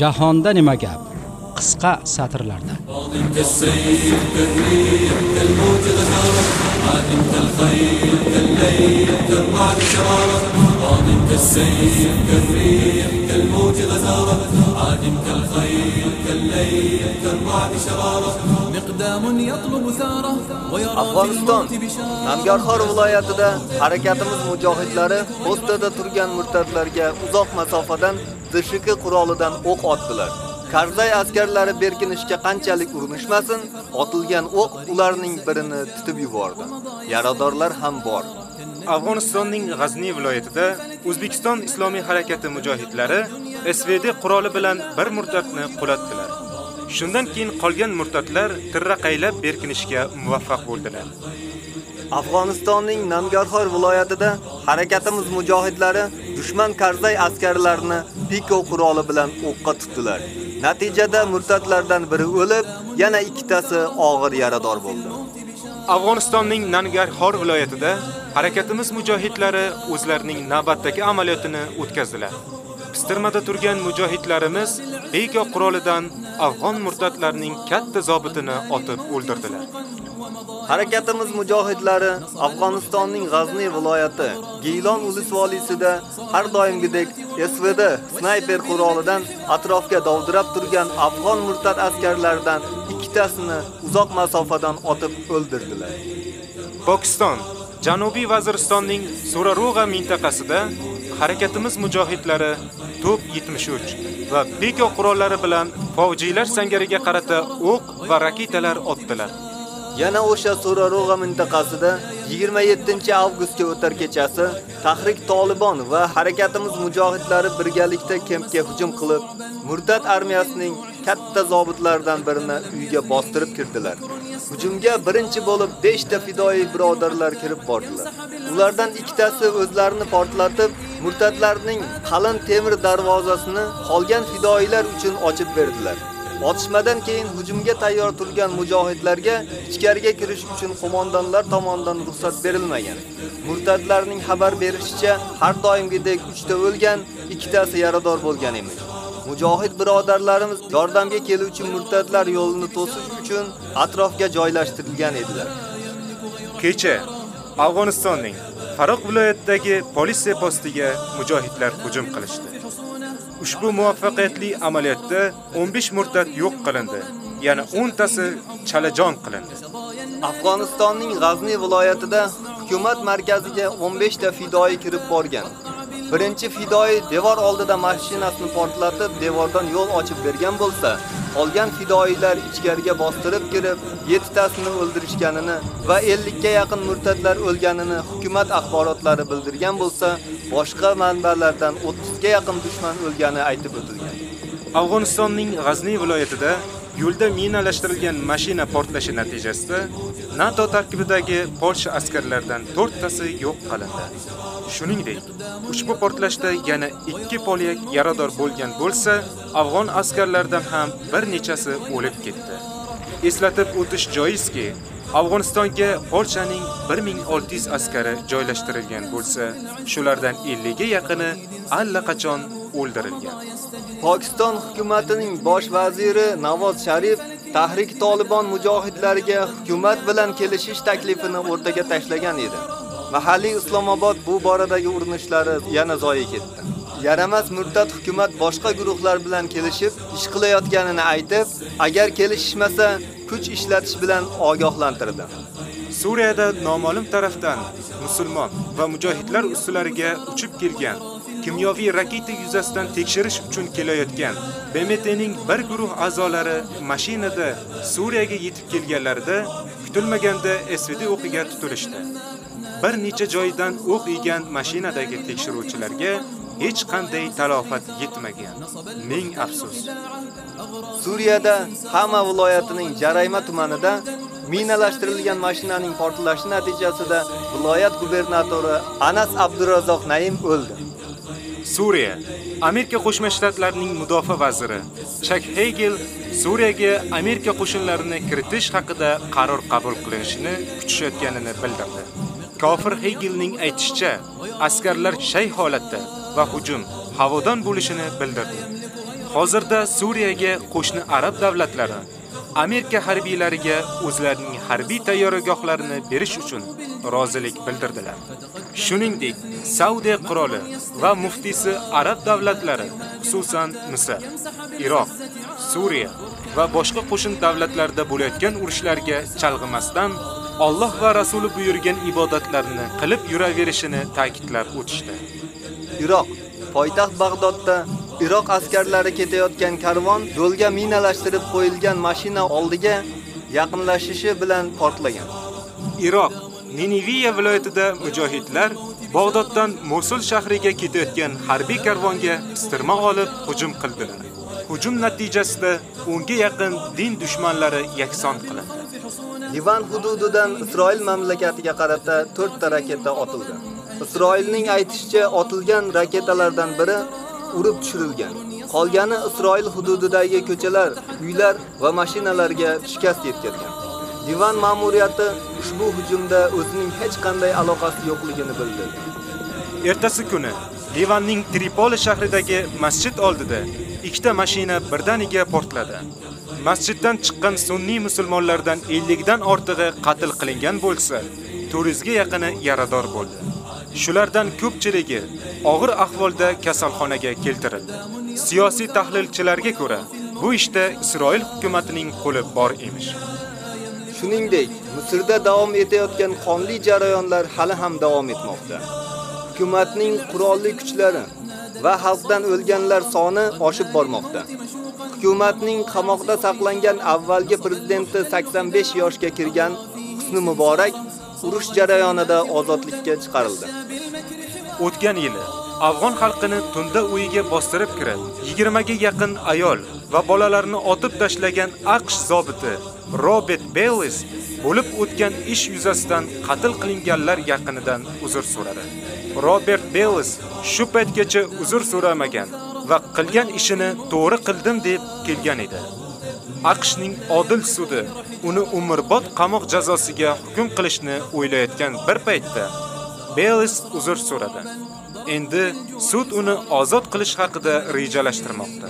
жаһонда неме гап кыска сатырларда afg'oniston namgarxor viloyatida harakatimiz mujohidlari ostada turgan murtadlarga uzoq masofadan DSHK qurolidan o'q otdilar. Karzay askarlari berkinishga qanchalik urinishmasin, otilgan o'q ularning birini tutib yubordi. Yaradorlar ham bor. Afg'onistonning G'azni viloyatida O'zbekiston Islomiy harakati mujohidlari SVD quroli bilan bir murtadni qulatdilar. Shundan keyin qolgan murtadlar tirraqaylab berkinishga muvaffaq bo'ldilar. Afg'onistonning Nangarxor viloyatida harakatimiz mujohidlari dushman Karzay askarlarini piko quroli bilan o'qqa tutdilar. Natijada murtadlardan biri o'lib, yana ikkitasi og'ir yarador bo'ldi. Afg'onistonning Nangarxor viloyatida harakatimiz mujohidlari o'zlarining navbatdagi amaliyotini o'tkazdilar. Pistirmada turgan mujohidlarimiz Beyko qurolidan afg'on murtatlarining katta zobitini otib o'ldirdilar. Harakatimiz mujohidlari Afg'onistonning G'azni viloyati Geylon ulus valisida har doimgidek SVD snayper qurolidan atrofga dovdirab turgan afg'on murtad askarlaridan ikkitasini uzoq masofadan otib o'ldirdilar. Pokiston Janubiy Vaziristonning Surarug'a mintaqasida harakatimiz mujohidlari Top 73 va Beko qurollari bilan fojiylar sangariga qarata o'q va raketalar otdilar. Yana o'sha Surarug'a mintaqasida 27-avgustga o'tar kechasi Tahrik Tolibon va harakatimiz mujohidlari birgalikda kempga hujum qilib, murtad armiyasining katta zobitlaridan birini uyga bostirib kirdilar. Hujumga birinchi bo'lib 5 ta fidoi birodarlar kirib bordilar. Ulardan ikkitasi o'zlarini portlatib, murtadlarning qalin temir darvozasini qolgan fidoilar uchun ochib berdilar. Otishmadan keyin hujumga tayyor turgan mujohidlarga ichkariga kirish uchun qo'mondonlar tomonidan ruxsat berilmagan. Murtadlarning xabar berishicha, har doimgidek 3 ta o'lgan, 2 tasi yarador bo'lgan emish. Mujohid birodarlarimiz yordamga keluvchi murtadlar yo'lini to'sish uchun atrofga joylashtirilgan edilar. Kecha Afg'onistonning Faroq viloyatidagi politsiya postiga mujohidlar hujum qilishdi. Ushbu muvaffaqiyatli amaliyotda 15 murtad yo'q qilindi, yana 10 tasi chalajon qilindi. Afg'onistonning G'azni viloyatida hukumat markaziga 15 ta fidoi kirib borgan. Birinchi fidoi devor oldida mashinasini portlatib, devordan yo'l ochib bergan bo'lsa, qolgan fidoilar ichkariga bostirib kirib, 7 tasini o'ldirishganini va 50 ga yaqin murtadlar o'lganini hukumat axborotlari bildirgan bo'lsa, boshqa manbalardan 30 ga yaqin dushman o'lgani aytib o'tilgan. Afg'onistonning G'azni viloyatida yo'lda minalashtirilgan mashina portlashi natijasida NATO tarkibidagi Polsha askarlaridan 4 tasi yo'q qilindi. Shuningdek, ushbu portlashda yana 2 polyak yarador bo'lgan bo'lsa, afg'on askarlaridan ham bir nechasi o'lib ketdi. Eslatib o'tish joizki, Afg'onistonga Polshaning 1600 askari joylashtirilgan bo'lsa, shulardan 50 ga yaqini allaqachon o'ldirilgan. Pokiston hukumatining bosh vaziri Navoz Sharif Tahrik Tolibon mujohidlariga hukumat bilan kelishish taklifini o'rtaga tashlagan edi. Mahalliy Islomobod bu boradagi urinishlari yana zoyi ketdi. Yaramas murtad hukumat boshqa guruhlar bilan kelishib, ish qilayotganini aytib, agar kelishishmasa, kuch ishlatish bilan ogohlantirdi. Suriyada noma'lum tarafdan musulmon va mujohidlar ustilariga uchib kelgan kimyoviy raketa yuzasidan tekshirish uchun kelayotgan BMTning bir guruh a'zolari mashinada Suriyaga yetib kelganlarida kutilmaganda SVD o'qiga tutilishdi. Bir necha joydan o'q yegan mashinadagi tekshiruvchilarga hech qanday talofat yetmagan. Ming afsus. Suriyada Hama viloyatining Jarayma tumanida minalashtirilgan mashinaning portlashi natijasida viloyat gubernatori Anas Abdurazzoq Naim o'ldi. Suriya Amerika Qo'shma Shtatlarining mudofaa vaziri Chak Hegel Suriyaga Amerika qo'shinlarini kiritish haqida qaror qabul qilinishini kutishayotganini bildirdi. Kofir Hegelning aytishicha, askarlar shay holatda va hujum havodan bo'lishini bildirdi. Hozirda Suriyaga qo'shni arab davlatlari Amerika harbiylariga o'zlarining harbiy tayyorgarliklarini berish uchun rozilik bildirdilar. Shuningdek, Saudiya qiroli va muftisi arab davlatlari, xususan Misr, Iroq, Suriya va boshqa qo'shin davlatlarda bo'layotgan urushlarga chalg'imasdan Alloh va rasuli buyurgan ibodatlarni qilib yuraverishini ta'kidlab o'tishdi. Iroq poytaxt Bag'dodda Iroq askarlari ketayotgan karvon yo'lga minalashtirib qo'yilgan mashina oldiga yaqinlashishi bilan portlagan. Iroq Niniviya viloyatida mujohidlar Bag'doddan Mosul shahriga ketayotgan harbiy karvonga pistirma olib hujum qildilar. Hujum natijasida unga yaqin din dushmanlari yakson qilindi. Livan hududidan Isroil mamlakatiga qarata 4 ta raketa otildi. Isroilning aytishicha otilgan raketalardan biri urib tushirilgan. Qolgani Isroil hududidagi ko'chalar, uylar va mashinalarga shikast yetkazgan. Divan ma'muriyati ushbu hujumda o'zining hech qanday aloqasi yo'qligini bildirdi. Ertasi kuni Livanning Tripoli shahridagi masjid oldida ikkita mashina birdaniga portladi. Masjiddan chiqqan sunniy musulmonlardan 50 dan ortig'i qatl qilingan bo'lsa, 400 ga yaqini yarador bo'ldi. Shulardan ko'pchiligi og'ir ahvolda kasalxonaga keltirildi. Siyosiy tahlilchilarga ko'ra, bu ishda Isroil hukumatining qo'li bor emish. Shuningdek, Misrda davom etayotgan qonli jarayonlar hali ham davom etmoqda. Hukumatning qurolli kuchlari va xalqdan o'lganlar soni oshib bormoqda. Hukumatning qamoqda saqlangan avvalgi prezidenti 85 yoshga kirgan Husni Muborak urush jarayonida ozodlikka chiqarildi. O'tgan yili afg'on xalqini tunda uyiga bostirib kirib, 20 ga yaqin ayol va bolalarni otib tashlagan AQSh zobiti Robert Bellis bo'lib o'tgan ish yuzasidan qatl qilinganlar yaqinidan uzr so'radi. Robert Bellis shu paytgacha uzr so'ramagan va qilgan ishini to'g'ri qildim deb kelgan edi. AQShning odil sudi uni umrbod qamoq jazosiga hukm qilishni o'ylayotgan bir paytda Bellis uzr so'radi. Endi sud uni ozod qilish haqida rejalashtirmoqda.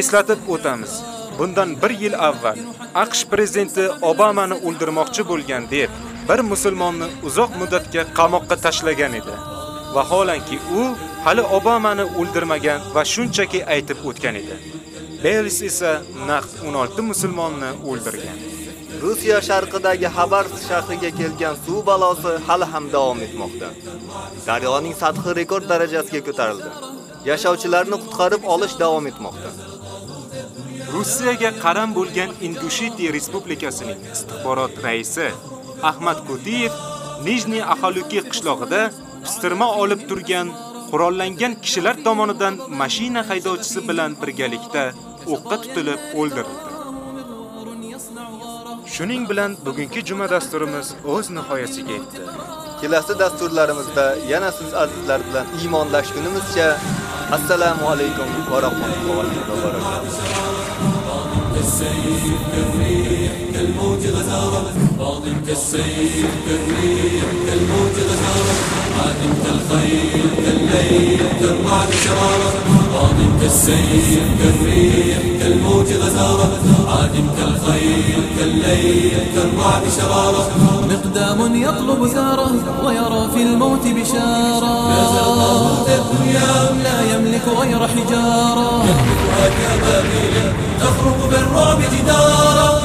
Eslatib o'tamiz. Bundan 1 yil avval AQSh prezidenti Obamani o'ldirmoqchi bo'lgan deb bir musulmonni uzoq muddatga qamoqqa tashlagan edi. Vaholanki u hali Obamani o'ldirmagan va shunchaki aytib o'tgan edi. Bellis esa naqd 16 musulmonni o'ldirgan. Rossiya sharqidagi Xabarsk shahriga kelgan suv balosi hali ham davom etmoqda. Daryoning sathi rekord darajasiga ko'tarildi. Yashovchilarni qutqarib olish davom etmoqda. Rossiyaga qaram bo'lgan Ingushetiya Respublikasining istixborot raisi Ahmad Kutiyev Nijniy Axaluki qishlog'ida pistirma olib turgan qurollangan kishilar tomonidan mashina haydovchisi bilan birgalikda o'qqa tutilib o'ldirildi. Shuning bilan bugungi juma dasturimiz o'z nihoyasiga yetdi. Kelasi dasturlarimizda yana siz azizlar bilan iymonlashgunimizcha assalomu alaykum va rahmatullohi va barakatuh. عادم كالخيل كالليل ترفع بشرارة عادم كالسيف كالريح كالموت غزارة عادم كالخيل كالليل ترفع بشرارة مقدام يطلب ثاره ويرى في الموت بشارة. لا يملك غير حجارة. يهلك أكابابيل تخرق بالرعب جدارا